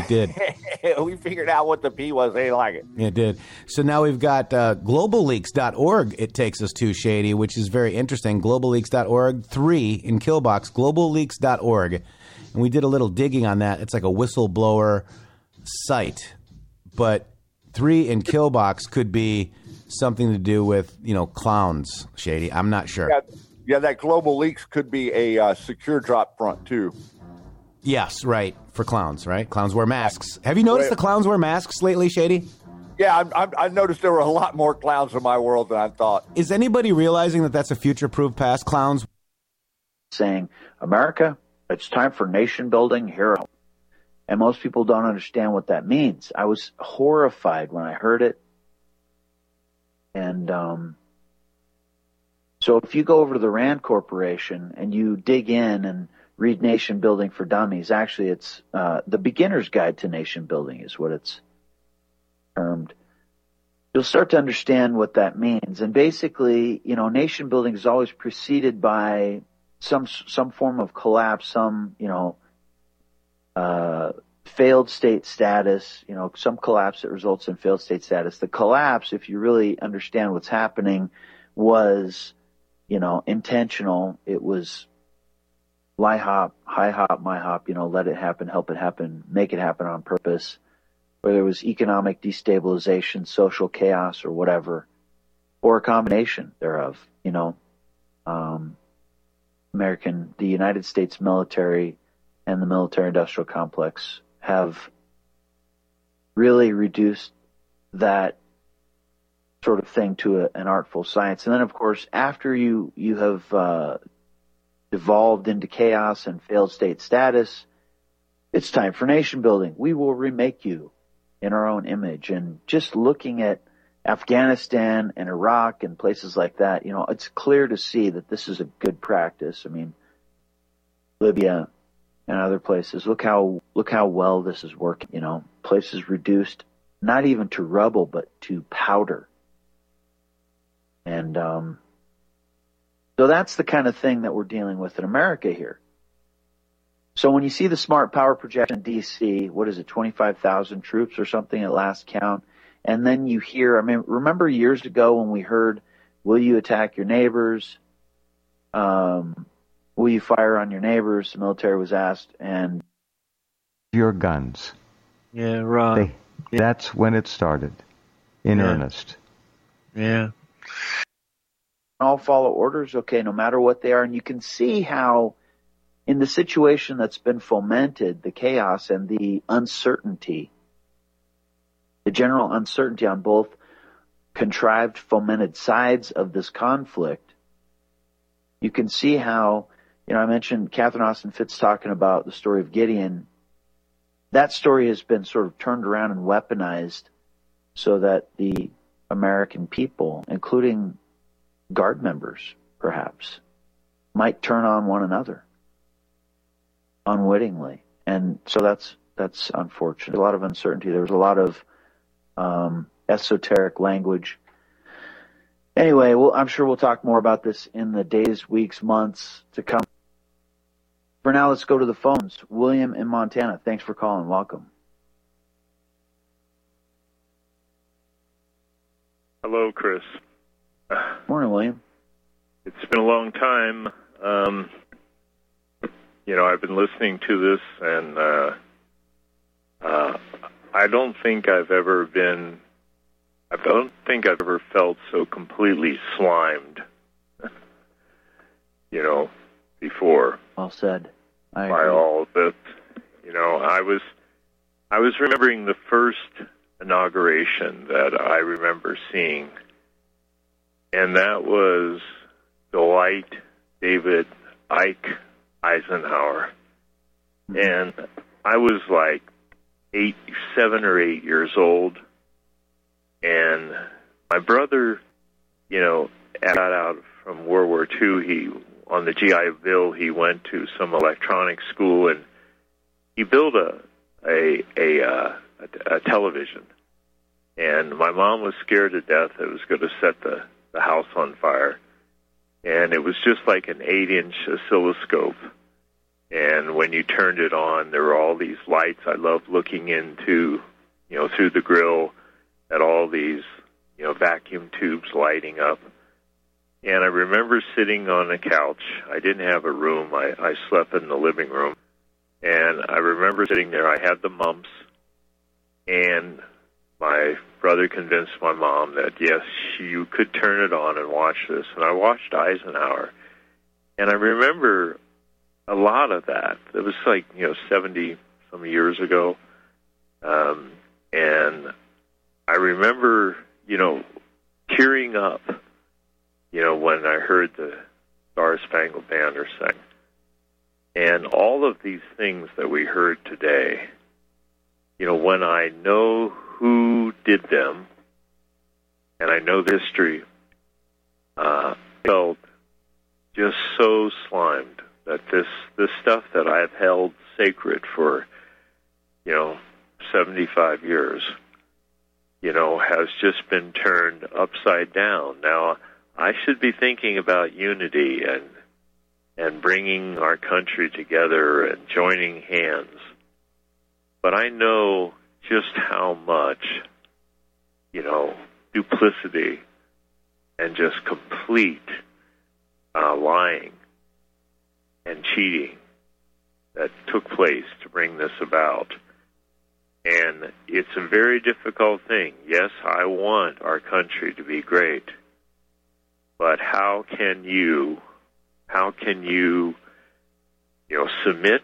Did. we figured out what the P was. They didn't like it. It did. So now we've got uh, globalleaks.org, it takes us to, Shady, which is very interesting. Globalleaks.org, three in Killbox, globalleaks.org. And we did a little digging on that. It's like a whistleblower site. But three in Killbox could be something to do with, you know, clowns, Shady. I'm not sure. Yeah, yeah, that global leaks could be a uh, secure drop front too. Yes, right. For clowns, right? Clowns wear masks. Have you noticed Right. the clowns wear masks lately, Shady? Yeah, I, I, I noticed there were a lot more clowns in my world than I thought. Is anybody realizing that that's a future-proof past? Clowns saying, America, it's time for nation building here. And most people don't understand what that means. I was horrified when I heard it. And um, so if you go over to the Rand Corporation and you dig in and read Nation Building for Dummies, actually it's uh, the beginner's guide to nation building is what it's termed. You'll start to understand what that means. And basically, you know, nation building is always preceded by some some form of collapse, some you know, uh, failed state status, you know, some collapse that results in failed state status. The collapse, if you really understand what's happening, was, you know, intentional. It was LIHOP, high hop, MIHOP, you know, let it happen, help it happen, make it happen on purpose. Whether it was economic destabilization, social chaos, or whatever, or a combination thereof, you know. Um, American, the United States military and the military industrial complex have really reduced that sort of thing to a, an artful science. And then, of course, after you you have uh, devolved into chaos and failed state status, it's time for nation building. We will remake you in our own image. And just looking at Afghanistan and Iraq and places like that, you know, it's clear to see that this is a good practice. I mean, Libya and other places, look how look how well this is working. You know, places reduced not even to rubble but to powder. And um, so that's the kind of thing that we're dealing with in America here. So when you see the smart power projection in DC, what is it, 25,000 troops or something at last count? And then you hear, I mean, remember years ago when we heard, will you attack your neighbors? Um, will you fire on your neighbors? The military was asked and your guns. Yeah, right. They, yeah. That's when it started, in Yeah. earnest. Yeah. All follow orders, okay, no matter what they are. And you can see how, in the situation that's been fomented, the chaos and the uncertainty, the general uncertainty on both contrived, fomented sides of this conflict, you can see how, you know, I mentioned Catherine Austin Fitts talking about the story of Gideon. That story has been sort of turned around and weaponized so that the American people, including guard members, perhaps, might turn on one another unwittingly. And so that's that's unfortunate. A lot of uncertainty. There was a lot of um, esoteric language. Anyway, well, I'm sure we'll talk more about this in the days, weeks, months to come. For now, let's go to the phones. William in Montana, thanks for calling. Welcome. Hello, Chris. Morning, William. It's been a long time. Um, you know, I've been listening to this, and uh, uh, I don't think I've ever been. I don't think I've ever felt so completely slimed. you know, before Well said. I by agree. all of this. You know, I was I was remembering the first inauguration that I remember seeing, and that was Dwight David Ike Eisenhower, and I was like eight, seven or eight years old, and my brother, you know, got out from World War II. He on the GI Bill, he went to some electronics school and he built a a a, uh, a, a television. And my mom was scared to death it was going to set the the house on fire. And it was just like an eight inch oscilloscope. And when you turned it on, there were all these lights. I loved looking into, you know, through the grill at all these, you know, vacuum tubes lighting up. And I remember sitting on a couch. I didn't have a room. I, I slept in the living room. And I remember sitting there. I had the mumps. And my brother convinced my mom that, yes, you could turn it on and watch this. And I watched Eisenhower. And I remember a lot of that. It was like, you know, 70 some years ago. Um, and I remember, you know, tearing up you know, when I heard the Star Spangled Banner sing. And all of these things that we heard today, you know, when I know who did them and I know the history, uh, felt just so slimed that this, this stuff that I've held sacred for, you know, 75 years, you know, has just been turned upside down. Now, I should be thinking about unity and and bringing our country together and joining hands. But I know just how much, you know, duplicity and just complete uh, lying and cheating that took place to bring this about. And it's a very difficult thing. Yes, I want our country to be great but how can you how can you you know submit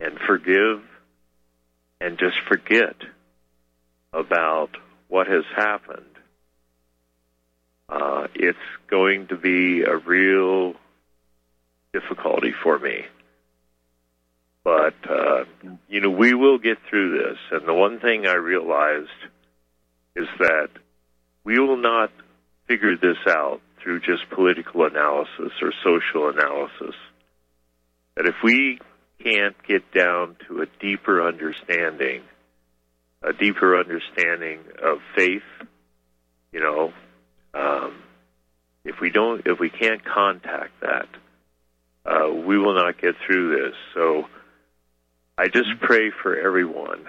and forgive and just forget about what has happened uh, it's going to be a real difficulty for me but uh, you know we will get through this and the one thing i realized is that we will not figure this out through just political analysis or social analysis. That if we can't get down to a deeper understanding, a deeper understanding of faith, you know, um, if we don't, if we can't contact that, uh, we will not get through this. So I just pray for everyone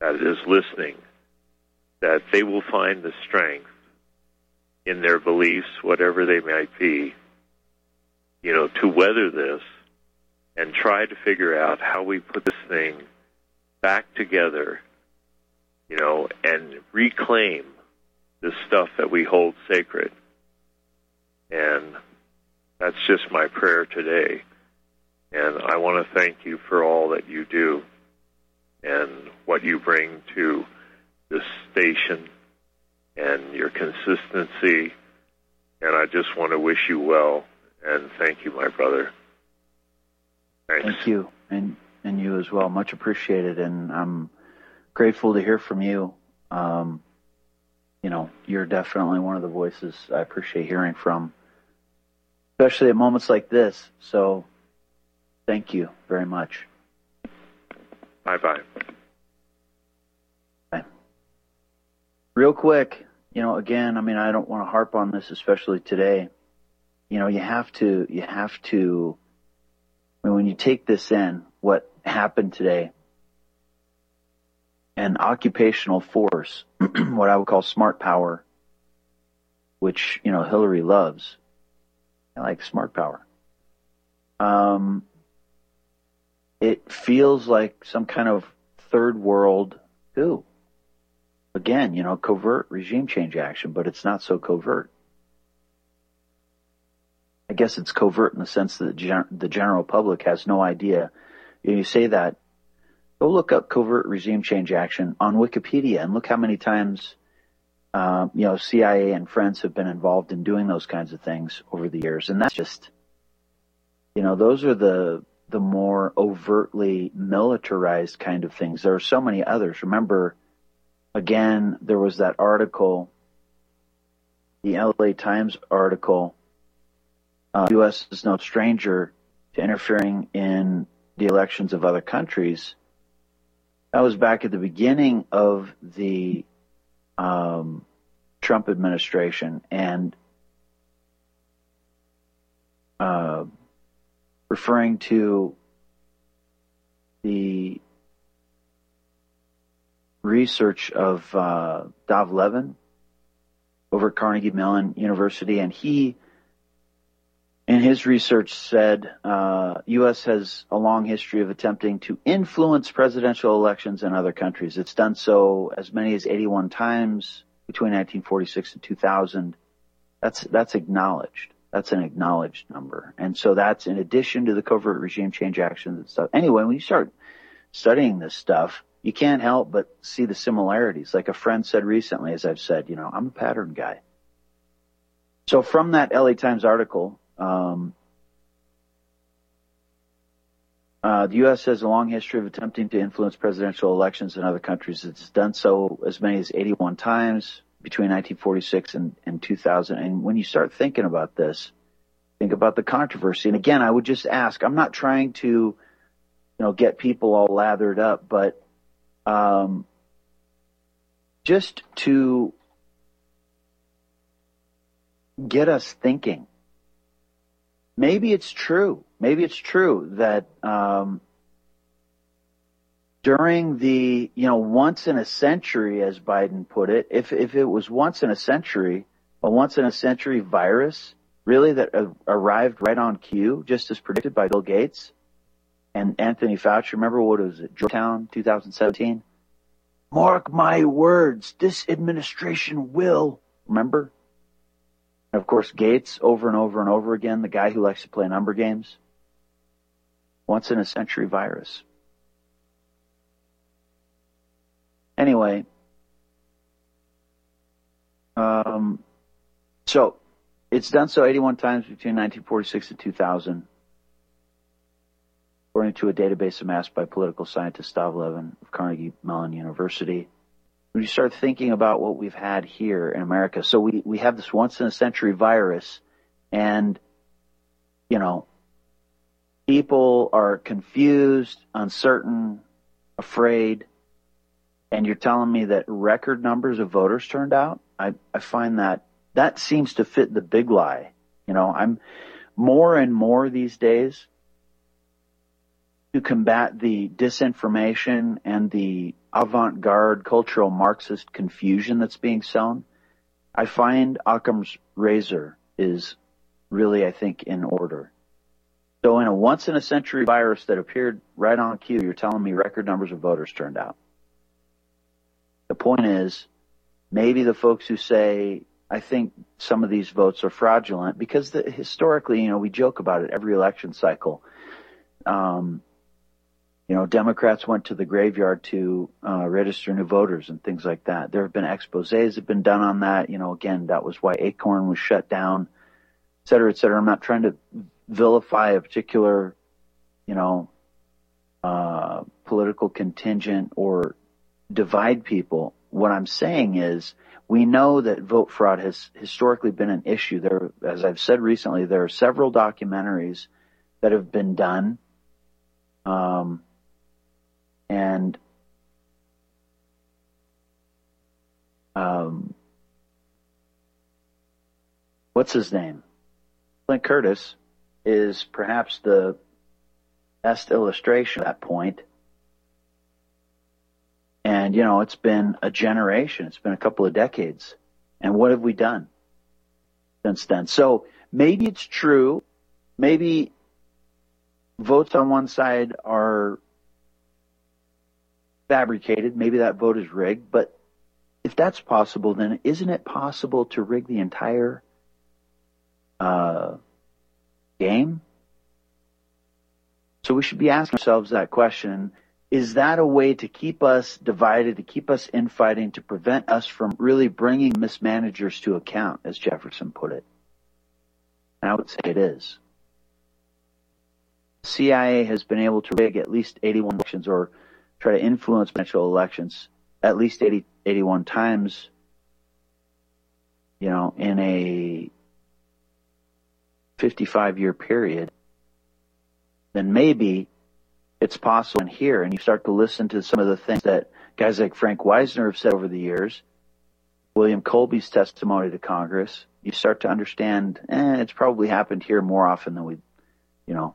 that is listening that they will find the strength in their beliefs, whatever they might be, you know, to weather this and try to figure out how we put this thing back together, you know, and reclaim the stuff that we hold sacred. And that's just my prayer today. And I want to thank you for all that you do and what you bring to this station and your consistency. And I just want to wish you well and thank you, my brother. Thanks. Thank you, and and you as well. Much appreciated, and I'm grateful to hear from you. Um, you know, you're definitely one of the voices I appreciate hearing from, especially at moments like this. So, thank you very much. Bye bye. Real quick, you know, again, I mean, I don't want to harp on this, especially today. You know, you have to, you have to, I mean, when you take this in, what happened today, an occupational force, what I would call smart power, which, you know, Hillary loves. I like smart power. Um, it feels like some kind of third world coup again, you know, covert regime change action, but it's not so covert. I guess it's covert in the sense that the general public has no idea. You say that, go look up covert regime change action on Wikipedia and look how many times, uh, you know, CIA and friends have been involved in doing those kinds of things over the years. And that's just, you know, those are the, the more overtly militarized kind of things. There are so many others. Remember, again, there was that article, the LA Times article. Uh, U.S. is no stranger to interfering in the elections of other countries. That was back at the beginning of the um, Trump administration, and uh, referring to the research of uh, Dov Levin over at Carnegie Mellon University, and he, in his research, said uh, U.S. has a long history of attempting to influence presidential elections in other countries. It's done so as many as 81 times between 1946 and 2000. That's that's acknowledged. That's an acknowledged number, and so that's in addition to the covert regime change actions and stuff. Anyway, when you start studying this stuff, you can't help but see the similarities. Like a friend said recently, as I've said, you know, I'm a pattern guy. So from that LA Times article, um, uh, the U.S. has a long history of attempting to influence presidential elections in other countries. It's done so as many as 81 times between 1946 and, and 2000. And when you start thinking about this, think about the controversy. And again, I would just ask, I'm not trying to, you know, get people all lathered up, but um, just to get us thinking. Maybe it's true. Maybe it's true that um, during the you know once in a century, as Biden put it, if if it was once in a century, a once in a century virus, really that uh, arrived right on cue, just as predicted by Bill Gates, and Anthony Fauci. Remember what was it, Georgetown, 2017? Mark my words, this administration will. Remember? And of course, Gates over and over and over again, the guy who likes to play number games. Once in a century virus. Anyway, um, so it's done so 81 times between 1946 and 2000 according to a database amassed by political scientist Dov Levin of Carnegie Mellon University. When you start thinking about what we've had here in America, so we, we have this once in a century virus and, you know, people are confused, uncertain, afraid, and you're telling me that record numbers of voters turned out? I, I find that that seems to fit the big lie. You know, I'm more and more these days to combat the disinformation and the avant-garde cultural Marxist confusion that's being sown. I find Occam's razor is really, I think, in order. So in a once in a century virus that appeared right on cue, you're telling me record numbers of voters turned out. The point is, maybe the folks who say, I think some of these votes are fraudulent because the, historically, you know, we joke about it every election cycle. Um, you know, Democrats went to the graveyard to uh, register new voters and things like that. There have been exposés have been done on that. You know, again, that was why Acorn was shut down, et cetera, et cetera. I'm not trying to vilify a particular, you know, uh, political contingent or divide people. What I'm saying is we know that vote fraud has historically been an issue. There, as I've said recently, there are several documentaries that have been done. Um, and um, what's his name? Clint Curtis is perhaps the best illustration of that point. And, you know, it's been a generation. It's been a couple of decades. And what have we done since then? So maybe it's true. Maybe votes on one side are fabricated. Maybe that vote is rigged. But if that's possible, then isn't it possible to rig the entire uh, game? So we should be asking ourselves that question. Is that a way to keep us divided, to keep us infighting, to prevent us from really bringing mismanagers to account, as Jefferson put it? And I would say it is. CIA has been able to rig at least 81 elections or try to influence presidential elections at least 80, 81 times, you know, in a 55 year period, then maybe it's possible in here. And you start to listen to some of the things that guys like Frank Wisner have said over the years, William Colby's testimony to Congress. You start to understand, eh, it's probably happened here more often than we, you know,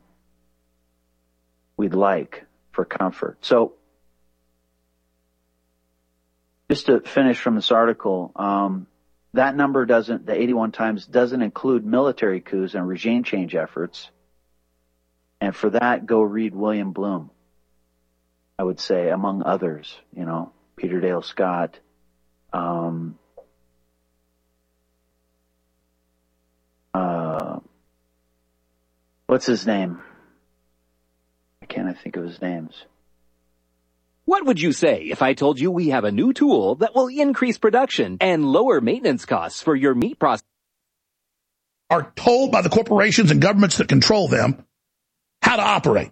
we'd like for comfort. So just to finish from this article, um, that number doesn't, the 81 times doesn't include military coups and regime change efforts. And for that, go read William Blum, I would say, among others, you know, Peter Dale Scott, um, uh, what's his name? I can't think of his names. What would you say if I told you we have a new tool that will increase production and lower maintenance costs for your meat process? Are told by the corporations and governments that control them how to operate.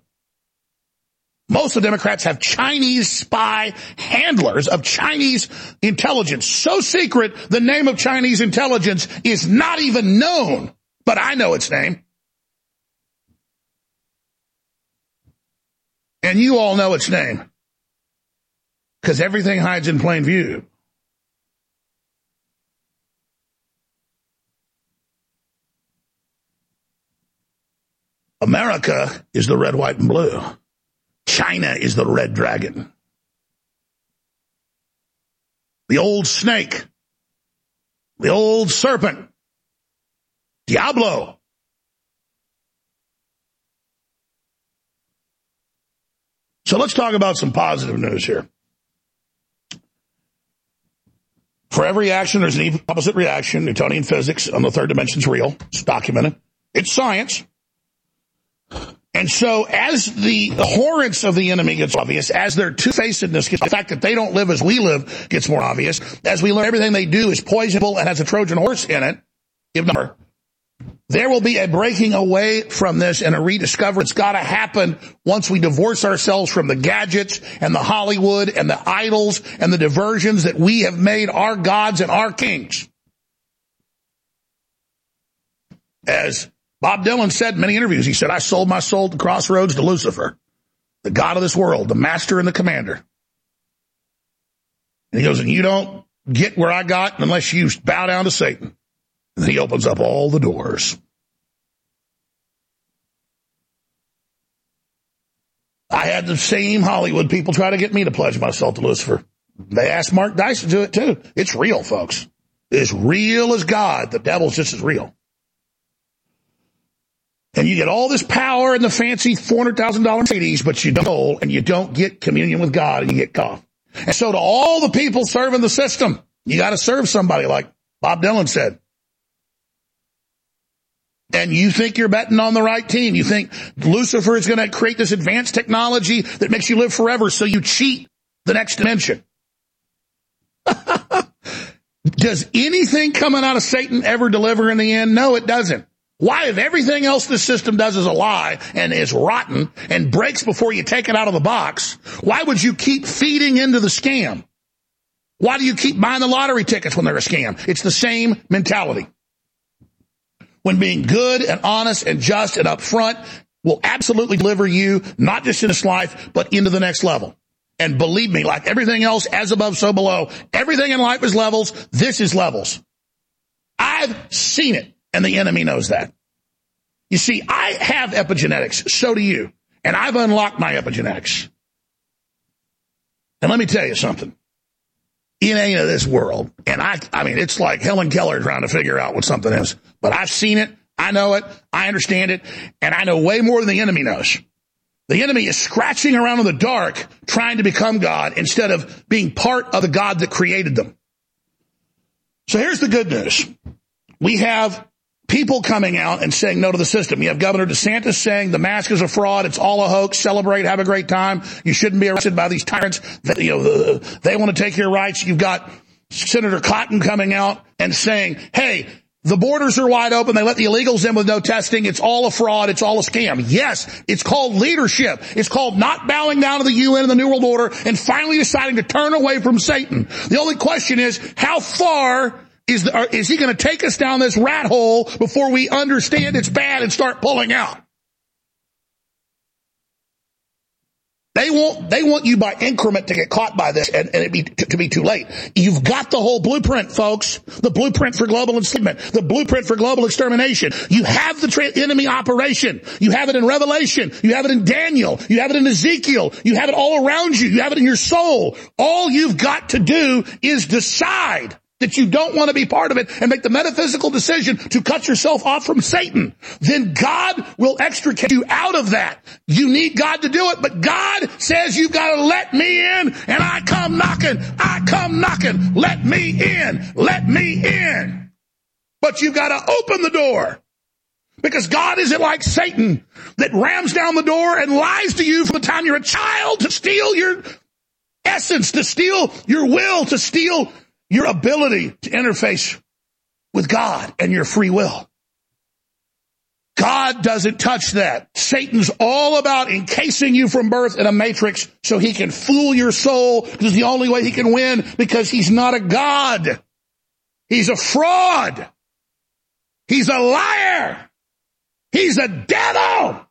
Most of the Democrats have Chinese spy handlers of Chinese intelligence. So secret, the name of Chinese intelligence is not even known, but I know its name. And you all know its name because everything hides in plain view. America is the red, white, and blue. China is the red dragon. The old snake. The old serpent. Diablo. So let's talk about some positive news here. For every action, there's an opposite reaction. Newtonian physics on the third dimension is real. It's documented. It's science. And so as the, the horrence of the enemy gets obvious, as their two-facedness gets, the fact that they don't live as we live gets more obvious, as we learn everything they do is poisonable and has a Trojan horse in it, give number. There will be a breaking away from this and a rediscovery. It's got to happen once we divorce ourselves from the gadgets and the Hollywood and the idols and the diversions that we have made our gods and our kings. As Bob Dylan said in many interviews, he said, I sold my soul the crossroads to Lucifer, the God of this world, the master and the commander. And he goes, and you don't get where I got unless you bow down to Satan. And he opens up all the doors. I had the same Hollywood people try to get me to pledge myself to Lucifer. They asked Mark Dice to do it too. It's real, folks. It's real as God. The devil's just as real. And you get all this power and the fancy $400,000 Mercedes, but you don't, and you don't get communion with God and you get caught. And so to all the people serving the system, you got to serve somebody like Bob Dylan said. And you think you're betting on the right team. You think Lucifer is going to create this advanced technology that makes you live forever. So you cheat the next dimension. Does anything coming out of Satan ever deliver in the end? No, it doesn't. Why, if everything else the system does is a lie and is rotten and breaks before you take it out of the box, why would you keep feeding into the scam? Why do you keep buying the lottery tickets when they're a scam? It's the same mentality. When being good and honest and just and upfront will absolutely deliver you, not just in this life, but into the next level. And believe me, like everything else, as above, so below, everything in life is levels. This is levels. I've seen it. And the enemy knows that. You see, I have epigenetics. So do you. And I've unlocked my epigenetics. And let me tell you something. It ain't of this world. And I, I mean, it's like Helen Keller trying to figure out what something is. But I've seen it. I know it. I understand it. And I know way more than the enemy knows. The enemy is scratching around in the dark trying to become God instead of being part of the God that created them. So here's the good news. We have people coming out and saying no to the system. You have Governor DeSantis saying the mask is a fraud. It's all a hoax. Celebrate. Have a great time. You shouldn't be arrested by these tyrants. That, you know, they want to take your rights. You've got Senator Cotton coming out and saying, hey, the borders are wide open. They let the illegals in with no testing. It's all a fraud. It's all a scam. Yes, it's called leadership. It's called not bowing down to the UN and the New World Order and finally deciding to turn away from Satan. The only question is, how far is, the, is he going to take us down this rat hole before we understand it's bad and start pulling out? They want, they want you by increment to get caught by this and, and it be, to, to, be too late. You've got the whole blueprint, folks. The blueprint for global enslavement. The blueprint for global extermination. You have the tra- enemy operation. You have it in Revelation. You have it in Daniel. You have it in Ezekiel. You have it all around you. You have it in your soul. All you've got to do is decide that you don't want to be part of it and make the metaphysical decision to cut yourself off from Satan, then God will extricate you out of that. You need God to do it, but God says you've got to let me in and I come knocking. I come knocking. Let me in. Let me in. But you've got to open the door. Because God isn't like Satan that rams down the door and lies to you from the time you're a child to steal your essence, to steal your will, to steal your ability to interface with God and your free will. God doesn't touch that. Satan's all about encasing you from birth in a matrix so he can fool your soul because the only way he can win because he's not a God. He's a fraud. He's a liar. He's a devil.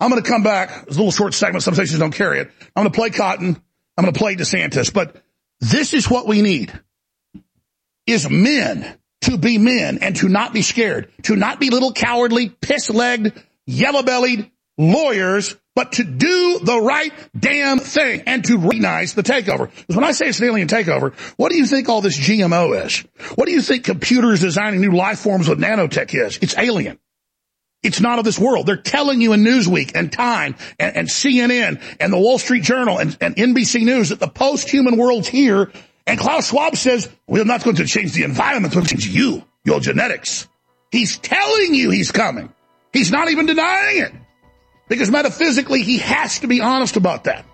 I'm going to come back. It's a little short segment. Some stations don't carry it. I'm going to play Cotton. I'm going to play DeSantis, but this is what we need is men to be men and to not be scared, to not be little cowardly, piss-legged, yellow-bellied lawyers, but to do the right damn thing and to recognize the takeover. Because when I say it's an alien takeover, what do you think all this GMO is? What do you think computers designing new life forms with nanotech is? It's alien. It's not of this world. They're telling you in Newsweek and Time and, and CNN and the Wall Street Journal and, and NBC News that the post-human world's here. And Klaus Schwab says, we're not going to change the environment, we're going to change you, your genetics. He's telling you he's coming. He's not even denying it. Because metaphysically, he has to be honest about that.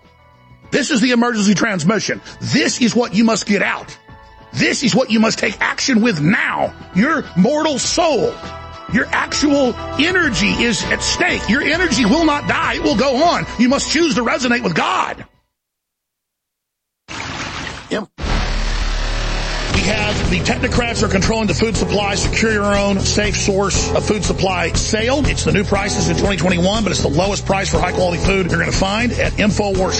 This is the emergency transmission. This is what you must get out. This is what you must take action with now. Your mortal soul. Your actual energy is at stake. Your energy will not die. It will go on. You must choose to resonate with God. Yep. We have the technocrats are controlling the food supply. Secure your own safe source of food supply sale. It's the new prices in 2021, but it's the lowest price for high quality food you're going to find at Infowars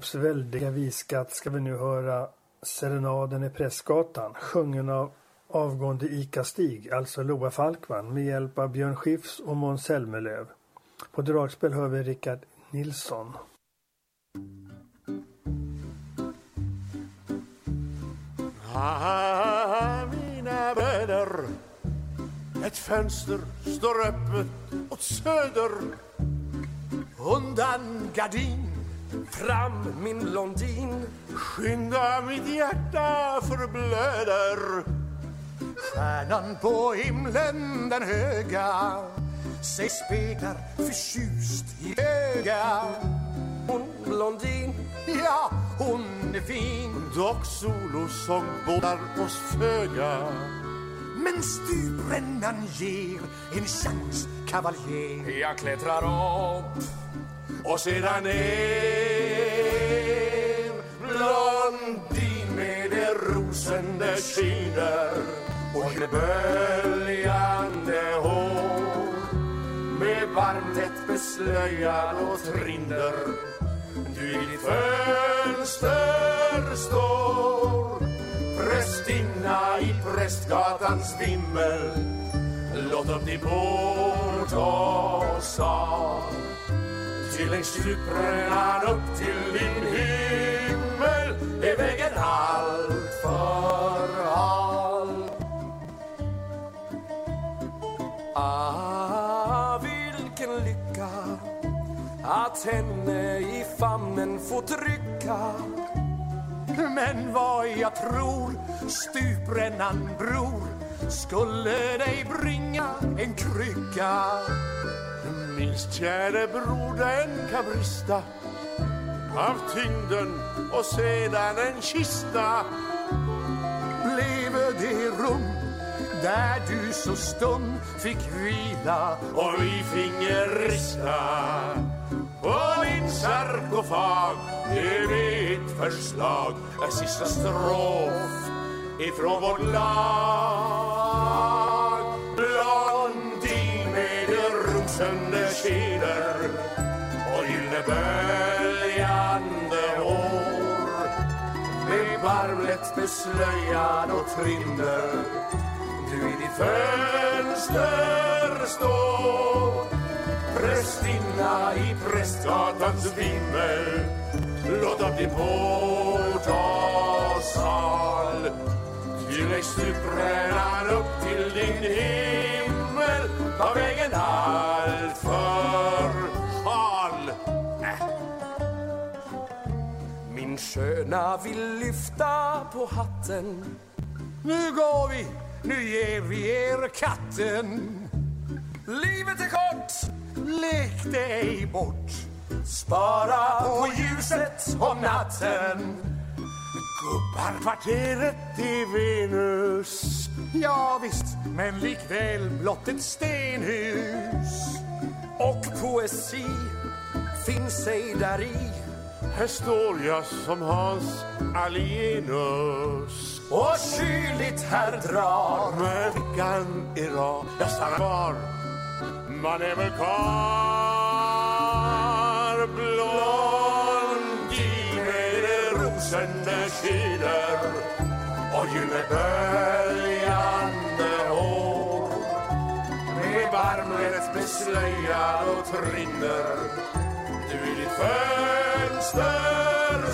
Evert väldiga visskatt ska vi nu höra Serenaden i Prästgatan sjungen av avgående Ica-Stig, alltså Loa Falkman med hjälp av Björn Skifs och Måns Zelmerlöw. På dragspel hör vi Rickard Nilsson. Ah, mina bröder Ett fönster står öppet åt söder Undan gardin Fram min blondin Skynda mitt hjärta förblöder. Stjärnan på himlen den höga sig speglar förtjust i öga Hon blondin, ja hon är fin. Dock solosång bådar oss föga. Men stuprännan ger en chans kavaljer Jag klättrar upp och sedan en Blondin med de rosende kinder och det böljande hår med varmtätt beslöjad och trinder du i ditt fönster står Prästinna i Prästgatans vimmel. Låt upp din port och sal till en stuprännan upp till din himmel. Är vägen allt för hal? Ah, vilken lycka att henne i famnen få trycka. Men vad jag tror, stuprännan bror skulle dig bringa en krycka. Minst käre bror den kan brista av tyngden och sedan en kista. Blev det rum där du så stum fick vila och vi finge rista. På min sarkofag är mitt förslag. En sista strof ifrån vårt lag med beslöjad och trinder du i ditt fönster står. Prästinna i Prästgatans vimmel. Låt upp din port och sal Ty läggs stuprännan upp till din himmel. Var vägen all sköna vill lyfta på hatten. Nu går vi, nu ger vi er katten. Livet är kort, lek det ej bort. Spara på ljuset om natten. Gubbar kvarteret i Venus. Ja visst, men likväl blott ett stenhus. Och poesi finns ej där i. Här står jag som Hans Alienus Och kyligt här drar veckan är rar Jag stannar kvar. Man är väl kvar. Blondin med det rosa lysande kyler. Och gyllene böljande hår. Med barmländets beslöjad och trinner. Du i ditt plats där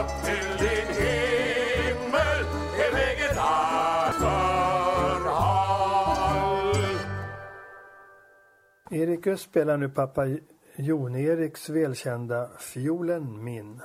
upp till din himmel. Är vägen alltför hall. Erik Öst spelar nu pappa Jon-Eriks välkända Fiolen min.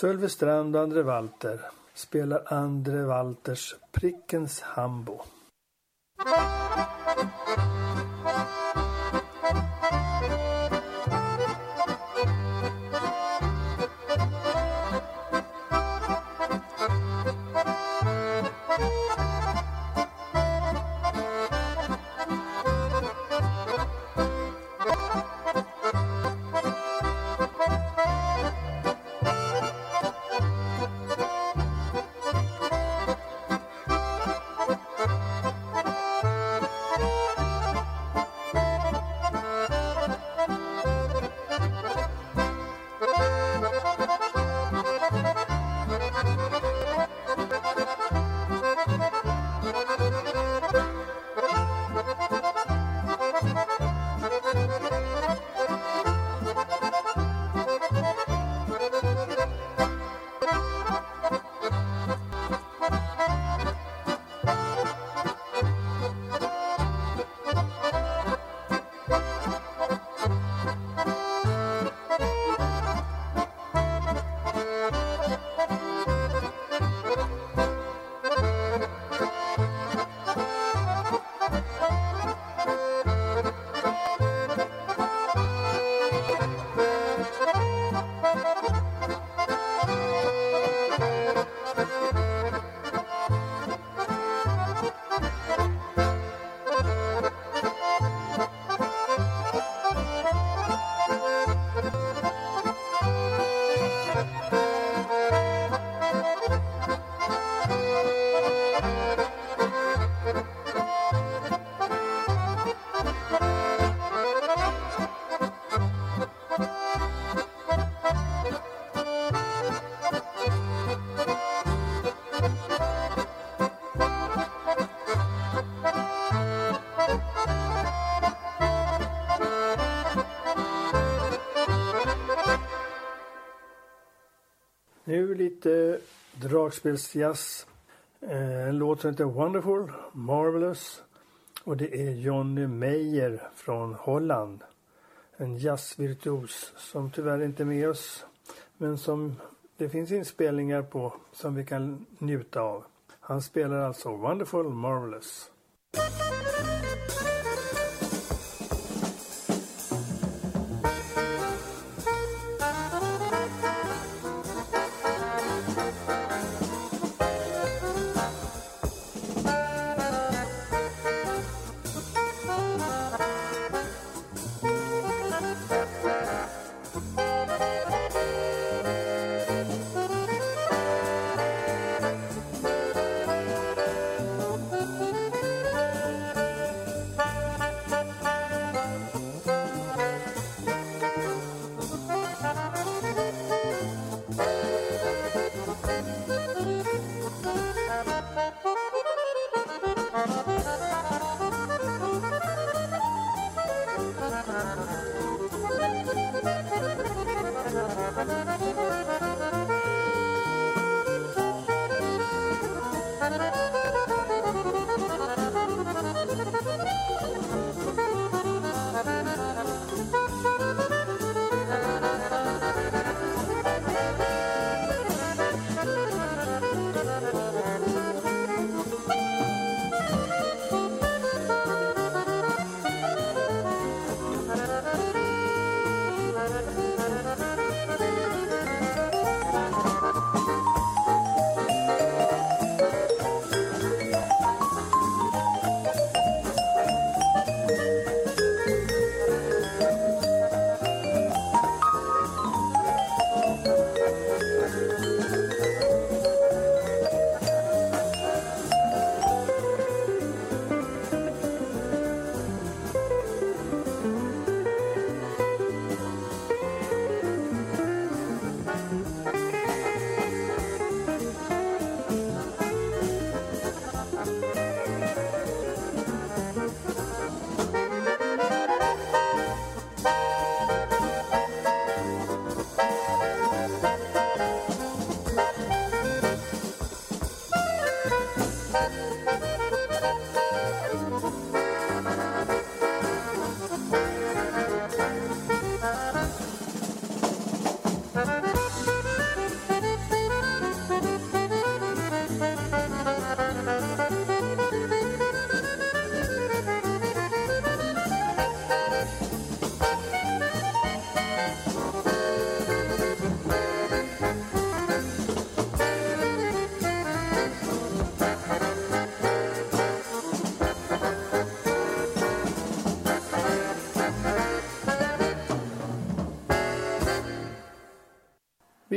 Sölve Strand och Andre Walter spelar Andre Walters Prickens Hambo. Dragspelsjazz. Eh, en låt som heter Wonderful, Marvelous. Och det är Johnny Meyer från Holland. En jazzvirtuos som tyvärr inte är med oss. Men som det finns inspelningar på som vi kan njuta av. Han spelar alltså Wonderful, Marvelous.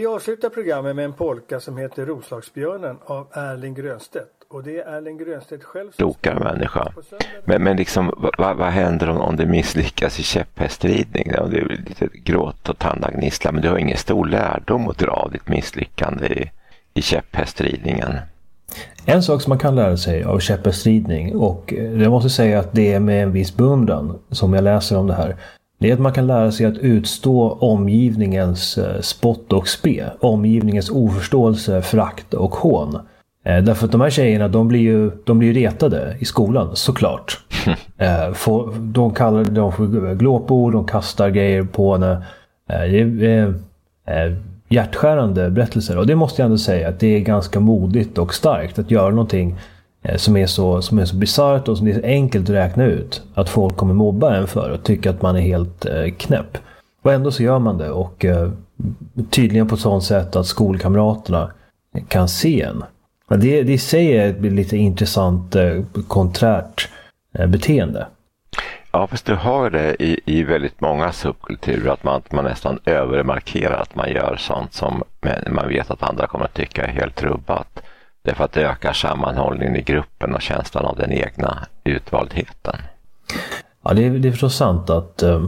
Avslutar programmet med en polka som heter Roslagsbjörnen av Erling Grönstedt. Och det är Erling Grönstedt själv som klokare människa. Men, men liksom, vad, vad händer om, om det misslyckas i käpphästridning? Det är väl lite gråt och tandagnissla, men du har ingen stor lärdom att dra av ditt misslyckande i, i käpphästridningen. En sak som man kan lära sig av käpphästridning och eh, jag måste säga att det är med en viss beundran som jag läser om det här. Det är att man kan lära sig att utstå omgivningens eh, spott och spe. Omgivningens oförståelse, frakt och hån. Eh, Därför att de här tjejerna de blir ju de blir ju retade i skolan, såklart. Eh, De kallar dem för glåpord, de kastar grejer på henne. Det är hjärtskärande berättelser. Och det måste jag ändå säga att det är ganska modigt och starkt att göra någonting Eh, som är så, som är så bisarrt och som det är så enkelt att räkna ut. Att folk kommer mobba en för och tycka att man är helt eh, knäpp. Och ändå så gör man det och eh, tydligen på ett sådant sätt att skolkamraterna kan se en. Det, det i sig är ett lite intressant eh, konträrt eh, beteende. Ja, fast du har det i, i väldigt många subkulturer att man, man nästan övermarkerar att man gör sånt som man vet att andra kommer att tycka är helt rubbat. Därför att det ökar sammanhållningen i gruppen och känslan av den egna utvaldheten. Ja, det är, det är förstås sant att eh,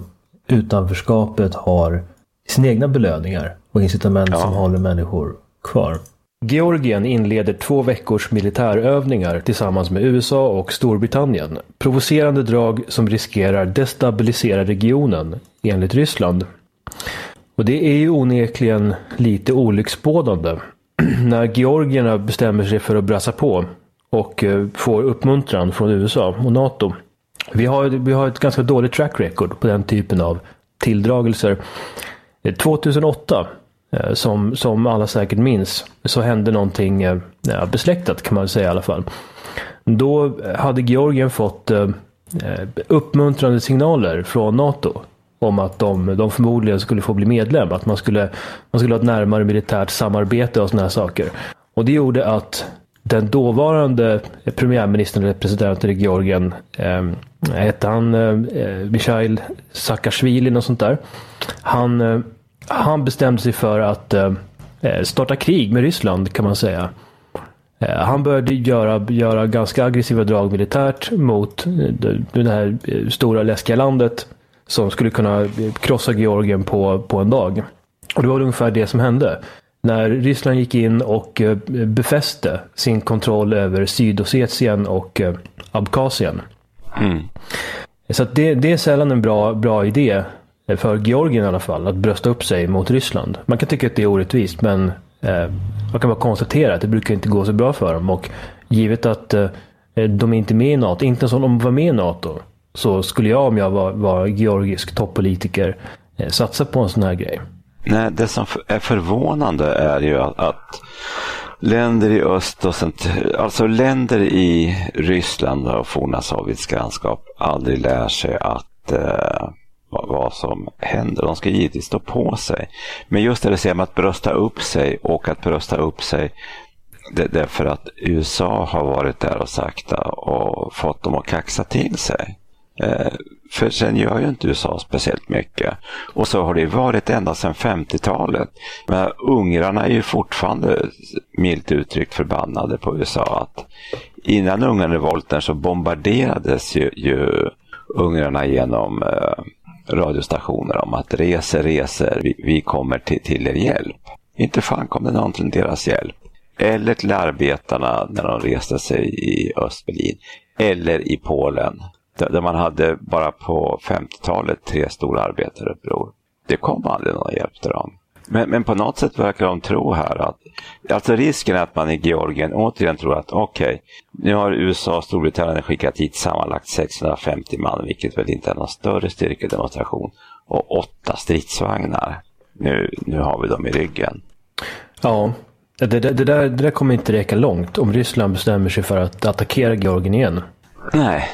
utanförskapet har sina egna belöningar och incitament som håller människor kvar. Georgien inleder två veckors militärövningar tillsammans med USA och Storbritannien. Provocerande drag som riskerar destabilisera regionen, enligt Ryssland. Och det är ju onekligen lite olycksbådande. När georgierna bestämmer sig för att brassa på och eh, får uppmuntran från USA och NATO. Vi har, vi har ett ganska dåligt track record på den typen av tilldragelser. Eh, 2008, eh, som, som alla säkert minns, så hände någonting ja, besläktat kan man säga i alla fall. Då hade Georgien fått uppmuntrande signaler från NATO om att de, de förmodligen skulle få bli medlem. Att man skulle, man skulle ha ett närmare militärt samarbete och sådana här saker. Och det gjorde att den dåvarande premiärministern eller presidenten i Georgien, eh, hette han eh, Mikhail Saakashvili och sånt där. Han, eh, han bestämde sig för att eh, eh, starta krig med Ryssland kan man säga. Eh, Han började göra, göra ganska aggressiva drag militärt mot eh, det, det här eh, stora läskiga landet som skulle kunna krossa Georgien på, på en dag. Och det var ungefär det som hände. När Ryssland gick in och eh, befäste sin kontroll över Sydossetien och eh, Abkhazien. Mm. Så det, det är sällan en bra, bra idé eh, för Georgien i alla fall, att brösta upp sig mot Ryssland. Man kan tycka att det är orättvist, men eh, man kan bara konstatera att det brukar inte gå så bra för dem. Och givet att eh, de är inte med i NATO, inte ens om de var med i NATO, så skulle jag om jag var, var georgisk toppolitiker eh, satsa på en sån här grej. Nej, det som är förvånande är ju att, att länder i öst och cent, alltså länder i Ryssland och forna Sovjets grannskap aldrig lär sig att eh, vad, vad som händer. De ska givetvis stå på sig. Men just det du säger med att brösta upp sig och att brösta upp sig det, därför att USA har varit där och sakta och fått dem att kaxa till sig. Eh, för sen gör ju inte USA speciellt mycket. Och så har det varit ända sedan 50-talet. Men ungrarna är ju fortfarande milt uttryckt förbannade på USA. att Innan Ungernrevolten så bombarderades ju, ju ungrarna genom eh, radiostationer om att reser, reser, vi, vi kommer till, till er hjälp. Inte fan kom det någon till deras hjälp. Eller till arbetarna när de reste sig i Östberlin. Eller i Polen där man hade bara på 50-talet tre stora arbetaruppror. Det kom aldrig någon hjälp till dem. Men, men på något sätt verkar de tro här att, alltså risken är att man i Georgien återigen tror att okej, okay, nu har USA och Storbritannien skickat hit sammanlagt 650 man, vilket väl inte är någon större styrkedemonstration, och åtta stridsvagnar. Nu, nu har vi dem i ryggen. Ja, det, det, det, där, det där kommer inte räcka långt om Ryssland bestämmer sig för att attackera Georgien igen. Nej,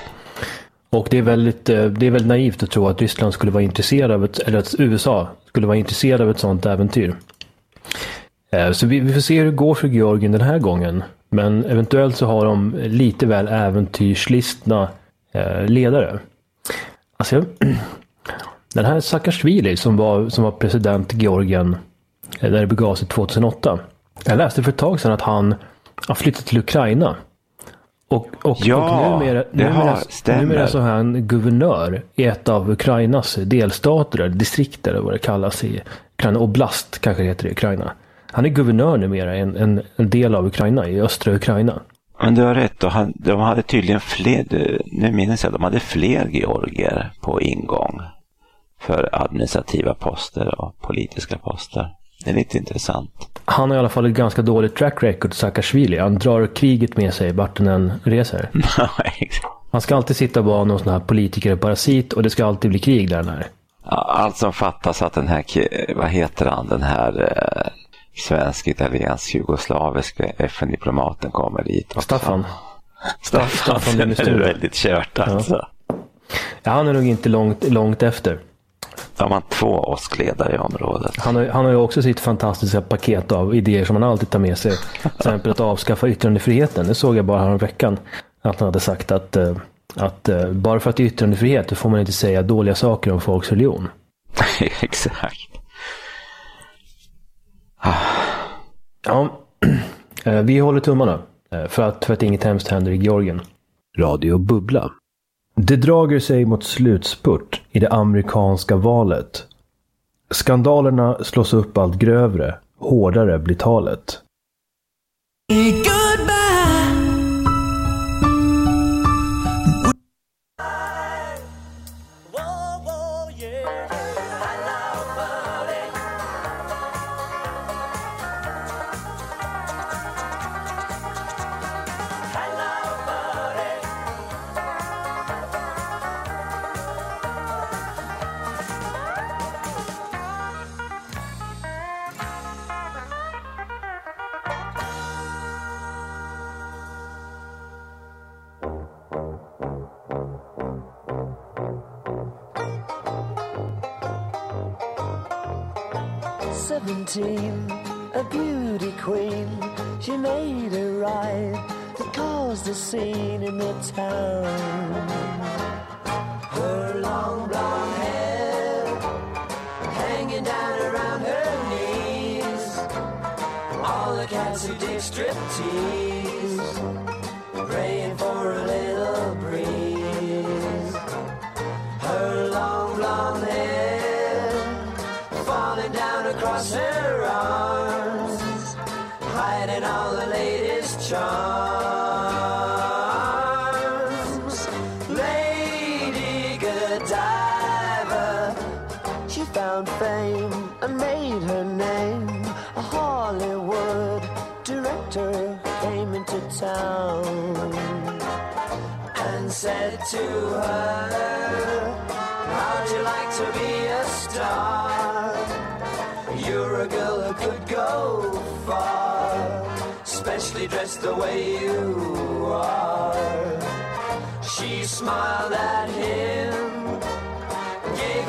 och det är, väldigt, eh, det är väldigt naivt att tro att Ryssland skulle vara intresserad av ett, eller att USA skulle vara intresserad av ett sådant äventyr. Eh, så vi, vi får se hur det går för Georgien den här gången. Men eventuellt så har de lite väl äventyrslistna eh, ledare. Alltså, den här Saakashvili som var, som var president i Georgien när det begav sig 2008. Jag läste för ett tag sedan att han har flyttat till Ukraina. Och, och, ja, och numera, det har, numera, numera så är han guvernör i ett av Ukrainas delstater, eller distrikt eller vad det kallas i Ukraina. Oblast kanske det heter i Ukraina. Han är guvernör numera i en, en, en del av Ukraina, i östra Ukraina. Men du har rätt, och han, de hade tydligen fler, nu minns jag, de hade fler georgier på ingång för administrativa poster och politiska poster. Det är lite intressant. Han har i alla fall ett ganska dåligt track record, Saakashvili. Han drar kriget med sig vart han än reser. Han ska alltid sitta och vara någon sån här politiker parasit och det ska alltid bli krig där nere. Ja, allt som fattas att den här, vad heter han, den här eh, svensk, italiensk, jugoslaviska FN-diplomaten kommer dit också. Staffan. Staffan, Staffan är väldigt kört alltså. Ja. ja, han är nog inte långt, långt efter. Då har man två åskledare i området. Han har, han har ju också sitt fantastiska paket av idéer som han alltid tar med sig. Till exempel att avskaffa yttrandefriheten. Det såg jag bara här veckan. Att han hade sagt att, eh, att eh, bara för att det är yttrandefrihet så får man inte säga dåliga saker om folks religion. Exakt. Ja, eh, vi håller tummarna för att, för att inget hemskt händer i Georgien. Radio Bubbla. Det drager sig mot slutspurt i det amerikanska valet. Skandalerna slås upp allt grövre, hårdare blir talet.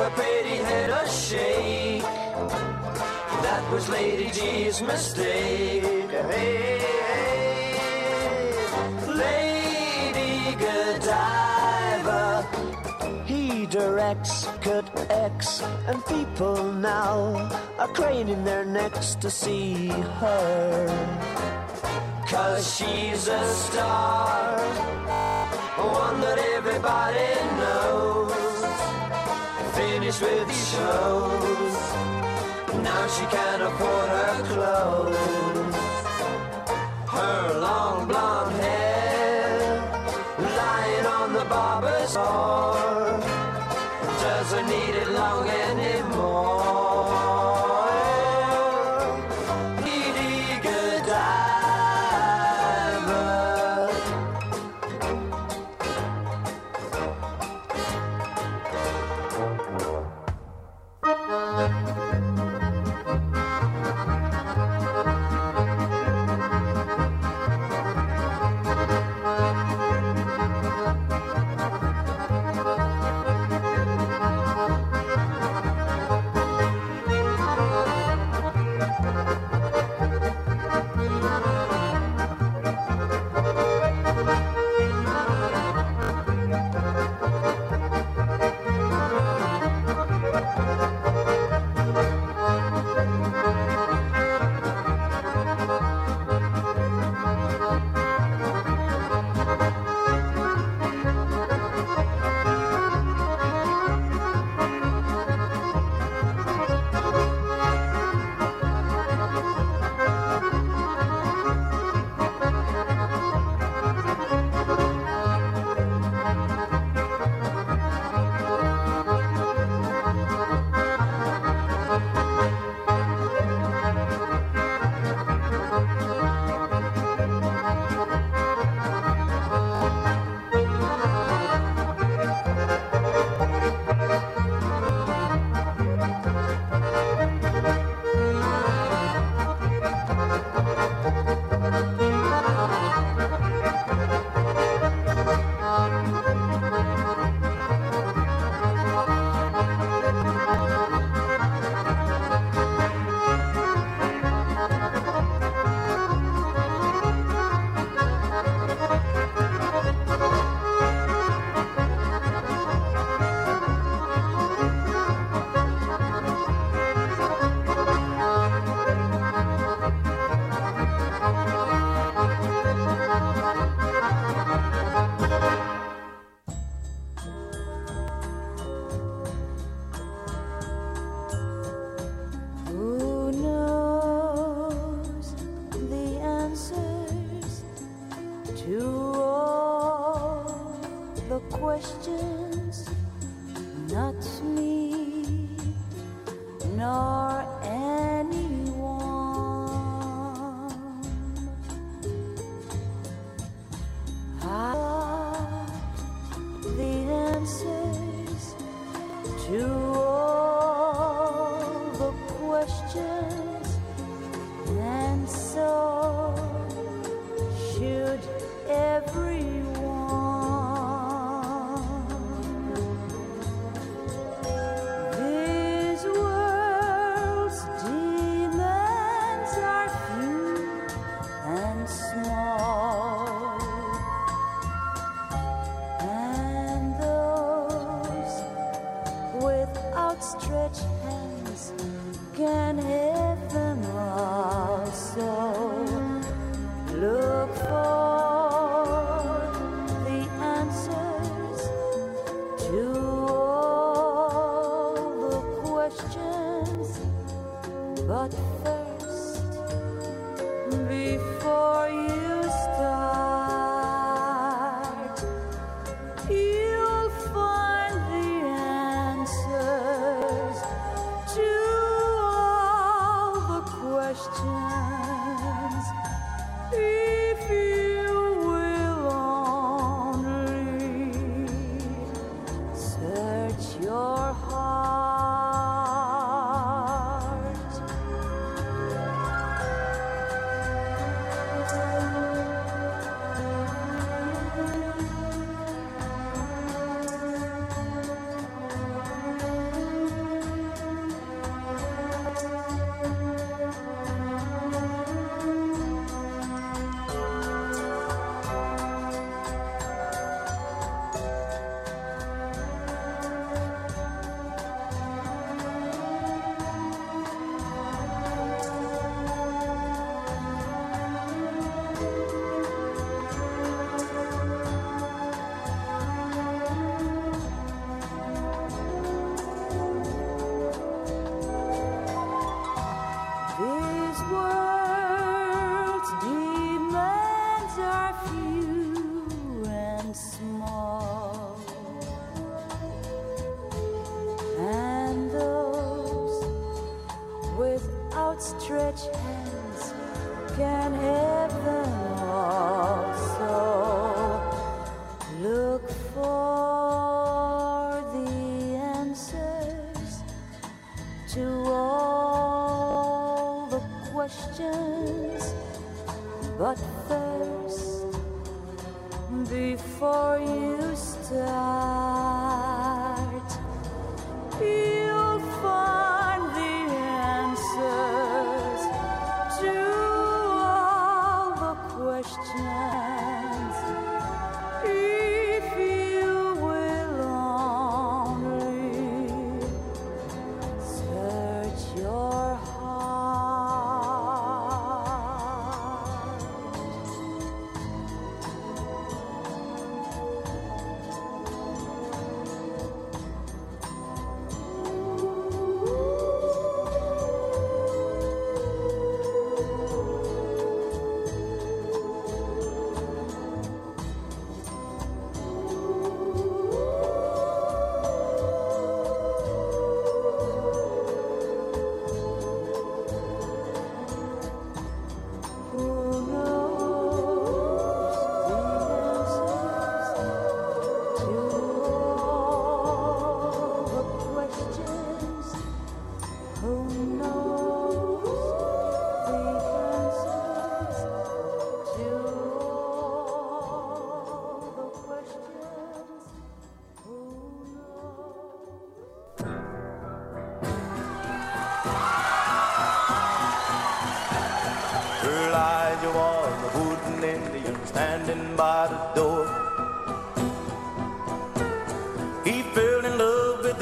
her pretty head a shake. That was Lady G's mistake. Hey, hey. Lady Godiva. He directs, could X, and people now are craning their necks to see her. Cause she's a star, one that everybody knows finished with these shows. Now she can't afford her clothes. Her long blonde